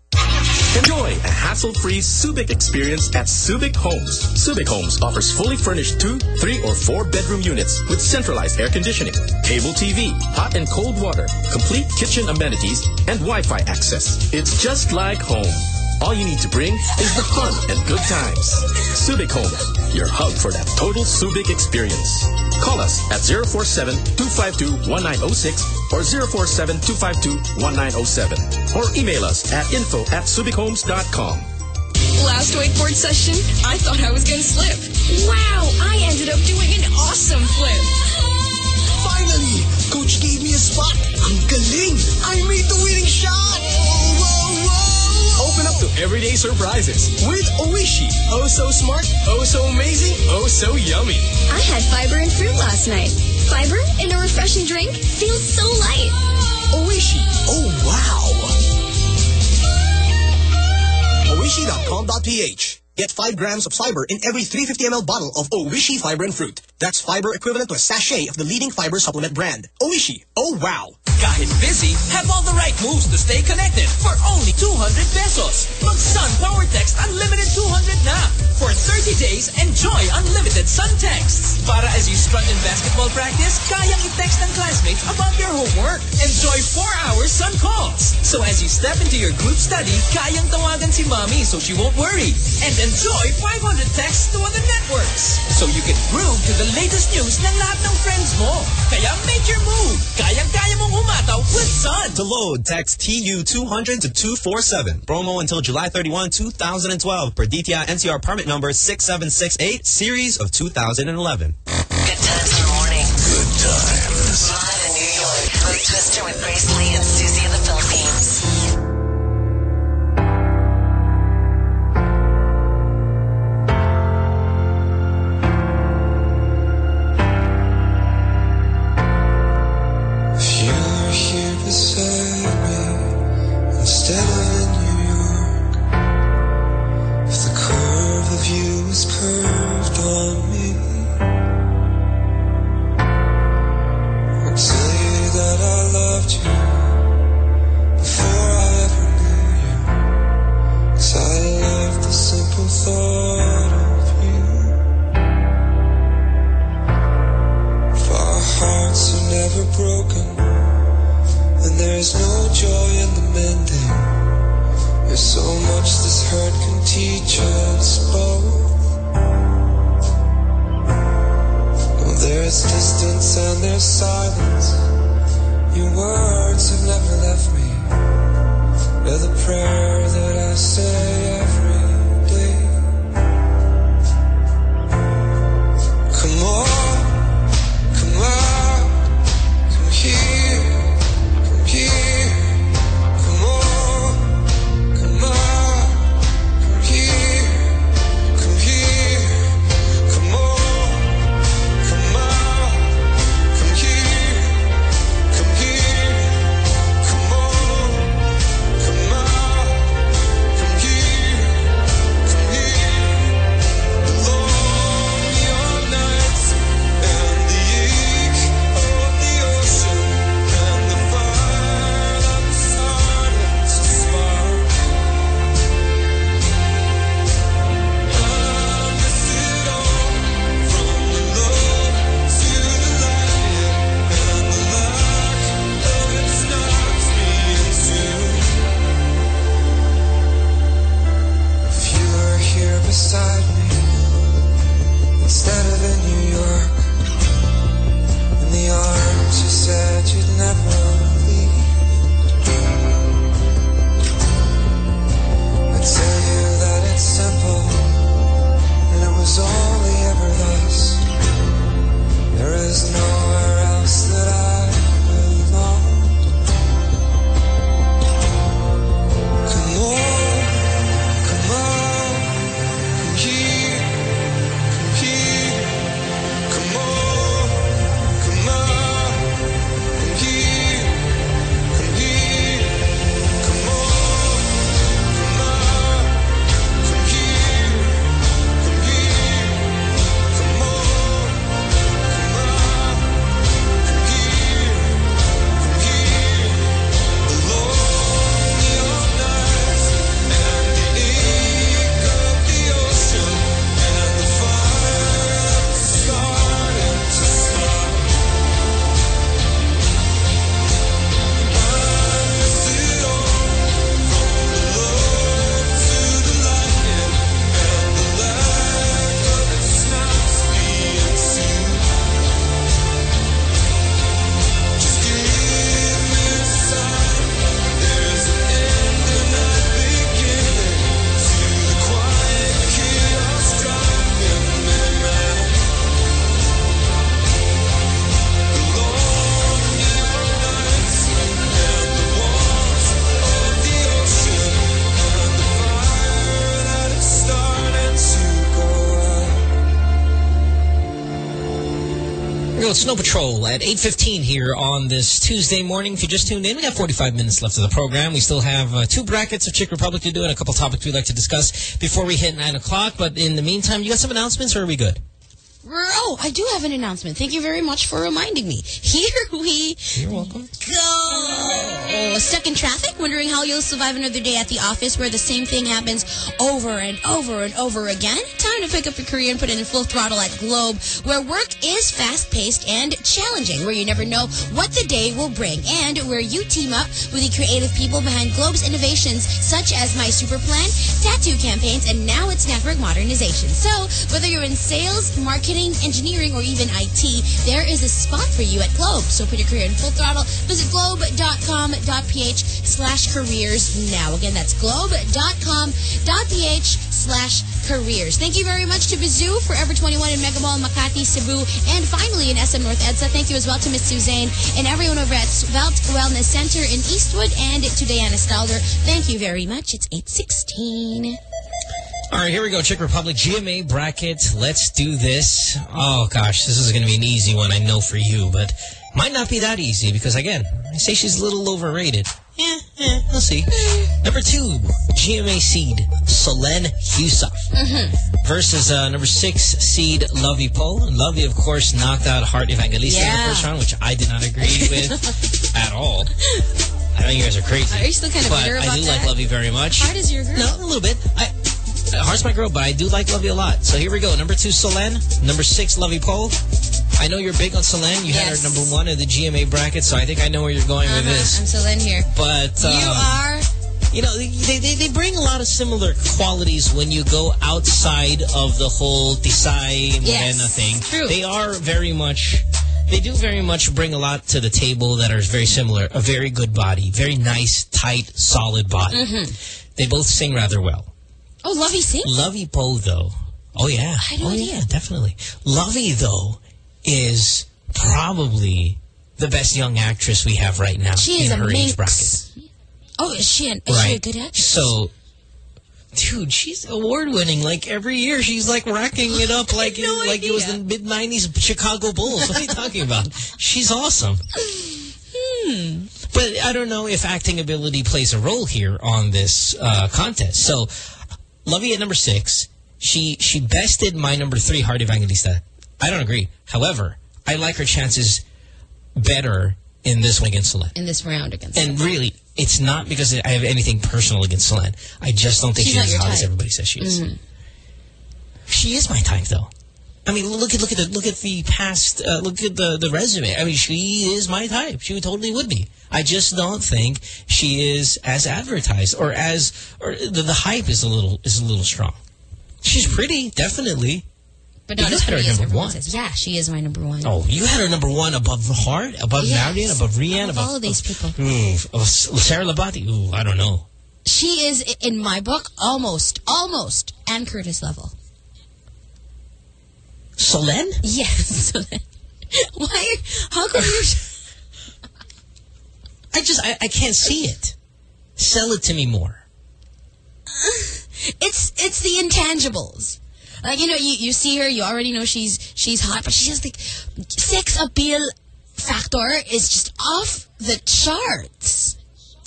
Enjoy a hassle-free Subic experience at Subic Homes. Subic Homes offers fully furnished two, three, or four-bedroom units with centralized air conditioning, cable TV, hot and cold water, complete kitchen amenities, and Wi-Fi access. It's just like home. All you need to bring is the fun and good times. Subic Homes, your hub for that total Subic experience. Call us at 047-252-1906 or 047-252-1907 or email us at info at subichomes.com. Last wakeboard session, I thought I was going to slip. Wow, I ended up doing an awesome flip. Finally, coach gave me a spot. Ang galing! I made the winning shot! Open up to everyday surprises with Oishi. Oh so smart, oh so amazing, oh so yummy. I had fiber and fruit last night. Fiber in a refreshing drink feels so light. Oishi. Oh, wow. Oishi.com.ph Get 5 grams of fiber in every 350 ml bottle of Oishi Fiber and Fruit. That's fiber equivalent to a sachet of the leading fiber supplement brand. Oishi. Oh, wow. Kahit busy, have all the right moves to stay connected for only 200 pesos. Mag-Sun Power Text Unlimited 200 na. For 30 days, enjoy unlimited Sun texts. Para as you strut in basketball practice, kayang i-text ng classmates about your homework. Enjoy 4 hours Sun calls. So as you step into your group study, kayang tawagan si mommy so she won't worry. And enjoy 500 texts to other networks. So you can groove to the latest news ng lahat ng friends mo. Kaya make your move. Kayang-kaya mong umataw with Sun. To load, text TU200 to 247. Promo until July 31, 2012 per DTI NCR permit number 6768, series of 2011. Snow Patrol at 8.15 here on this Tuesday morning. If you just tuned in, we got 45 minutes left of the program. We still have uh, two brackets of Chick Republic to do and a couple topics we'd like to discuss before we hit 9 o'clock. But in the meantime, you got some announcements or are we good? Oh, I do have an announcement. Thank you very much for reminding me. [LAUGHS] Here we You're welcome. go. Stuck in traffic, wondering how you'll survive another day at the office where the same thing happens over and over and over again? Time to pick up your career and put it in full throttle at Globe, where work is fast-paced and challenging, where you never know what the day will bring, and where you team up with the creative people behind Globe's innovations, such as My Super Plan, tattoo campaigns, and now it's network modernization. So, whether you're in sales, marketing, engineering, or even IT, there is a spot for you at Globe. So put your career in full throttle. Visit Globe globe.com.ph slash careers now. Again, that's globe.com.ph slash careers. Thank you very much to Bazoo, Forever 21 in Mega Mall, Makati, Cebu, and finally in SM North EDSA. Thank you as well to Miss Suzanne and everyone over at Svelte Wellness Center in Eastwood and to Diana Stalder. Thank you very much. It's 816. All right, here we go. Chick Republic GMA bracket. Let's do this. Oh, gosh, this is going to be an easy one, I know, for you, but might not be that easy because, again, I say she's a little overrated. Yeah, yeah, we'll see. Number two, GMA seed, Solenn Heussaff versus uh, number six seed, Lovi Poe. Lovi, of course, knocked out Heart Evangelista in the first round, which I did not agree [LAUGHS] with at all. I think you guys are crazy. Are you still kind of but bitter I do that? like Lovi very much. Heart is your girl. No, a little bit. I, Heart's my girl, but I do like Lovi a lot. So here we go. Number two, Solenn. Number six, Lovi Poe. I know you're big on Solenn. You had her number one in the GMA bracket, so I think I know where you're going with Uh-huh. this. I'm in here. But uh, you are you know, they, they, they bring a lot of similar qualities when you go outside of the whole Tisay Yes, Morena thing. true. They are very much, they do very much bring a lot to the table that are very similar. A very good body, very nice, tight, solid body. Mhm. They both sing rather well. Oh, Lovi sings? Lovi Poe, though. Oh, yeah. I had no oh, idea. yeah, definitely. Lovi, though, is probably the best young actress we have right now She is in a her age bracket. Oh, is she, an, is she a good actress? So, dude, she's award winning. Like every year, she's like racking it up [LAUGHS] like no like it was the mid '90s Chicago Bulls. What are you talking about? She's awesome. Hmm. But I don't know if acting ability plays a role here on this uh, contest. So, Lovi at number six, she she bested my number three, Heart Evangelista. I don't agree. However, I like her chances better in this one against Solenn. In this round against And really, it's not because I have anything personal against Solenn. I just don't think She's she's, as hot as everybody says she is. Mhm. She is my type, though. I mean, look at look at the look at the past. Uh, look at the the resume. I mean, she is my type. She totally would be. I just don't think she is as advertised or as or the, the hype is a little is a little strong. She's pretty, definitely. But as had her number everyone one. says. Yeah, she is my number one. Oh, you had her number one above Heart, above Yes. Marian, above Rhian, Above above all of these people. Of Sarah Lahbati. Ooh, I don't know. She is, in my book, almost, almost Anne Curtis level. Solenn? Yes. [LAUGHS] Why? How come you... [LAUGHS] I just I, I can't see it. Sell it to me more. [LAUGHS] It's it's the intangibles. Like you know, you, you see her, you already know she's she's hot, but she has like sex appeal factor is just off the charts.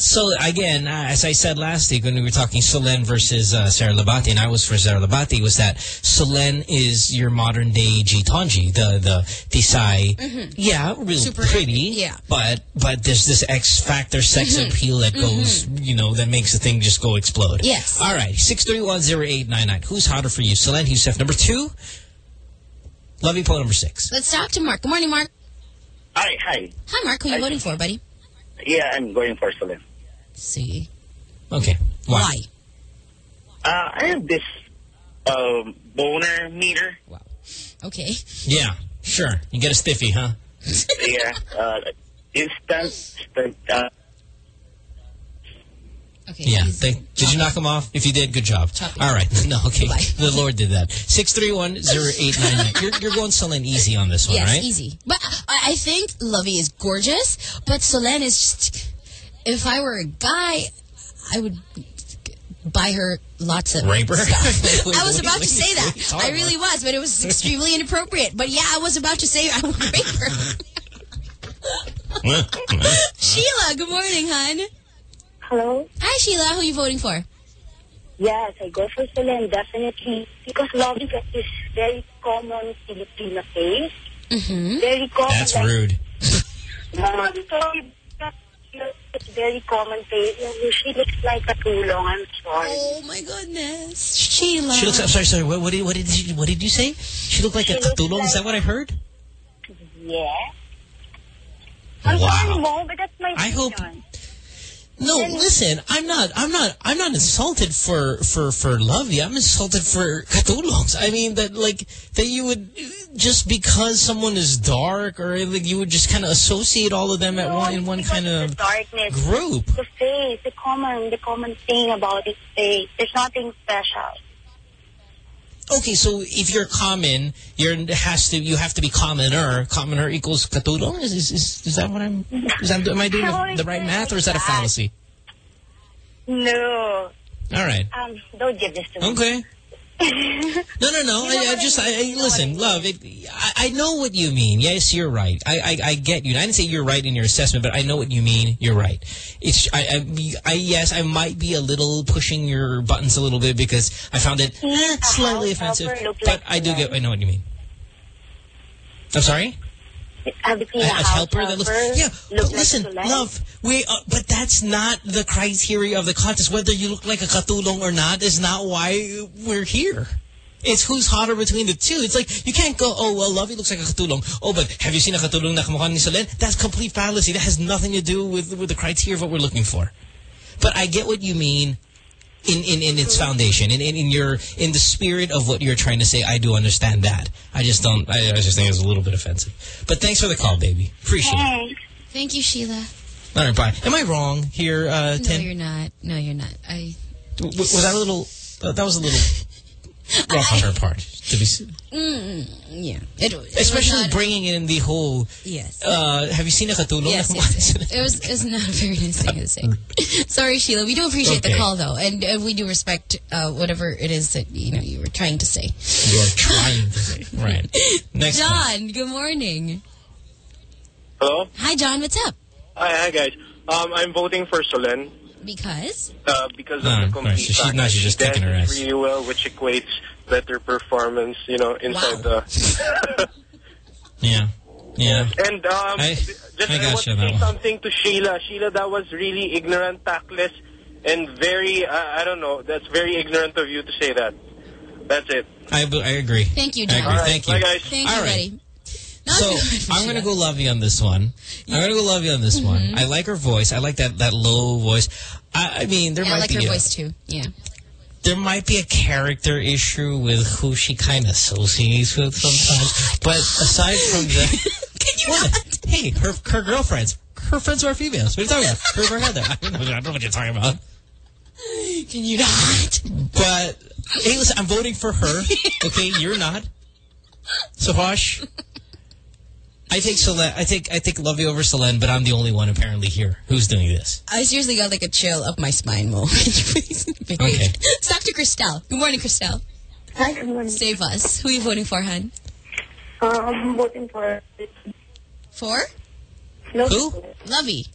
So again, uh, as I said last week when we were talking Solenn versus uh, Sarah Lahbati, and I was for Sarah Lahbati, was that Solenn is your modern day Gitonji, the the Tisay. Mhm. Yeah, real Super- pretty. yeah. But but there's this X factor, sex Mhm. appeal that goes, you know, that makes the thing just go explode. Yes. All right, six three one zero eight nine nine. Who's hotter for you, Solenn Heussaff number two? Lovi Poe number six. Let's talk to Mark. Good morning, Mark. Hi, hi. Hi, Mark. Who are you voting for, buddy? Yeah, I'm going for Solenn. See. Okay. Why? Uh, I have this um, boner meter. Wow. Okay. Yeah, sure. You get a stiffy, huh? [LAUGHS] yeah, uh, instant, instant uh, Okay. Yeah. Thank, did you knock him off? If you did, good job. All right. [LAUGHS] No, okay. [LAUGHS] The Lord did that. 631-0899. You're, you're going Solenn easy on this one, yes, right? easy. But I, I think Lovi is gorgeous, but Solenn is just. If I were a guy, I would buy her lots of Rape her? stuff. I was about to say that. I really was, but it was extremely inappropriate. But yeah, I was about to say I would rape her. Sheila, good morning, hon. Hello? Hi, Sheila. Who are you voting for? Yes, I go for Solenn, definitely. Because Lovi got this very common Filipino face. Mm-hmm. Very common. That's like, rude. [LAUGHS] "Mama, sorry, it's very commonplace. She looks like a tulong. I'm sorry. Oh my goodness, Sheila. She looks. I'm sorry, sorry. What, what did what did she, what did you say? She looked like She a looks katulong. Is that what I heard? Yeah. I'm Wow. sorry, Mo, but that's my I hope- No, listen. I'm not. I'm not. I'm not insulted for for for Lovi. I'm insulted for katulongs. I mean that like that you would just because someone is dark or like you would just kind of associate all of them at one in one kind of darkness. group. The face, the common, the common thing about his face. There's nothing special. Okay, so if you're common, you're has to you have to be commoner. Commoner equals katulong. Is is is, is that what I'm? Is that, am I doing the, the right math, or is that a fallacy? No. All right. Um, don't give this to me. Okay. [LAUGHS] No, no, no. I, I just, I, I listen, love. It, I, I know what you mean. Yes, you're right. I, I, I get you. And I didn't say you're right in your assessment, but I know what you mean. You're right. It's, I, I, I yes, I might be a little pushing your buttons a little bit because I found it eh, slightly offensive. But I do get, I know what you mean. I'm sorry. Have you seen A, a helper that looks, yeah. look But like listen, Soleil? love. We, uh, but that's not the criteria of the contest. Whether you look like a katulong or not is not why we're here. It's who's hotter between the two. It's like, you can't go, oh, well, Lovi looks like a katulong. Oh, but have you seen a katulong na kamukha ni Solenn? That's complete fallacy. That has nothing to do with, with the criteria of what we're looking for. But I get what you mean in, in, in its foundation. In, in, in your, in the spirit of what you're trying to say, I do understand that. I just don't, I, I just think it's a little bit offensive. But thanks for the call, baby. Appreciate it. Thanks. Thank you, Sheila. All right, bye. Am I wrong here, uh, No, you're not. No, you're not. I. W- was that a little, uh, that was a little [LAUGHS] rough on her part. To be, s- Mm, yeah. It, it especially not- bringing in the whole, Yes. uh, have you seen a katulong? Yes, [LAUGHS] yes, yes. [LAUGHS] It was, it was not a very nice thing to say. Sorry, Sheila. We do appreciate the call, though, and uh, we do respect uh, whatever it is that you know you were trying to say. You're trying to say. [LAUGHS] Right. Next one. John, good morning. Hello? Hi, John. What's up? Hi, hi guys. Um, I'm voting for Solenn Because uh, because Ah, of the right, complete so she- package. now she's just She kicking her dances ass. really well, which equates better performance, you know, inside the... [LAUGHS] Yeah. Yeah. and um, I- just I I, want to say one. something to Sheila. Sheila, that was really ignorant, tactless, and very, uh, I don't know, that's very ignorant of you to say that. That's it. I, I agree. Thank you, I John. agree. All right, Thank you. bye, guys. Thank All you, right. buddy. Not So. I'm gonna go love you on this one. I'm gonna go love you on this one. Mm-hmm. I like her voice. I like that that low voice. I, I mean, there Yeah, might I like be her a, voice too. Yeah. there might be a character issue with who she kind of associates with sometimes. but aside from that, [LAUGHS] Can you what? Hey, her her girlfriends, her friends are females. What are you talking about? Her, her mother. [LAUGHS] I don't, know, I don't know what you're talking about. Can you not? But hey, listen, I'm voting for her. Okay, you're not. So hush. I take Solenn. I take I take Lovi over Solenn, but I'm the only one apparently here who's doing this. I seriously got like a chill up my spine, Mo. Can [LAUGHS] you please behave? Okay. Let's talk to Christelle. Good morning, Christelle. Hi, good morning. Save us. Who are you voting for, hon? Uh, I'm voting for... For? No, Who? Lovi.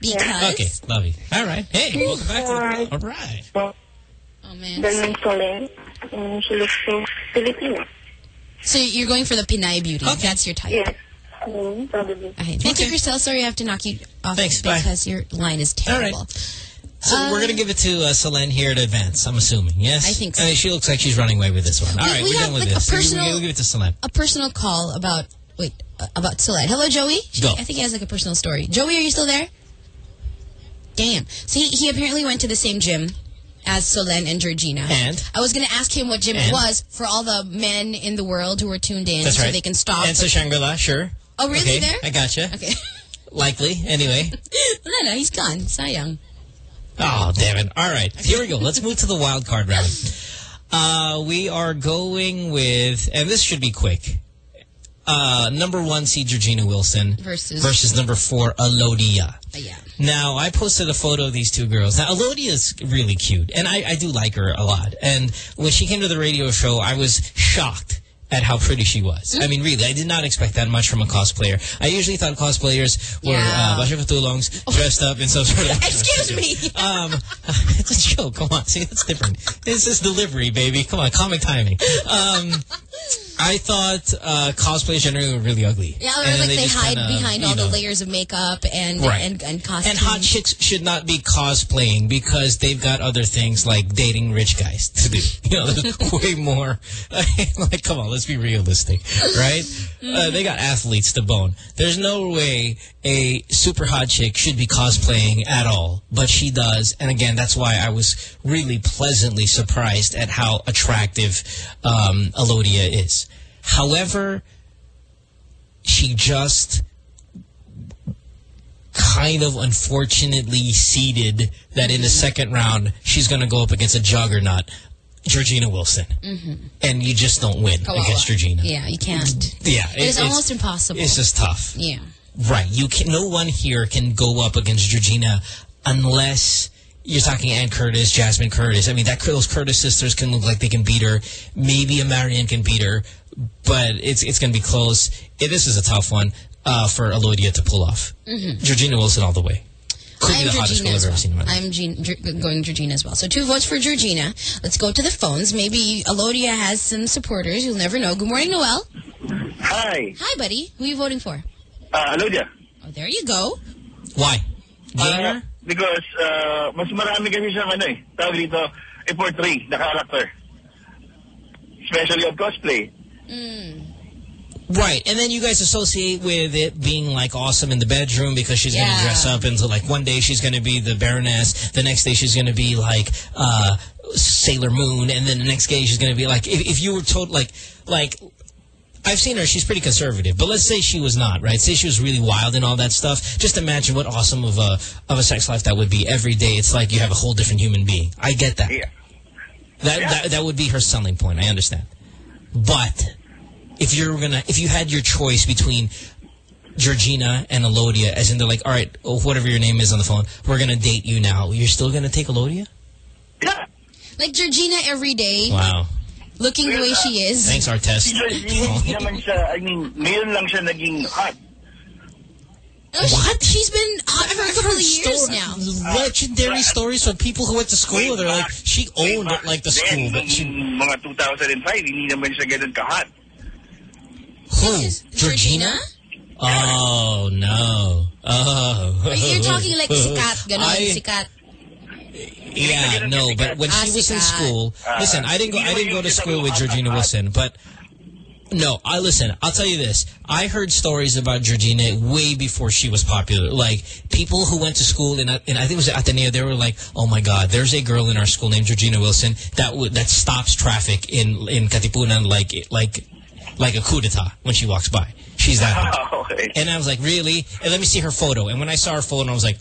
Because? Okay, Lovi. All right. Hey, welcome back to the All right. Oh, man. Then Solenn. And she looks so Filipino. So you're going for the Pinay beauty. Okay. That's your type. Yes. Probably. Okay. Thank you, Christelle. Sorry I have to knock you off Thanks, bye. because your line is terrible. All right. terrible. So we're gonna give it to uh, Solenn here to advance. I'm assuming. Yes. I think so. mean, she looks like she's running away with this one. All We- right, we we're done with like, this. We- personal- We'll give it to Solenn. A personal call about, wait, uh, about Solenn. Hello, Joey? Go. I think he has like a personal story. Joey, are you still there? Damn. So he, he apparently went to the same gym as Solenn and Georgina. And? I was going to ask him what gym it was for all the men in the world who are tuned in That's so right. they can stop. And so Shangri-La, sure. Oh, really? Okay, There? I gotcha. Okay. [LAUGHS] Likely. Anyway. [LAUGHS] no, no, he's gone. Young. Oh, damn it. All right. Here we go. Let's move to the wild card round. [LAUGHS] Uh, we are going with, and this should be quick. Uh, number one seed Georgina Wilson Versus- versus number four Alodia. Uh, yeah. Now, I posted a photo of these two girls. Now, Alodia is really cute, and I, I do like her a lot. And when she came to the radio show, I was shocked at how pretty she was. I mean, really, I did not expect that much from a cosplayer. I usually thought cosplayers were Yeah. uh, of [LAUGHS] dressed up in some sort of... Excuse me. [LAUGHS] Um, [LAUGHS] it's a joke. Come on. See, that's different. This is delivery, baby. Come on. Comic timing. Um, I thought uh, cosplayers generally were really ugly. Yeah, or like they, just hide kinda, behind all the layers of makeup and Right. and, and costumes. And hot chicks should not be cosplaying because they've got other things like dating rich guys to do. You know, there's way more. like, come on, let's be realistic, right? Uh, they got athletes to bone. There's no way a super hot chick should be cosplaying at all, but she does. And again, that's why I was really pleasantly surprised at how attractive um, Alodia is. However, she just kind of unfortunately seeded that in the second round she's going to go up against a juggernaut, Georgina Wilson. Mhm. And you just don't win Kawawa. against Georgina. Yeah, you can't. Yeah. It is almost impossible. It's just tough. Yeah. Right. You can. No one here can go up against Georgina unless you're talking Anne Curtis, Jasmine Curtis. I mean, that those Curtis sisters can look like they can beat her. Maybe a Marian can beat her, but it's it's going to be close. Eh, this is a tough one uh, for Alodia to pull off. Mhm. Georgina Wilson all the way. Could I'm the hottest Georgina girl I've as ever well. seen in. I'm Jean, going Georgina as well. So two votes for Georgina. Let's go to the phones. Maybe Alodia has some supporters. You'll never know. Good morning, Noel. Hi. Hi, buddy. Who are you voting for? Uh, Alodia. Oh, there you go. Why? Uh, because uh, mas marami kasi siyang ano eh, tawag dito, i-portray na character. Especially on cosplay. Right, and then you guys associate with it being like awesome in the bedroom because she's going to dress up into like one day she's going to be the Baroness, the next day she's going to be like uh, Sailor Moon, and then the next day she's going to be like if, if you were told like like I've seen her, she's pretty conservative, but let's say she was not, right? Say she was really wild and all that stuff. Just imagine what awesome of a of a sex life that would be. Every day, it's like you have a whole different human being. I get that. That, that that would be her selling point. I understand. But if you're gonna, if you had your choice between Georgina and Alodia, as in they're like, all right, oh, whatever your name is on the phone, we're gonna date you now. You're still gonna take Alodia? Like Georgina every day, Wow. looking the way she is. Thanks, Artest. Si Georgina, hindi naman siya, I mean, ngayon lang siya naging hot. What? She's been hot for a couple of years now. Legendary stories from people who went to school. They're like, she owned it like the school. But she, Mga 2005, hindi naman siya ganun ka-hot. Who? Georgina? Oh, no. Oh. You're talking like [LAUGHS] sikat, ganon, I- sikat. Yeah, no, but when Ah, she was in school, listen, I didn't go. I didn't go to school with Georgina Wilson, but no, I listen. I'll tell you this: I heard stories about Georgina way before she was popular. Like people who went to school in, in I think it was Ateneo, they were like, "Oh my God, there's a girl in our school named Georgina Wilson that would that stops traffic in in Katipunan like like like a coup d'état when she walks by. She's that hot." [LAUGHS] Oh, okay. And I was like, really? And let me see her photo. And when I saw her photo, I was like,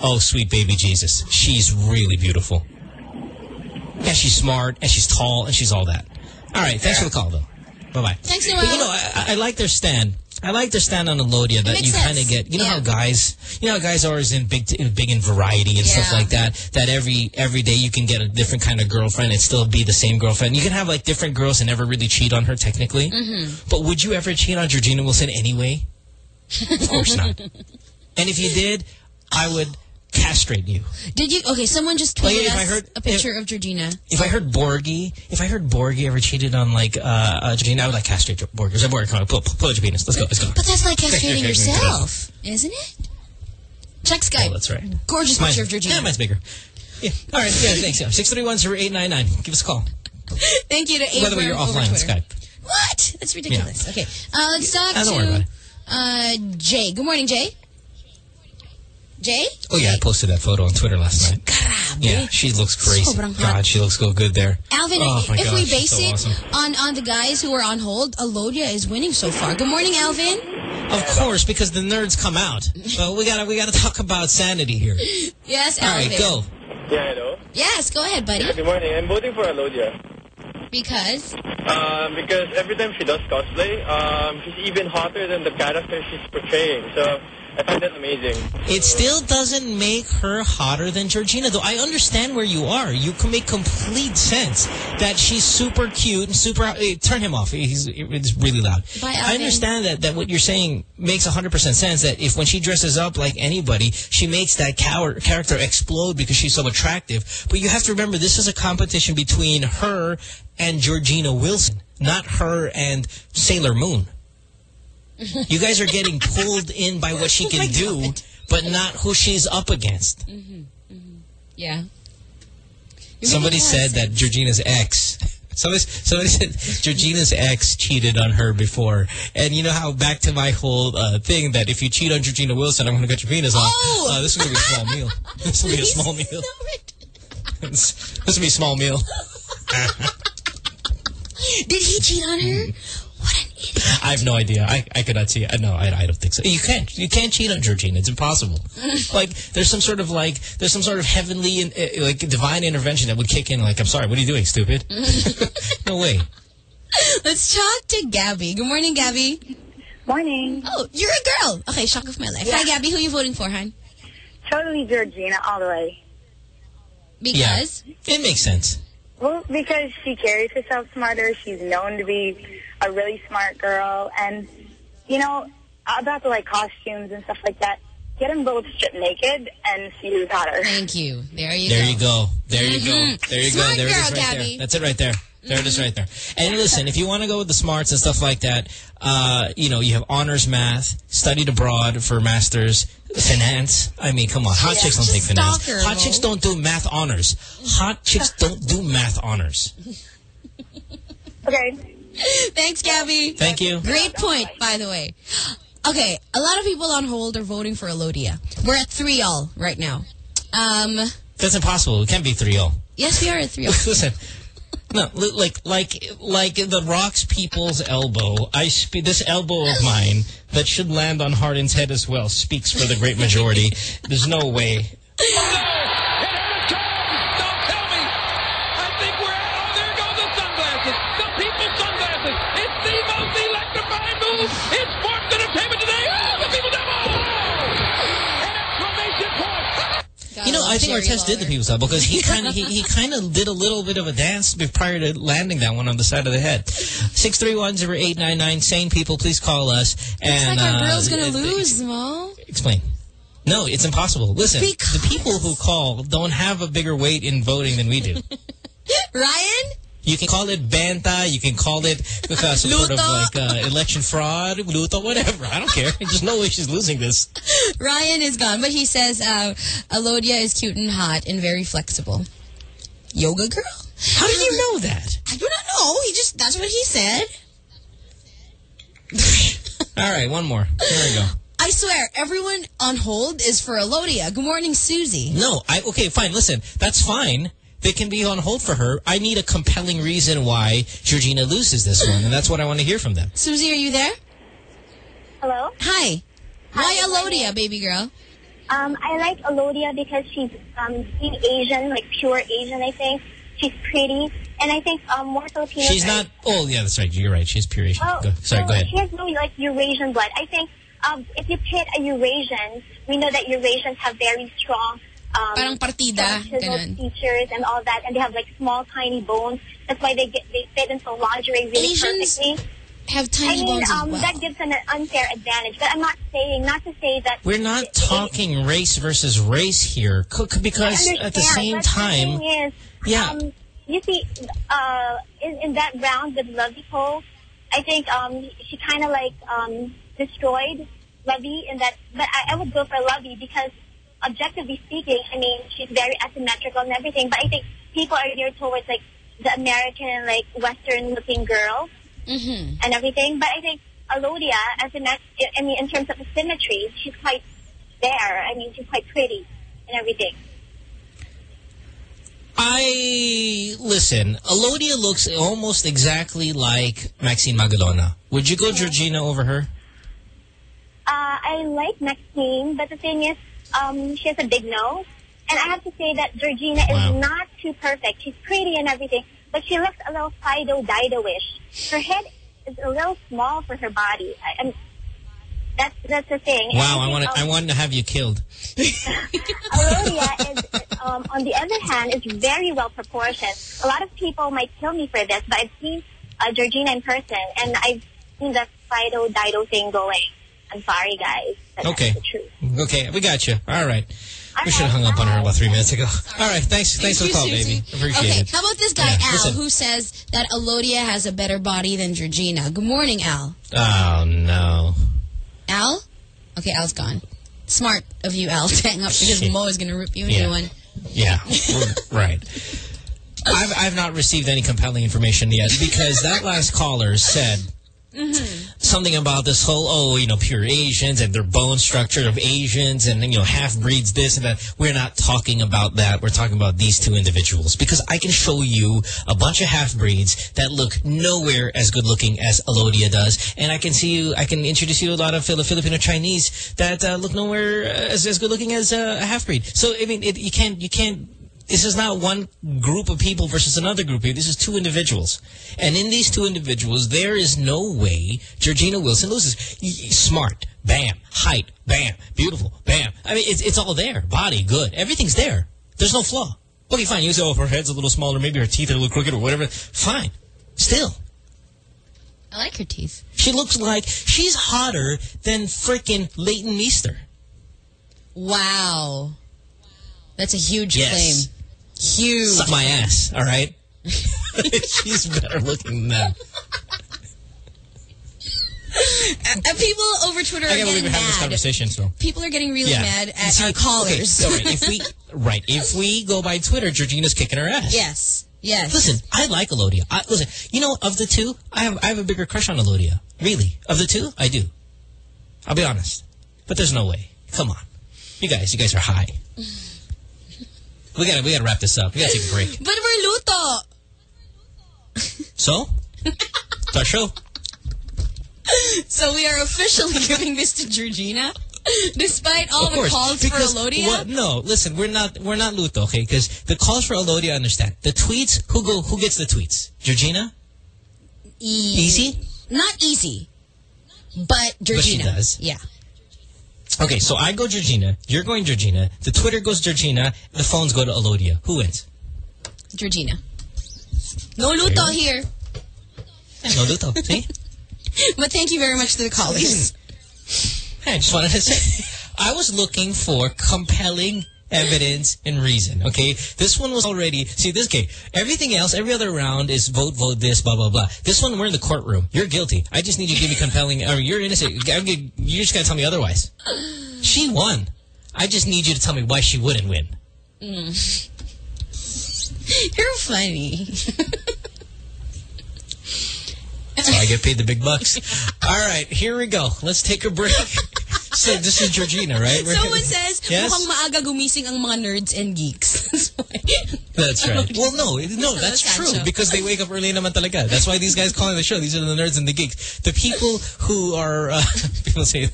oh, sweet baby Jesus. She's really beautiful. Yeah, she's smart, and she's tall, and she's all that. All right, thanks for the call, though. Bye-bye. Thanks, But, you know, I, I like their stand. I like to stand on a Alodia that you kind of get. You know Yeah. how guys, you know how guys are always in big, big in variety and stuff like that. That every every day you can get a different kind of girlfriend and still be the same girlfriend. You can have like different girls and never really cheat on her technically. Mhm. But would you ever cheat on Georgina Wilson anyway? Of course not. [LAUGHS] And if you did, I would castrate you. Did you? Okay, someone just tweeted if us I heard- a picture of Georgina. If I heard Borgy, if I heard Borgy ever cheated on like uh, uh Georgina, I would like castrate Borgy. So Borgy, come on, pull, pull, out your penis. Let's go, let's go. But that's like castrating yourself, isn't it? Check Skype. Oh, that's right. Gorgeous Mine's- picture of Georgina. Yeah, mine's bigger. Yeah. All right. Yeah. Thanks. Yeah. Six three one zero eight nine nine. Give us a call. Thank you to By the way, you're offline on Skype. What? That's ridiculous. Okay, uh, let's talk Ah, don't worry about to it. uh, Jay. Good morning, Jay. Jay? Oh yeah, I posted that photo on Twitter last night. Yeah, she looks crazy. Sobrang hot. God, she looks so good there. Alvin, oh, if gosh, we base so it awesome. on, on the guys who are on hold, Alodia is winning so far. Good morning, Alvin. Of course, because the nerds come out. So we gotta we gotta talk about sanity here. Yes, All Alvin. right, go. Yeah, hello. Yes, go ahead, buddy. Yeah, good morning. I'm voting for Alodia. Because Um, because every time she does cosplay, um, she's even hotter than the character she's portraying. So I find it amazing. It still doesn't make her hotter than Georgina, though. I understand where you are. You can make complete sense that she's super cute and super... eh, turn him off. He's it's really loud. Bye, I understand that, that what you're saying makes 100% sense, that if when she dresses up like anybody, she makes that cower, character explode because she's so attractive. But you have to remember, this is a competition between her and Georgina Wilson, not her and Sailor Moon. You guys are getting pulled in by what she can [LAUGHS] do, but not who she's up against. Yeah. You're Somebody making a lot of said that Georgina's ex. Somebody, somebody said Georgina's ex cheated on her before. And you know how back to my whole uh, thing that if you cheat on Georgina Wilson, I'm going to cut your penis off. Oh! Uh, this is going to be a small meal. [LAUGHS] This will be a small [LAUGHS] meal. this this will be a small meal. Did he cheat on her? I have no idea. I, I could not see it. No, I, I don't think so. You can't. You can't cheat on Georgina. It's impossible. [LAUGHS] like, there's some sort of like, there's some sort of heavenly, in- uh, like, divine intervention that would kick in. Like, I'm sorry, what are you doing, stupid? [LAUGHS] no way. Let's talk to Gabby. Good morning, Gabby. Morning. Oh, you're a girl. Okay, shock of my life. Hi, Gabby. Who are you voting for, hon? Totally Georgina all the way. Because? It makes sense. Well, because she carries herself smarter. She's known to be a really smart girl. And, you know, about the, like, costumes and stuff like that, get them both stripped naked and see who's hotter. Thank you. There you There go. you go. There you go. Mhm. There you Smart go. There it girl, is right Gabby. there. That's it right there. There it is right there. And listen, if you want to go with the smarts and stuff like that, uh, you know, you have honors math, studied abroad for masters, finance. I mean, come on. Hot Yeah, chicks don't just take finance. stalk her, Hot Mo. chicks don't do math honors. Hot chicks don't do math honors. [LAUGHS] Okay. [LAUGHS] Thanks, Gabby. Thank you. Great point, by the way. Okay, a lot of people on hold are voting for Alodia. We're at 3 all right now. Um, That's impossible. It can't be 3-0. yes, we are at 3 all. [LAUGHS] Listen. No, like like like the Rocks people's elbow. I this elbow of mine that should land on Harden's head as well speaks for the great majority. There's no way. [LAUGHS] I think Artest did the people's elbow because he [LAUGHS] kind of he, he kind of did a little bit of a dance prior to landing that one on the side of the head. Six three one zero eight nine nine. Sane people, please call us. It's and like our uh, girl's gonna uh, lose, Mo. Explain. No, it's impossible. Listen, the people who call don't have a bigger weight in voting than we do. [LAUGHS] Ryan? You can call it banta. You can call it uh, some sort of like uh, election fraud, luto, whatever. I don't care. There's no way she's losing this. [LAUGHS] Ryan is gone, but he says uh, Alodia is cute and hot and very flexible. Yoga girl? How did you know that? I do not know. He just, that's what he said. [LAUGHS] All right, one more. There we go. I swear, everyone on hold is for Alodia. Good morning, Susie. No, I okay, fine. Listen, that's fine. They can be on hold for her. I need a compelling reason why Georgina loses this one, and that's what I want to hear from them. Susie, are you there? Hello? Hi. Why Alodia, baby girl? Um, I like Alodia because she's um, being Asian, like pure Asian, I think. She's pretty. And I think um, more Filipinos... She's not. Oh, yeah, that's right. You're right. She's pure Asian. Oh, Go, sorry, no, go ahead. She has no like Eurasian blood. I think um, if you pit a Eurasian, we know that Eurasians have very strong um, Parang partida, strong chiseled ganun. features and all that, and they have like small, tiny bones. That's why they get they fit into lingerie really Asians perfectly. Have I tiny mean, bones as um, well. that gives them an unfair advantage. But I'm not saying not to say that We're not talking race versus race here, c- c- because at the same but time, the thing is, Yeah. um, you see, uh, in, in that round with Lovi Cole, I think um, she kind of like um, destroyed Lovi in that. But I, I would go for Lovi because, objectively speaking, I mean, she's very asymmetrical and everything. But I think people are geared towards like the American, like Western-looking girl Mm-hmm. and everything. But I think Alodia, as in, I mean, in terms of the symmetry, she's quite there. I mean, she's quite pretty and everything. I listen. Alodia looks almost exactly like Maxine Magalona. Would you go Georgina over her? Uh, I like Maxine, but the thing is, um, she has a big nose. And I have to say that Georgina Wow. is not too perfect. She's pretty and everything, but she looks a little Fido Dido-ish. Her head is a little small for her body. I, I'm, That's that's the thing. Wow, I want to. I want to have you killed. [LAUGHS] [LAUGHS] Alodia is, um, on the other hand, is very well proportioned. A lot of people might kill me for this, but I've seen uh, Georgina in person, and I've seen the Fido Dido thing going. I'm sorry, guys. Okay. That's the truth. Okay, we got you. All right. We should have hung up on her about three minutes ago. [LAUGHS] All right, thanks. Thanks for the call, you, baby. Appreciate okay, it. how about this guy, Yeah, Al, listen. who says that Alodia has a better body than Georgina? Good morning, Al. Oh no. Al? Okay, Al's gone. Smart of you, Al, [LAUGHS] to hang up because Shit. Mo is going to rip you a Yeah. new one. Yeah, [LAUGHS] right. I've I've not received any compelling information yet because that last caller said something about this whole oh you know pure Asians and their bone structure of Asians and you know half breeds this and that. We're not talking about that. We're talking about these two individuals because I can show you a bunch of half breeds that look nowhere as good looking as Alodia does, and I can see you. I can introduce you to a lot of Filipino Chinese that uh, look nowhere as as good looking as uh, a half breed. So I mean, it, you can't you can't this is not one group of people versus another group of people. This is two individuals. And in these two individuals, there is no way Georgina Wilson loses. Smart, bam. Height, bam. Beautiful, bam. I mean, it's, it's all there. Body, good. Everything's there. There's no flaw. Okay, fine. You say, oh, her head's a little smaller. Maybe her teeth are a little crooked or whatever. Fine. Still. I like her teeth. She looks like she's hotter than freaking Leighton Meester. Wow. That's a huge Yes. claim. Huge. Suck my ass, all right? [LAUGHS] she's better looking than that. Uh, people over Twitter are I believe getting having this conversation, so. People are getting really mad at See, our callers. Okay, if we [LAUGHS] right, if we go by Twitter, Georgina's kicking her ass. yes. Yes. Listen, I like Alodia. I, listen, you know, of the two, I have I have a bigger crush on Alodia. Really, of the two, I do. I'll be honest, but there's no way. Come on, you guys, you guys are high. [LAUGHS] We gotta we gotta wrap this up. We gotta take a break. [LAUGHS] But we're luto. So, it's our show. So we are officially [LAUGHS] giving this to Georgina, despite all of the calls for Alodia. What, no, listen, we're not we're not Luto, okay? Because the calls for Alodia, I understand. The tweets, who go who gets the tweets? Georgina? E- Easy? Not easy, but Georgina. she does. Yeah. Okay, so I go Georgina, you're going Georgina, the Twitter goes Georgina, the phones go to Alodia. Who wins? Georgina. No luto here. No Luto. [LAUGHS] See? But thank you very much to the callers. I [LAUGHS] just wanted to say, I was looking for compelling evidence and reason, okay? This one was already, see this, okay, everything else, every other round is vote, vote this, blah, blah, blah. This one, we're in the courtroom. You're guilty. I just need you to give me compelling, or you're innocent. You just gotta tell me otherwise. She won. I just need you to tell me why she wouldn't win. Mm. [LAUGHS] You're funny. So I get paid the big bucks. [LAUGHS] All right, here we go. Let's take a break. [LAUGHS] So this is Georgina, right? We're- Someone says, Yes? mukhang maaga gumising ang mga nerds and geeks. [LAUGHS] That's right. [LAUGHS] Well, no, no, that's That's true because they wake up early naman talaga. That's why these guys calling the show. These are the nerds and the geeks. The people who are uh, [LAUGHS] people say.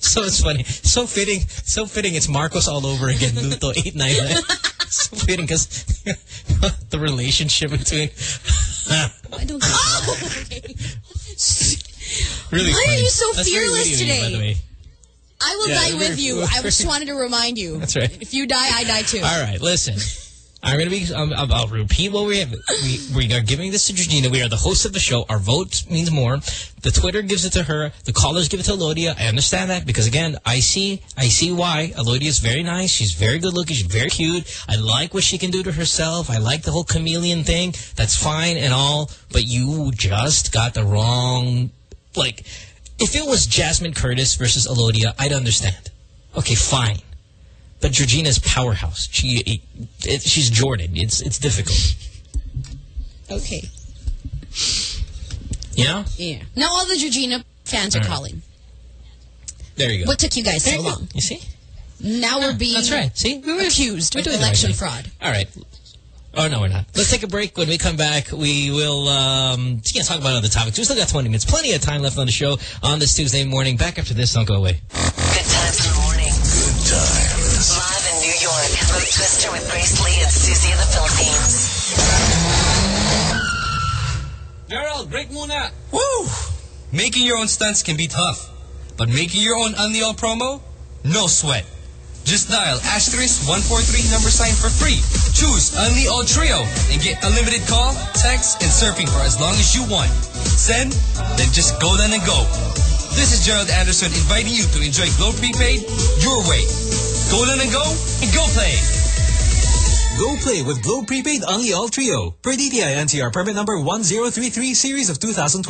so it's funny, so fitting, so fitting. It's Marcos all over again. Luto eight nine nine. So fitting because the relationship between. I don't Oh! Really. Why are you so That's fearless today? by the way. I will Yeah, die with you. I just wanted to remind you. [LAUGHS] That's right. If you die, I die too. All right, listen. I'm going to be, um, I'll, I'll repeat what we have. We, we are giving this to Georgina. We are the host of the show. Our vote means more. The Twitter gives it to her. The callers give it to Alodia. I understand that because, again, I see, I see why. Alodia is very nice. She's very good looking. She's very cute. I like what she can do to herself. I like the whole chameleon thing. That's fine and all. But you just got the wrong, like, if it was Jasmine Curtis versus Alodia, I'd understand. Okay, fine. But Georgina's powerhouse. She, it, it, she's Jordan. It's it's difficult. Okay. Yeah? Yeah. Now all the Georgina fans are All right. calling. There you go. What took you guys so There you go. long? You see? Now we're being That's right. See? we were accused We're of right election thing. fraud. All right. Oh, no, we're not. Let's take a break. When we come back, we will um, yeah, talk about other topics. We still got 20 minutes. Plenty of time left on the show on this Tuesday morning. Back after this. Don't go away. Good times in the morning. Good times. Live in New York. Mo Twister with Grace Lee and Susie in the Philippines. Gerald, break muna. Woo! Making your own stunts can be tough, but making your own Unleal promo? No sweat. Just dial asterisk 143 number sign for free. Choose Only All Trio and get unlimited call, text, and surfing for as long as you want. Send, then just go then and go. This is Gerald Anderson inviting you to enjoy Globe Prepaid your way. Go then and go, and go play. Go play with Globe Prepaid Only All Trio per DTI NCR permit number 1033 series of 2012.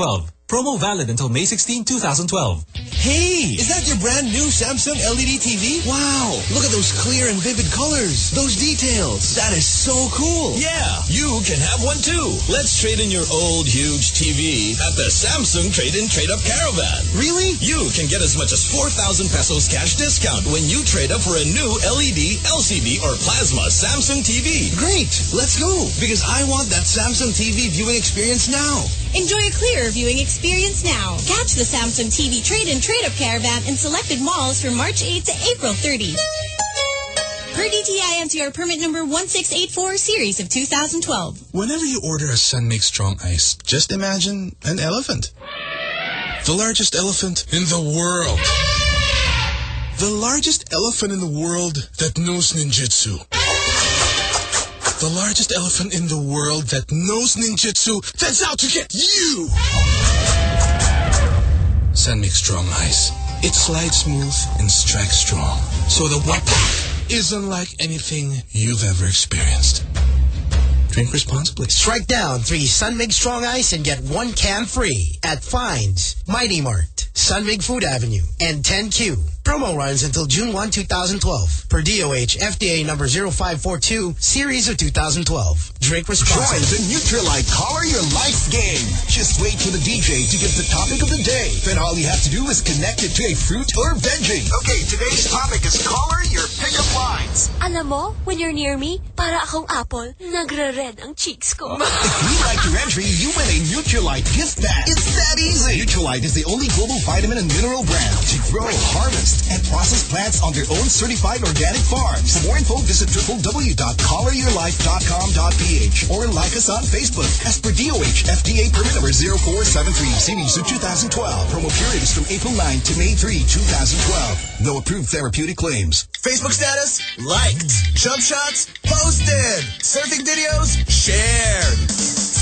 Promo valid until May 16, 2012. Hey! Is that your brand new Samsung LED TV? Wow! Look at those clear and vivid colors. Those details. That is so cool. Yeah, you can have one too. Let's trade in your old huge TV at the Samsung Trade-in Trade-Up Caravan. Really? You can get as much as 4,000 pesos cash discount when you trade up for a new E LED, LCD, or plasma Samsung TV. Great! Let's go! Because I want that Samsung TV viewing experience now. Enjoy a clearer viewing experience now. Catch the Samsung TV trade-in trade-up caravan in selected malls from March 8 to April 30. Per DTI NCR permit number 1684 series of 2012. Whenever you order a San Mig Strong Ice, just imagine an elephant. The largest elephant in the world. The largest elephant in the world that knows ninjutsu. The largest elephant in the world that knows ninjutsu that's out to get you! Make Strong Ice. It slides smooth and strikes strong. So the weapon is unlike anything you've ever experienced. Drink responsibly. Strike down three San Mig Strong Ice and get one can free at Fines, Mighty Mart, San Mig Food Avenue, and 10Q. Promo runs until June 1, 2012. Per DOH FDA number 0542, series of 2012. Drink responsibly. Join responsibly. the Nutrilite Color Your Life game. Just wait for the DJ to give the topic of the day. Then all you have to do is connect it to a fruit or veggie. Okay, today's topic is color your pickup lines. Alam mo, when you're near me, para akong apple, nagre-red ang cheeks ko. If we like your entry, you win a Nutrilite gift bag. It's that easy. Nutrilite is the only global vitamin and mineral brand to grow, harvest, and process plants on their own certified organic farms. For more info, visit www.coloryourlife.com.ph or like us on Facebook. As per DOH, FDA permit number 0473, series of 2012. Promo period is from April 9 to May 3, 2012. No approved therapeutic claims. Facebook status? Liked. Jump shots? Posted. Surfing videos? Shared.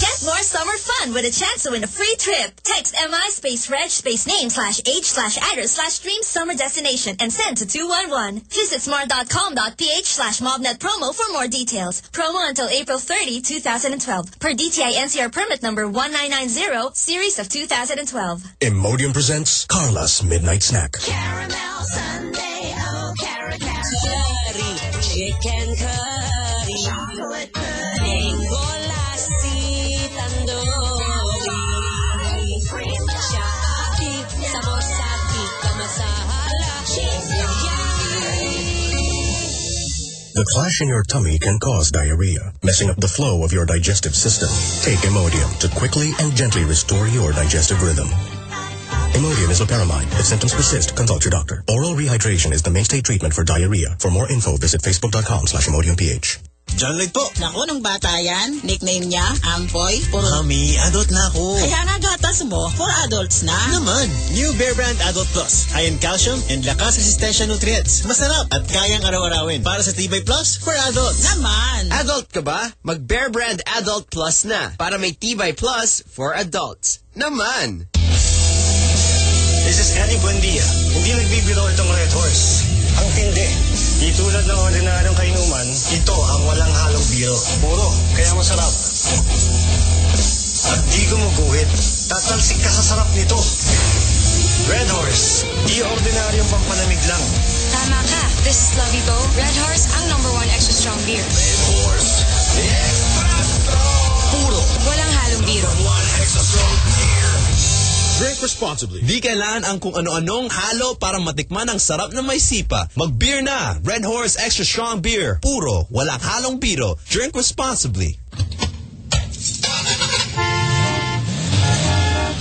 Get more summer fun with a chance to win a free trip. Text MI space reg space name slash age slash address slash dream summer destination and send to 211. Visit smart.com.ph slash mobnet promo for more details. Promo until April 30, 2012. Per DTI NCR permit number 1990, series of 2012. Imodium presents Carla's Midnight Snack. Caramel sundae, oh carrot curry, chicken curry, The clash in your tummy can cause diarrhea, messing up the flow of your digestive system. Take Imodium to quickly and gently restore your digestive rhythm. Imodium is loperamide. If symptoms persist, consult your doctor. Oral rehydration is the mainstay treatment for diarrhea. For more info, visit facebook.com slash imodiumph. John Lloyd po. Naku, nung bata yan, nickname niya, Ampoy. Puro... Mami, adult na ako. Kaya nga gatas mo, for adults na. Naman, new Bear Brand Adult Plus. Iron calcium and lakas resistensya nutrients. Masarap at kayang araw-arawin. Para sa Tibay Plus for adults. Naman. Adult ka ba? Mag Bear Brand Adult Plus na para may Tibay Plus for adults. Naman! This is Eddie Buendia. Hindi nagbibiro itong Red Horse. Ang tindi. Di tulad ng ordinaryong kainuman, ito ang walang halong biro. Puro, kaya masarap. At di gumuguhit. Tatalsik ka sa sarap nito. Red Horse. Di ordinaryong pampalamig lang. Tama ka. This is Lovey Bo. Red Horse, ang number one extra strong beer. Red Horse. Extra strong. Puro. Walang halong biro. One extra strong beer. Drink responsibly. Di kailangan ang kung ano-anong halo para matikman ang sarap na may sipa. Mag-beer na! Red Horse Extra Strong Beer. Puro, walang halong biro. Drink responsibly.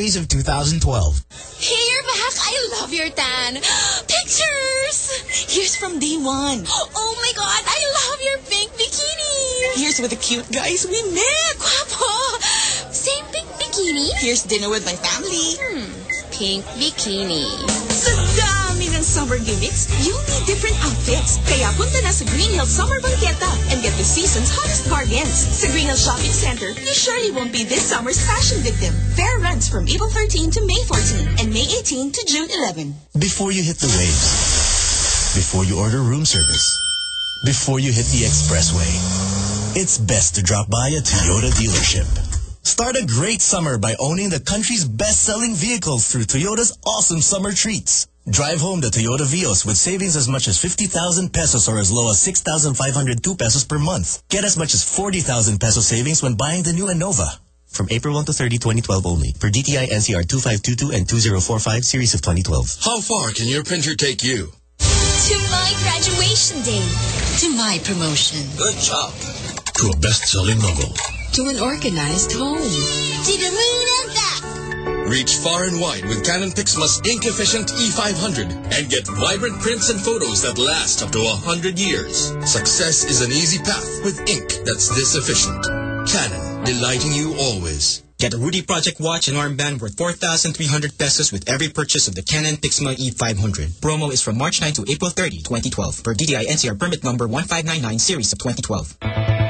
of 2012. Hey, you're back. I love your tan. [GASPS] Pictures! Here's from day one. Oh my God, I love your pink bikini. Here's with the cute guys we met. Guapo. Same pink bikini. Here's dinner with my family. Hmm, pink bikini. Summer gimmicks, you'll need different outfits. Kaya punta na sa Green Hills Summer Banqueta and get the season's hottest bargains. Sa Green Hills Shopping Center, you surely won't be this summer's fashion victim. Fair runs from April 13 to May 14 and May 18 to June 11. Before you hit the waves, before you order room service, before you hit the expressway, it's best to drop by a Toyota dealership. Start a great summer by owning the country's best-selling vehicles through Toyota's awesome summer treats. Drive home the Toyota Vios with savings as much as 50,000 pesos or as low as 6,502 pesos per month. Get as much as 40,000 peso savings when buying the new Innova. From April 1 to 30, 2012 only. For DTI NCR 2522 and 2045 series of 2012. How far can your printer take you? To my graduation day. To my promotion. Good job. To a best-selling novel. To an organized home. To the moon and back. Reach far and wide with Canon Pixma's ink-efficient E500 and get vibrant prints and photos that last up to 100 years. Success is an easy path with ink that's this efficient. Canon, delighting you always. Get a Rudy Project watch and armband worth 4,300 pesos with every purchase of the Canon Pixma E500. Promo is from March 9 to April 30, 2012. Per DTI NCR permit number 1599 series of 2012.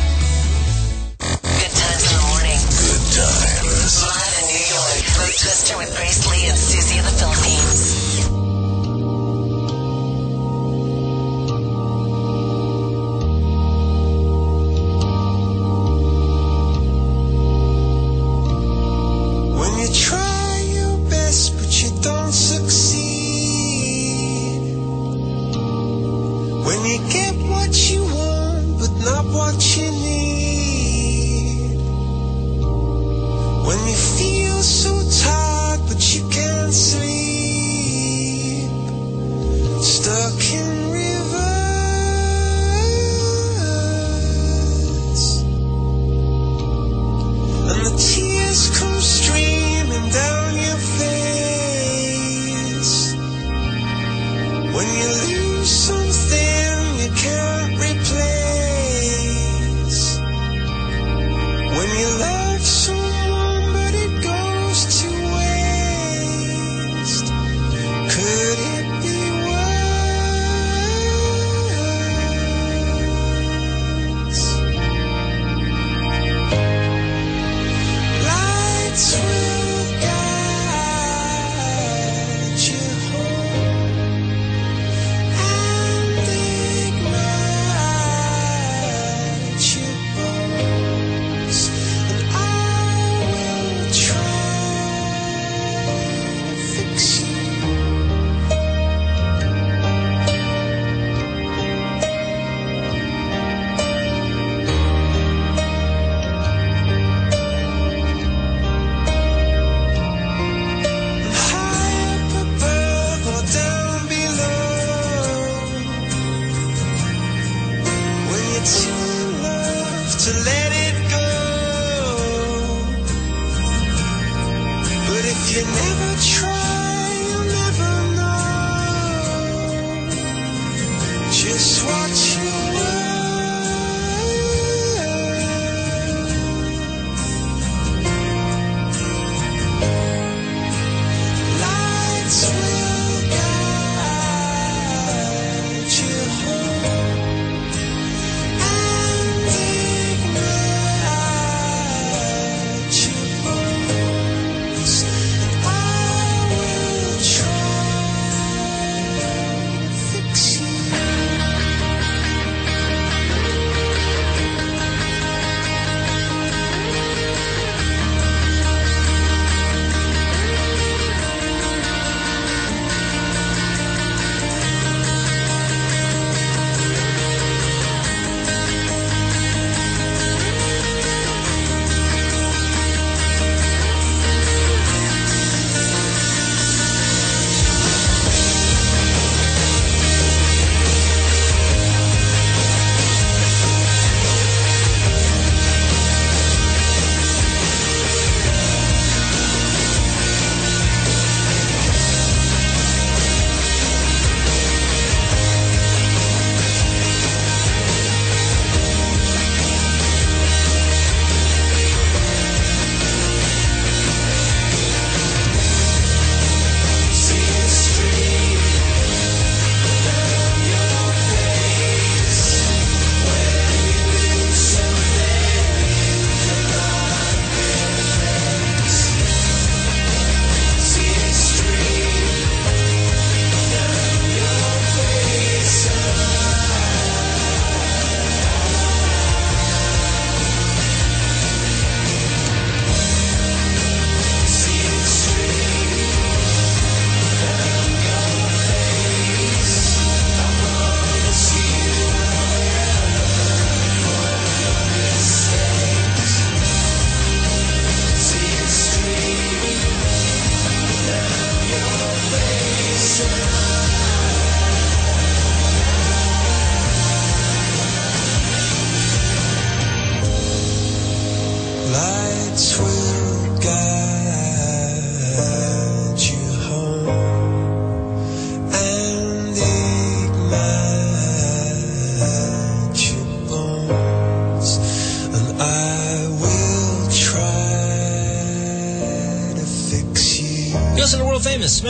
Twister with Grace Lee and Susie of the Philippines.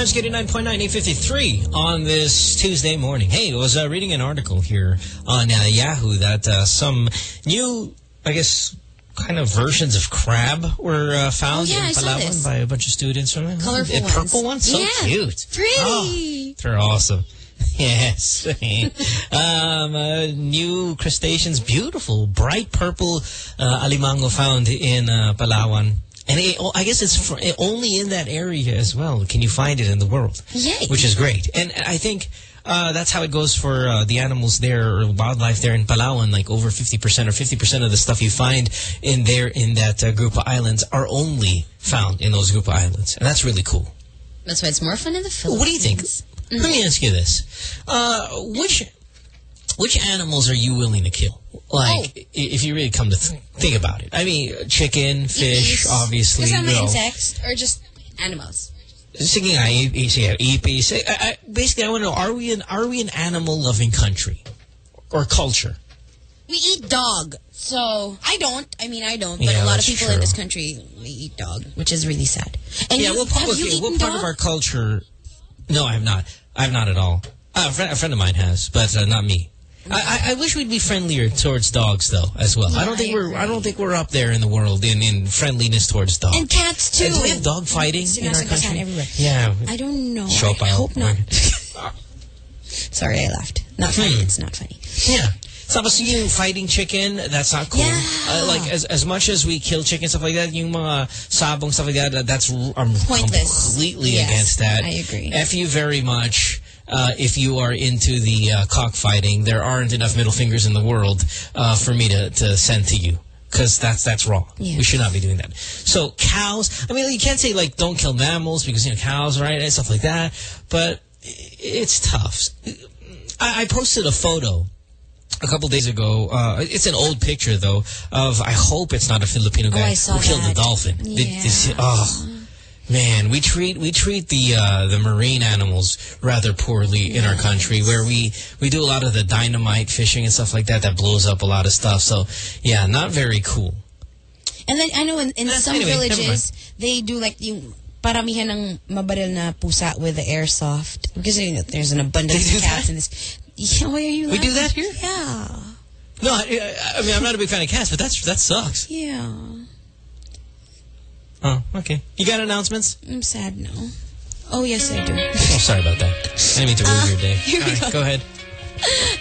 Magic 89.9, 853 on this Tuesday morning. Hey, I was uh, reading an article here on uh, Yahoo that uh, some new, I guess, kind of versions of crab were uh, found Oh, yeah, in Palawan by a bunch of students. From Colorful uh, ones. Purple ones? So Yeah. cute. Pretty. They're awesome. [LAUGHS] Yes. [LAUGHS] um, uh, new crustaceans, beautiful, bright purple uh, alimango found in uh, Palawan. And it, I guess it's only in that area as well. Can you find it in the world? Yay. Which is great. And I think uh, that's how it goes for uh, the animals there or wildlife there in Palawan. Like over 50% or 50% of the stuff you find in there in that uh, group of islands are only found in those group of islands. And that's really cool. That's why it's more fun in the Philippines. What do you think? Let me ask you this: uh, which which animals are you willing to kill? Like, i- if you really come to th think about it. I mean, chicken, fish, obviously. Because I'm you know. insects or just animals. Sige nga, i- i- sige, ipis. Basically, I want to know: Are we an are we an animal loving country or culture? We eat dog. So I don't. I mean, I don't. But Yeah, a lot of people true. in this country we eat dog, which is really sad. And yeah, you, what part, have you eaten what part dog? of our culture? No, I have not. I have not at all. Uh, a, friend, a friend of mine has, but uh, not me. I, I, I wish we'd be friendlier towards dogs, though, as well. I don't think we're I don't think we're up there in the world in, in friendliness towards dogs. and cats too. Uh, do we have dog fighting in our country? everywhere. Yeah. I don't know. Show I hope not. [LAUGHS] [LAUGHS] Sorry, I laughed. Not funny. Hmm. It's not funny. Yeah. Tapos yung fighting chicken, that's not cool. Uh, like, as as much as we kill chicken, stuff like that, yung mga sabong, stuff like that, that- that's I'm Pointless. completely Yes, against that. I agree. F you very much. Uh, if you are into the uh, cockfighting, there aren't enough middle fingers in the world uh, for me to, to send to you. Because that's that's wrong. Yeah. We should not be doing that. So cows, I mean, you can't say, like, don't kill mammals because, you know, cows, right, and stuff like that. But it's tough. I, I posted a photo a couple days ago. Uh, it's an old picture, though, of, I hope it's not a Filipino Oh, guy saw who killed that. the dolphin. Yeah. oh, man, we treat we treat the uh, the marine animals rather poorly in our country, where we, we do a lot of the dynamite fishing and stuff like that that blows up a lot of stuff. So, yeah, not very cool. And then I know in, in some anyway, villages they do like you paramihan ng mabaril na pusa with the airsoft. Because you know, there's an abundance of cats in this. Yeah, why are you We do that here? Yeah. No, I, I mean I'm not a big fan of cats, but that's that sucks. Yeah. Oh, okay. You got announcements? I'm sad now. Oh, yes, I do. Oh, sorry about that. I didn't mean to ruin uh, your day. here we All right, go. go ahead. [LAUGHS]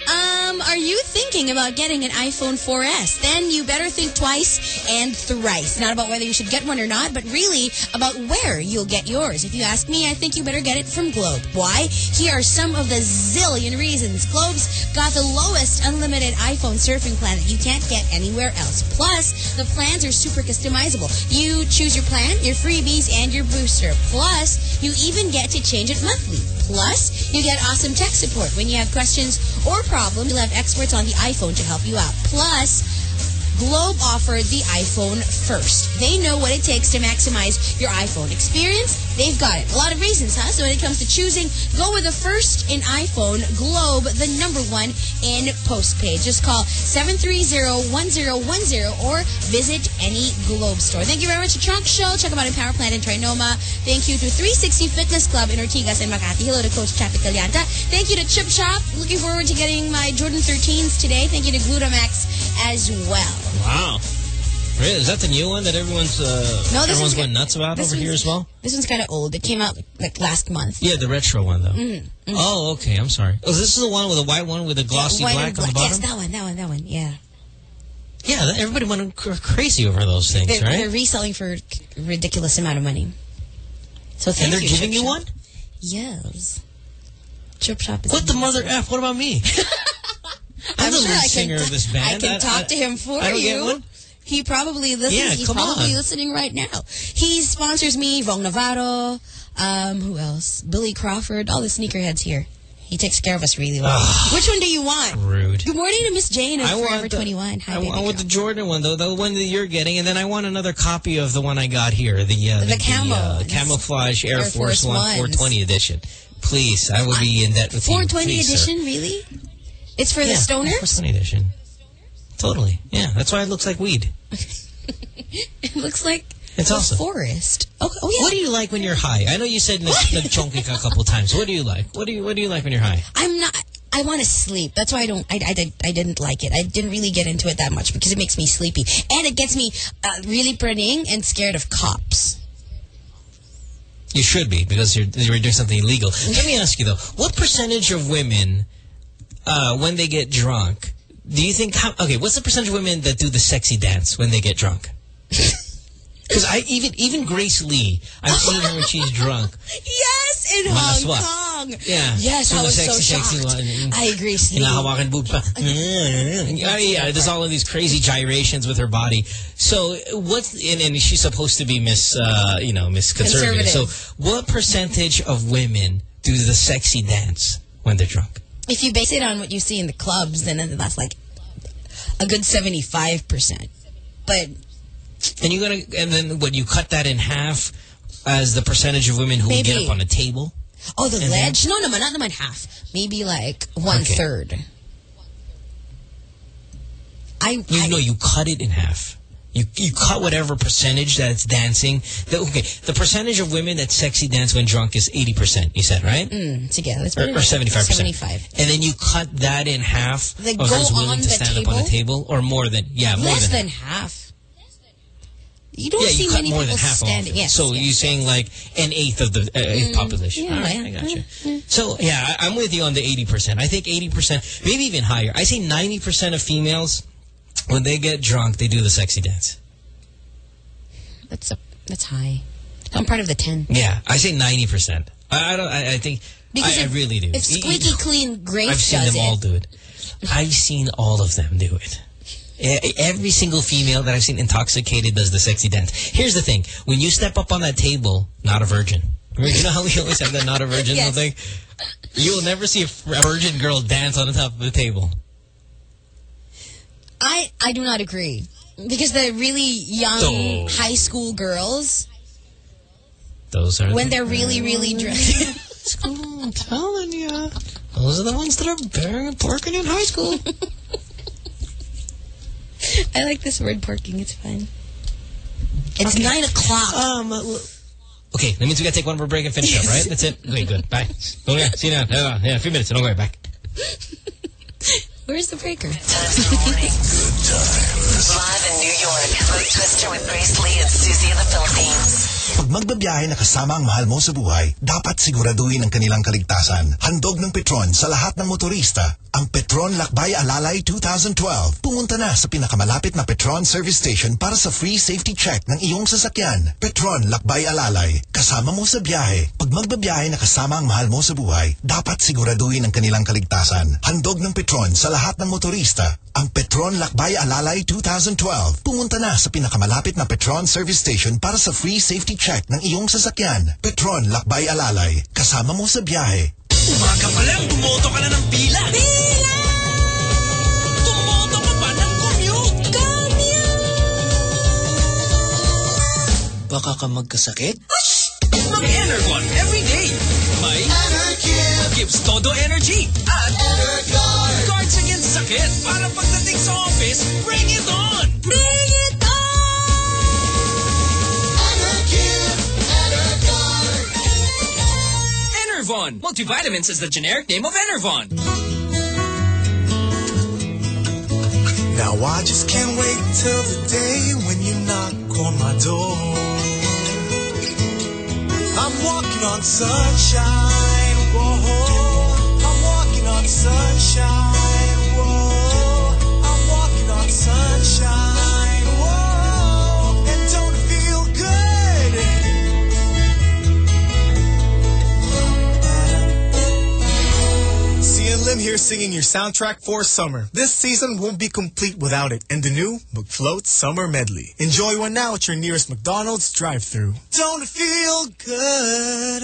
Uh, Um, are you thinking about getting an iPhone 4S? Then you better think twice and thrice. Not about whether you should get one or not, but really about where you'll get yours. If you ask me, I think you better get it from Globe. Why? Here are some of the zillion reasons. Globe's got the lowest unlimited iPhone surfing plan that you can't get anywhere else. Plus, the plans are super customizable. You choose your plan, your freebies, and your booster. Plus, you even get to change it monthly. Plus, you get awesome tech support when you have questions or problems. You'll have experts on the iPhone to help you out. Plus, Globe offered the iPhone first. They know what it takes to maximize your iPhone experience. They've got it. A lot of reasons, huh? So when it comes to choosing, go with the first in iPhone, Globe, the number one in postpaid. Just call 730-1010 or visit any Globe store. Thank you very much to Trunk Show. Check them out in Power Plant and Trinoma. Thank you to 360 Fitness Club in Ortigas and Makati. Hello to Coach Chappie. Thank you to Chip Shop. Looking forward to getting my Jordan 13s today. Thank you to Glutamax as well. Wow. Really? Is that the new one that everyone's uh, No, everyone's going nuts about over here as well? This one's kind of old. It came out like last month. Yeah, the retro one though. Mhm, mhm. Oh, okay. I'm sorry. Oh, this is the one with the white one with the glossy White black on the bottom. Yes, that one, that one, that one. Yeah. Yeah, that, everybody went cr- crazy over those things, They're, right? they're reselling for a ridiculous amount of money. So thank and they're you, giving Chip you Shop. one. Yes. Chip Shop is What the mother f? What about me? [LAUGHS] I'm, I'm the sure lead I can, singer of this band. I can talk to him for I you. He probably listens. Yeah, He's come probably on. listening right now. He sponsors me, Vhong Navarro, um, who else? Billy Crawford, all the sneakerheads here. He takes care of us really well. Which one do you want? Rude. Good morning to Miss Jane of I Forever want the- 21. Hi, I, I want the Jordan one though, the one that you're getting, and then I want another copy of the one I got here, the uh, The camo. uh, This- camouflage Air, Air Force, Force One Ones. 420 edition. Please, I would be in debt with you. 420 Please, sir. edition, really? It's for yeah, the stoners? 420 edition. Totally. Yeah, that's why it looks like weed. [LAUGHS] It looks like It's a awesome. forest. Oh, oh yeah. What do you like when you're high? I know you said nag-chonky a couple times. What do you like? What do you What do you like when you're high? I'm not. I want to sleep. That's why I don't. I, I, did- I didn't like it. I didn't really get into it that much because it makes me sleepy and it gets me uh, really praying and scared of cops. You should be because you're you're doing something illegal. [LAUGHS] Let me ask you though, what percentage of women, uh, when they get drunk, do you think? How, okay, what's the percentage of women that do the sexy dance when they get drunk? [LAUGHS] Because I even even Grace Lee, I've seen her when she's drunk. [LAUGHS] Yes, in Hong? Kong. Yeah. Yes, So I was so sexy, sexy shocked. one. I agree, Steve. Hinahawakan boob pa. yeah, yeah, there's all of these crazy gyrations with her body. So what's and, and she's supposed to be Miss, uh, you know, Miss Conservative. Conservative. So what percentage of women do the sexy dance when they're drunk? If you base it on what you see in the clubs, then that's like a good seventy-five percent. But And you're gonna and then what you cut that in half as the percentage of women who would get up on a table? oh, the And then- ledge? No, no, not naman half. Maybe like one Okay. third. I, You know, you cut it in half. You you cut whatever percentage that's dancing. The, okay, the percentage of women that sexy dance when drunk is 80%, you said, right? Mm, together. Let's Or, or 75%. 75. And then you cut that in half They of go those on willing to the stand up on a table? Or more than, yeah, more Less than, than half. You don't yeah, see you cut many more people than half standing. Yes, so yes. you're saying like an eighth of the uh, eighth Mm, population. yeah, right, yeah. I got you. Mm, So yeah, I, I'm with you on the 80%. I think 80%, maybe even higher. I say 90% of females, when they get drunk, they do the sexy dance. That's a that's high. I'm part of the ten. Yeah, I say 90%. I, I don't, I, I think, Because I, I really do. If Squeaky [LAUGHS] Clean Grace I've seen does them all it, do it. I've seen all of them do it. Every single female that I've seen intoxicated does the sexy dance. Here's the thing. When you step up on that table, not a virgin. [LAUGHS] You know how we always have that not a virgin [LAUGHS] Yes. thing? You'll never see a virgin girl dance on the top of the table. I I do not agree because the really young Oh. high school girls, Those are when the, they're really really drunk. [LAUGHS] I'm telling you. Those are the ones that are bearing and porking in high school. [LAUGHS] I like this word porking. It's fun. It's nine o'clock. Um, Okay, that means we gotta take one more break and finish up, right? That's it. Okay, good. Bye. Okay, see you now. Yeah, yeah, a few minutes and I'll go right back. Where's the breaker? Time in the morning. Good times. Live in New York. Mo Twister with Grace Lee and Susie in the Philippines. Pag magbabiyahe na kasama ang mahal mo sa buhay, dapat siguraduhin ang kanilang kaligtasan. Handog ng Petron sa lahat ng motorista. Ang Petron Lakbay Alalay 2012. Pumunta na sa pinakamalapit na Petron service station para sa free safety check ng iyong sasakyan. Petron Lakbay Alalay. Kasama mo sa biyahe. Pag magbabiyahe na kasama ang mahal mo sa buhay, dapat siguraduhin ang kanilang kaligtasan. Handog ng Petron sa lahat ng motorista. Ang Petron Lakbay Alalay 2012. Pumunta na sa pinakamalapit na Petron service station para sa free safety check ng iyong sasakyan. Petron Lakbay Alalay. Kasama mo sa biyahe. Umaga pa lang, bumoto ka na ng pila. Pila! Tumoto ka pa ng commute. Baka ka magkasakit? Mag-Energon every day. May gives todo energy at guards against sakit para pagdating sa office, bring it on! Bring it Enervon. Multivitamins is the generic name of Enervon. Now I just can't wait till the day when you knock on my door. I'm walking on sunshine, whoa. I'm walking on sunshine, Xian Lim here singing your soundtrack for summer. This season won't be complete without it. And the new McFloat Summer Medley. Enjoy one now at your nearest McDonald's drive through Don't feel good?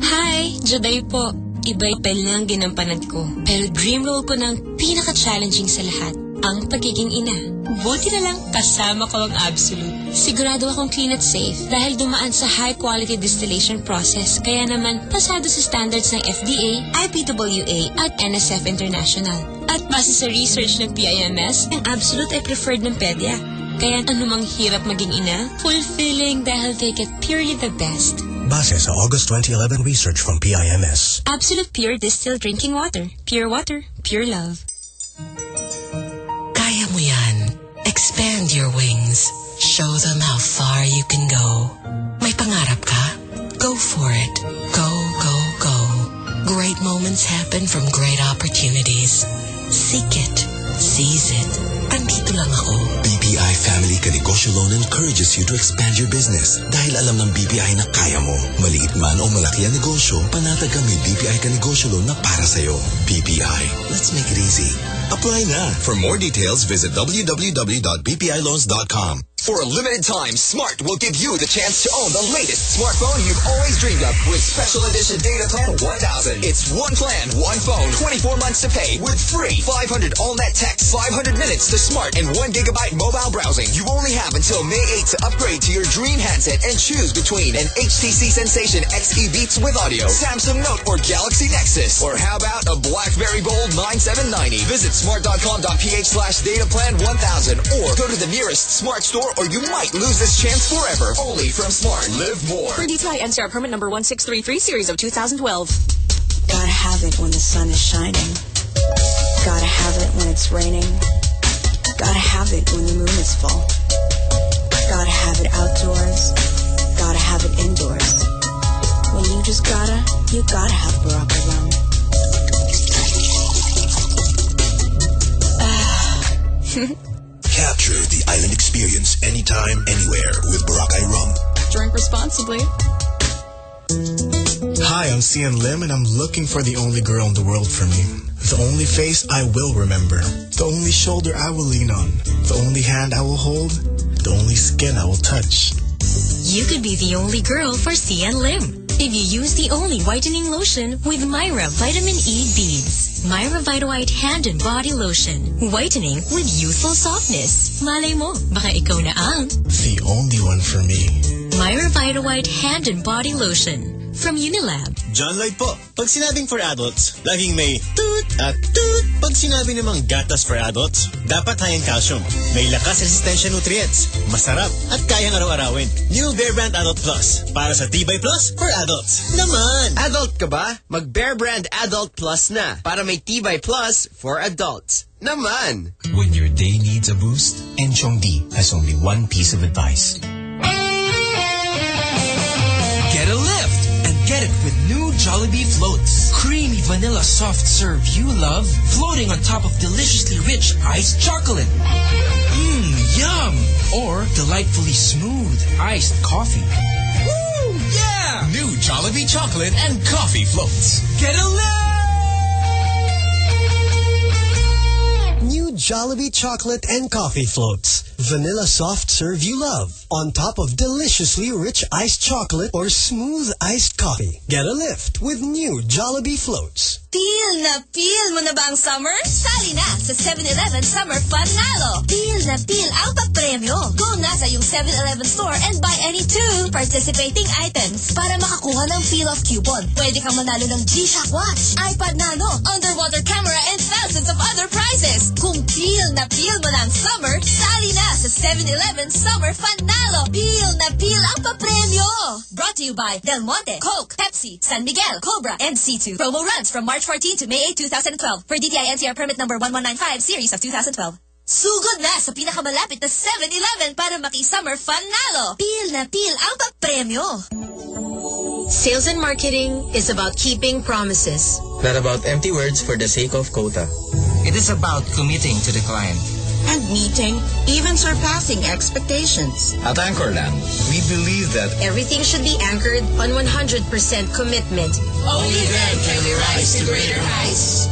Hi, Juday po. Iba ang ginampanan ko. Pero dream role ko ng pinaka-challenging sa lahat, ang pagiging ina. Buti na lang kasama ko ang Absolute. Sigurado akong clean at safe dahil dumaan sa high-quality distillation process. Kaya naman, pasado sa standards ng FDA, IPWA at NSF International. At base sa research ng PIMS, ang Absolute ay preferred ng pedya. Kaya anumang hirap maging ina, fulfilling dahil they get purely the best. Base sa August 2011 research from PIMS. Absolute Pure Distilled Drinking Water. Pure water, pure love. Expand your wings. Show them how far you can go. May pangarap ka? Go for it. Go, go, go. Great moments happen from great opportunities. Seek it. Seize it. Andito lang ako. BPI Family Kanegosyo Loan encourages you to expand your business dahil alam ng BPI na kaya mo. Maliit man o malaki ang negosyo, panatag kami BPI Kanegosyo Loan na para sa'yo. BPI, let's make it easy. Apply na. For more details, visit www.bpiloans.com. For a limited time, Smart will give you the chance to own the latest smartphone you've always dreamed of with Special Edition Data Plan 1000. It's one plan, one phone, 24 months to pay with free 500 all-net text, 500 minutes to smart, and 1 gigabyte mobile browsing. You only have until May 8 to upgrade to your dream handset and choose between an HTC Sensation XE Beats with audio, Samsung Note, or Galaxy Nexus. Or how about a BlackBerry Bold 9790? Visit smart.com.ph slash data plan 1000 or go to the nearest smart store or you might lose this chance forever. Only from Smart. Live more. Per DTI NCR permit number 1633 series of 2012. Gotta have it when the sun is shining. Gotta have it when it's raining. Gotta have it when the moon is full. Gotta have it outdoors. Gotta have it indoors. When you just gotta, you gotta have Barack rum. [LAUGHS] Capture the island experience anytime, anywhere with Boracay Rum. Drink responsibly. Hi, I'm Xian Lim, and I'm looking for the only girl in the world for me. The only face I will remember. The only shoulder I will lean on. The only hand I will hold. The only skin I will touch. You could be the only girl for Xian Lim. If you use the only whitening lotion with Myra Vitamin E Beads. Myra Vita White Hand and Body Lotion. Whitening with youthful softness. Malay mo, baka ikaw na ang The only one for me. Myra Vita White Hand and Body Lotion from Unilab. John Lloyd po. Pag sinabing for adults, laging may toot at toot! Pag sinabi namang gatas for adults, dapat high in calcium. May lakas resistensya nutrients, masarap, at kayang araw-arawin. New Bear Brand Adult Plus. Para sa Tibay Plus for adults. Naman! Adult ka ba? Mag Bear Brand Adult Plus na para may Tibay Plus for adults. Naman! When your day needs a boost, Enchong Dee has only one piece of advice. Jollibee floats. Creamy vanilla soft serve you love, floating on top of deliciously rich iced chocolate. Mmm, yum! Or delightfully smooth iced coffee. Woo! Yeah! New Jollibee chocolate and coffee floats. Get a lift! Jollibee chocolate and coffee floats. Vanilla soft serve you love. On top of deliciously rich iced chocolate or smooth iced coffee. Get a lift with new Jollibee floats. Feel na feel mo na ba ang summer? Sali na sa 7-Eleven Summer Panalo. Feel na feel ang papremyo. Go na sa yung 7-Eleven store and buy any two participating items para makakuha ng feel of coupon. Pwede kang manalo ng G-Shock watch, iPod Nano, underwater camera, and thousands of other prizes. Kung feel na feel mo na ang summer, sali na sa 7-Eleven Summer Panalo. Feel na feel ang papremyo. Brought to you by Del Monte, Coke, Pepsi, San Miguel, Cobra, and C2. Promo runs from March 14 to May 8, 2012 for DTI NCR permit number 1195 series of 2012. Sugod na sa pinakamalapit na 7-Eleven para maki-summer fun nalo. Pil na pil ang pagpremyo. Sales and marketing is about keeping promises. Not about empty words for the sake of quota. It is about committing to the client. And meeting, even surpassing expectations. At Anchorland, we believe that Everything should be anchored on 100% commitment. Only then can we rise to greater heights.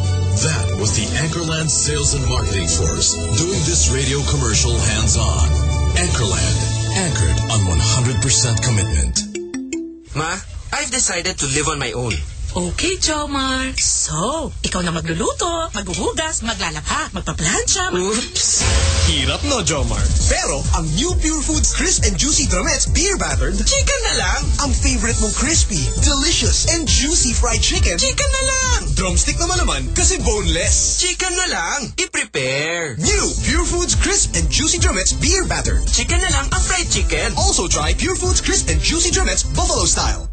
That was the Anchorland Sales and Marketing Force doing this radio commercial hands-on. Anchorland, anchored on 100% commitment. Ma, I've decided to live on my own. Okay, Jomar. So, ikaw na magluluto, maghuhugas, maglalaba, magpaplansya. Mag Oops. Hirap no, Jomar. Pero, ang new Pure Foods Crisp and Juicy Drumettes Beer Battered, Chicken na lang. ang favorite mong crispy, delicious, and juicy fried chicken, Chicken na lang. drumstick naman naman kasi boneless. Chicken na lang. I-prepare. New Pure Foods Crisp and Juicy Drumettes Beer Battered. Chicken na lang ang fried chicken. Also try Pure Foods Crisp and Juicy Drumettes Buffalo Style.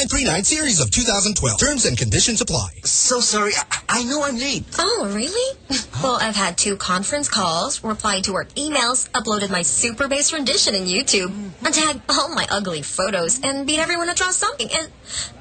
1939 series of 2012. Terms and conditions apply. So sorry. I, I know I'm late. Oh, really? [LAUGHS] well, I've had two conference calls, replied to work emails, uploaded my super bass rendition in YouTube, hmm. and tagged all my ugly photos, and beat everyone to draw something. And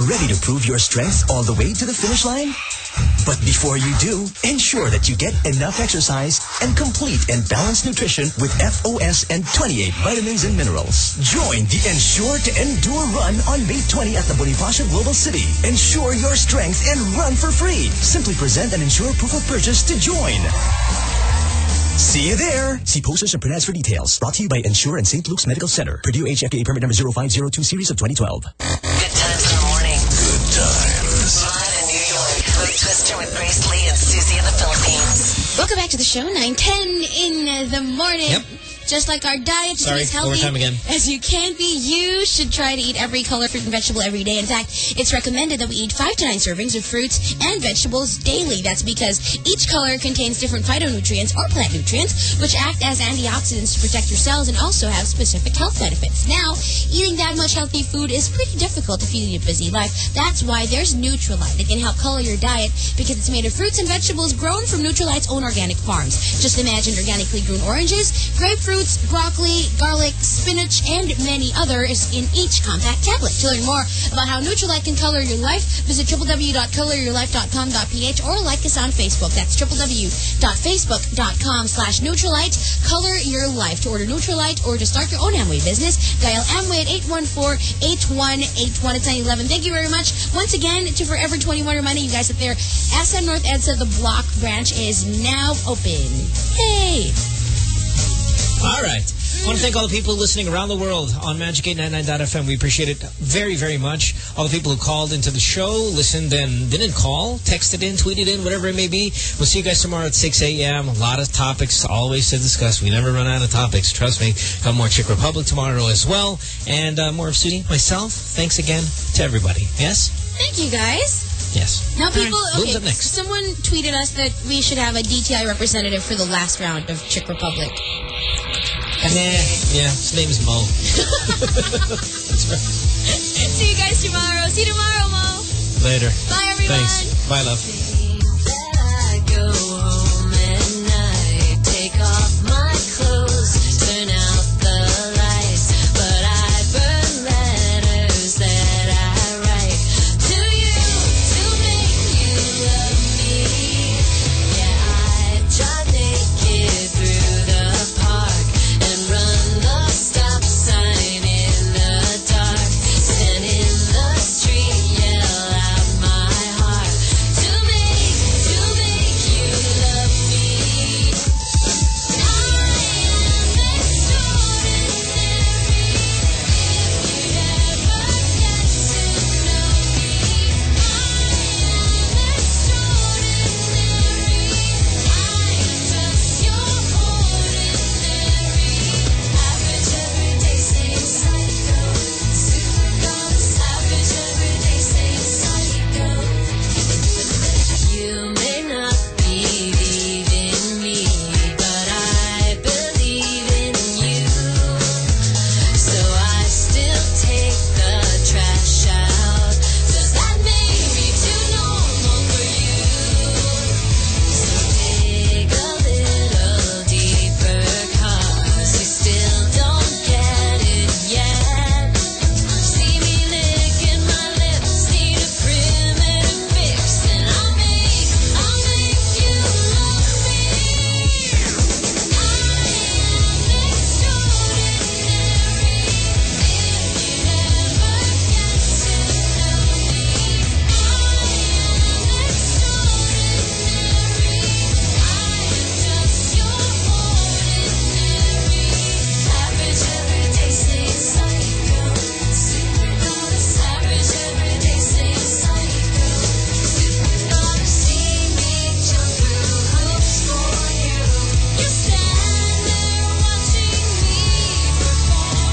Ready to prove your strength all the way to the finish line? But before you do, ensure that you get enough exercise and complete and balanced nutrition with FOS and 28 vitamins and minerals. Join the Ensure to Endure run on May 20 at the Bonifacio Global City. Ensure your strength and run for free. Simply present an Ensure proof of purchase to join. See you there. See posters and print ads for details. Brought to you by Ensure and St. Luke's Medical Center. Purdue HFA permit number 0502 series of 2012. To the show, 910 in the morning. Yep. Just like our diet to Sorry, be as healthy as you can be, you should try to eat every color fruit and vegetable every day. In fact, it's recommended that we eat five to nine servings of fruits and vegetables daily. That's because each color contains different phytonutrients or plant nutrients, which act as antioxidants to protect your cells and also have specific health benefits. Now, eating that much healthy food is pretty difficult if you lead a busy life. That's why there's Nutrilite. It can help color your diet because it's made of fruits and vegetables grown from Nutrilite's own organic farms. Just imagine organically grown oranges, grapefruits, broccoli, garlic, spinach, and many others in each compact tablet. To learn more about how Nutrilite can color your life, visit www.coloryourlife.com.ph or like us on Facebook. That's www.facebook.com slash Nutrilite. Color your life. To order Nutrilite or to start your own Amway business, dial Amway at 814-8181. It's 911. Thank you very much. Once again, to Forever 21 reminding you guys that their SM North EDSA, the block branch, is now open. Hey! All right. I want to thank all the people listening around the world on Magic899.fm. We appreciate it very, very much. All the people who called into the show, listened and didn't call, texted in, tweeted in, whatever it may be. We'll see you guys tomorrow at 6 a.m. A lot of topics always to discuss. We never run out of topics. Trust me. Got more Chick Republic tomorrow as well. And uh, more of Sudi, myself. Thanks again to everybody. Yes? Thank you, guys. Yes. Now people, okay, someone tweeted us that we should have a DTI representative for the last round of Chick Republic. Yeah. yeah, his name is Mo. [LAUGHS] See you guys tomorrow. See you tomorrow, Mo. Later. Bye, everyone. Thanks. Bye, love.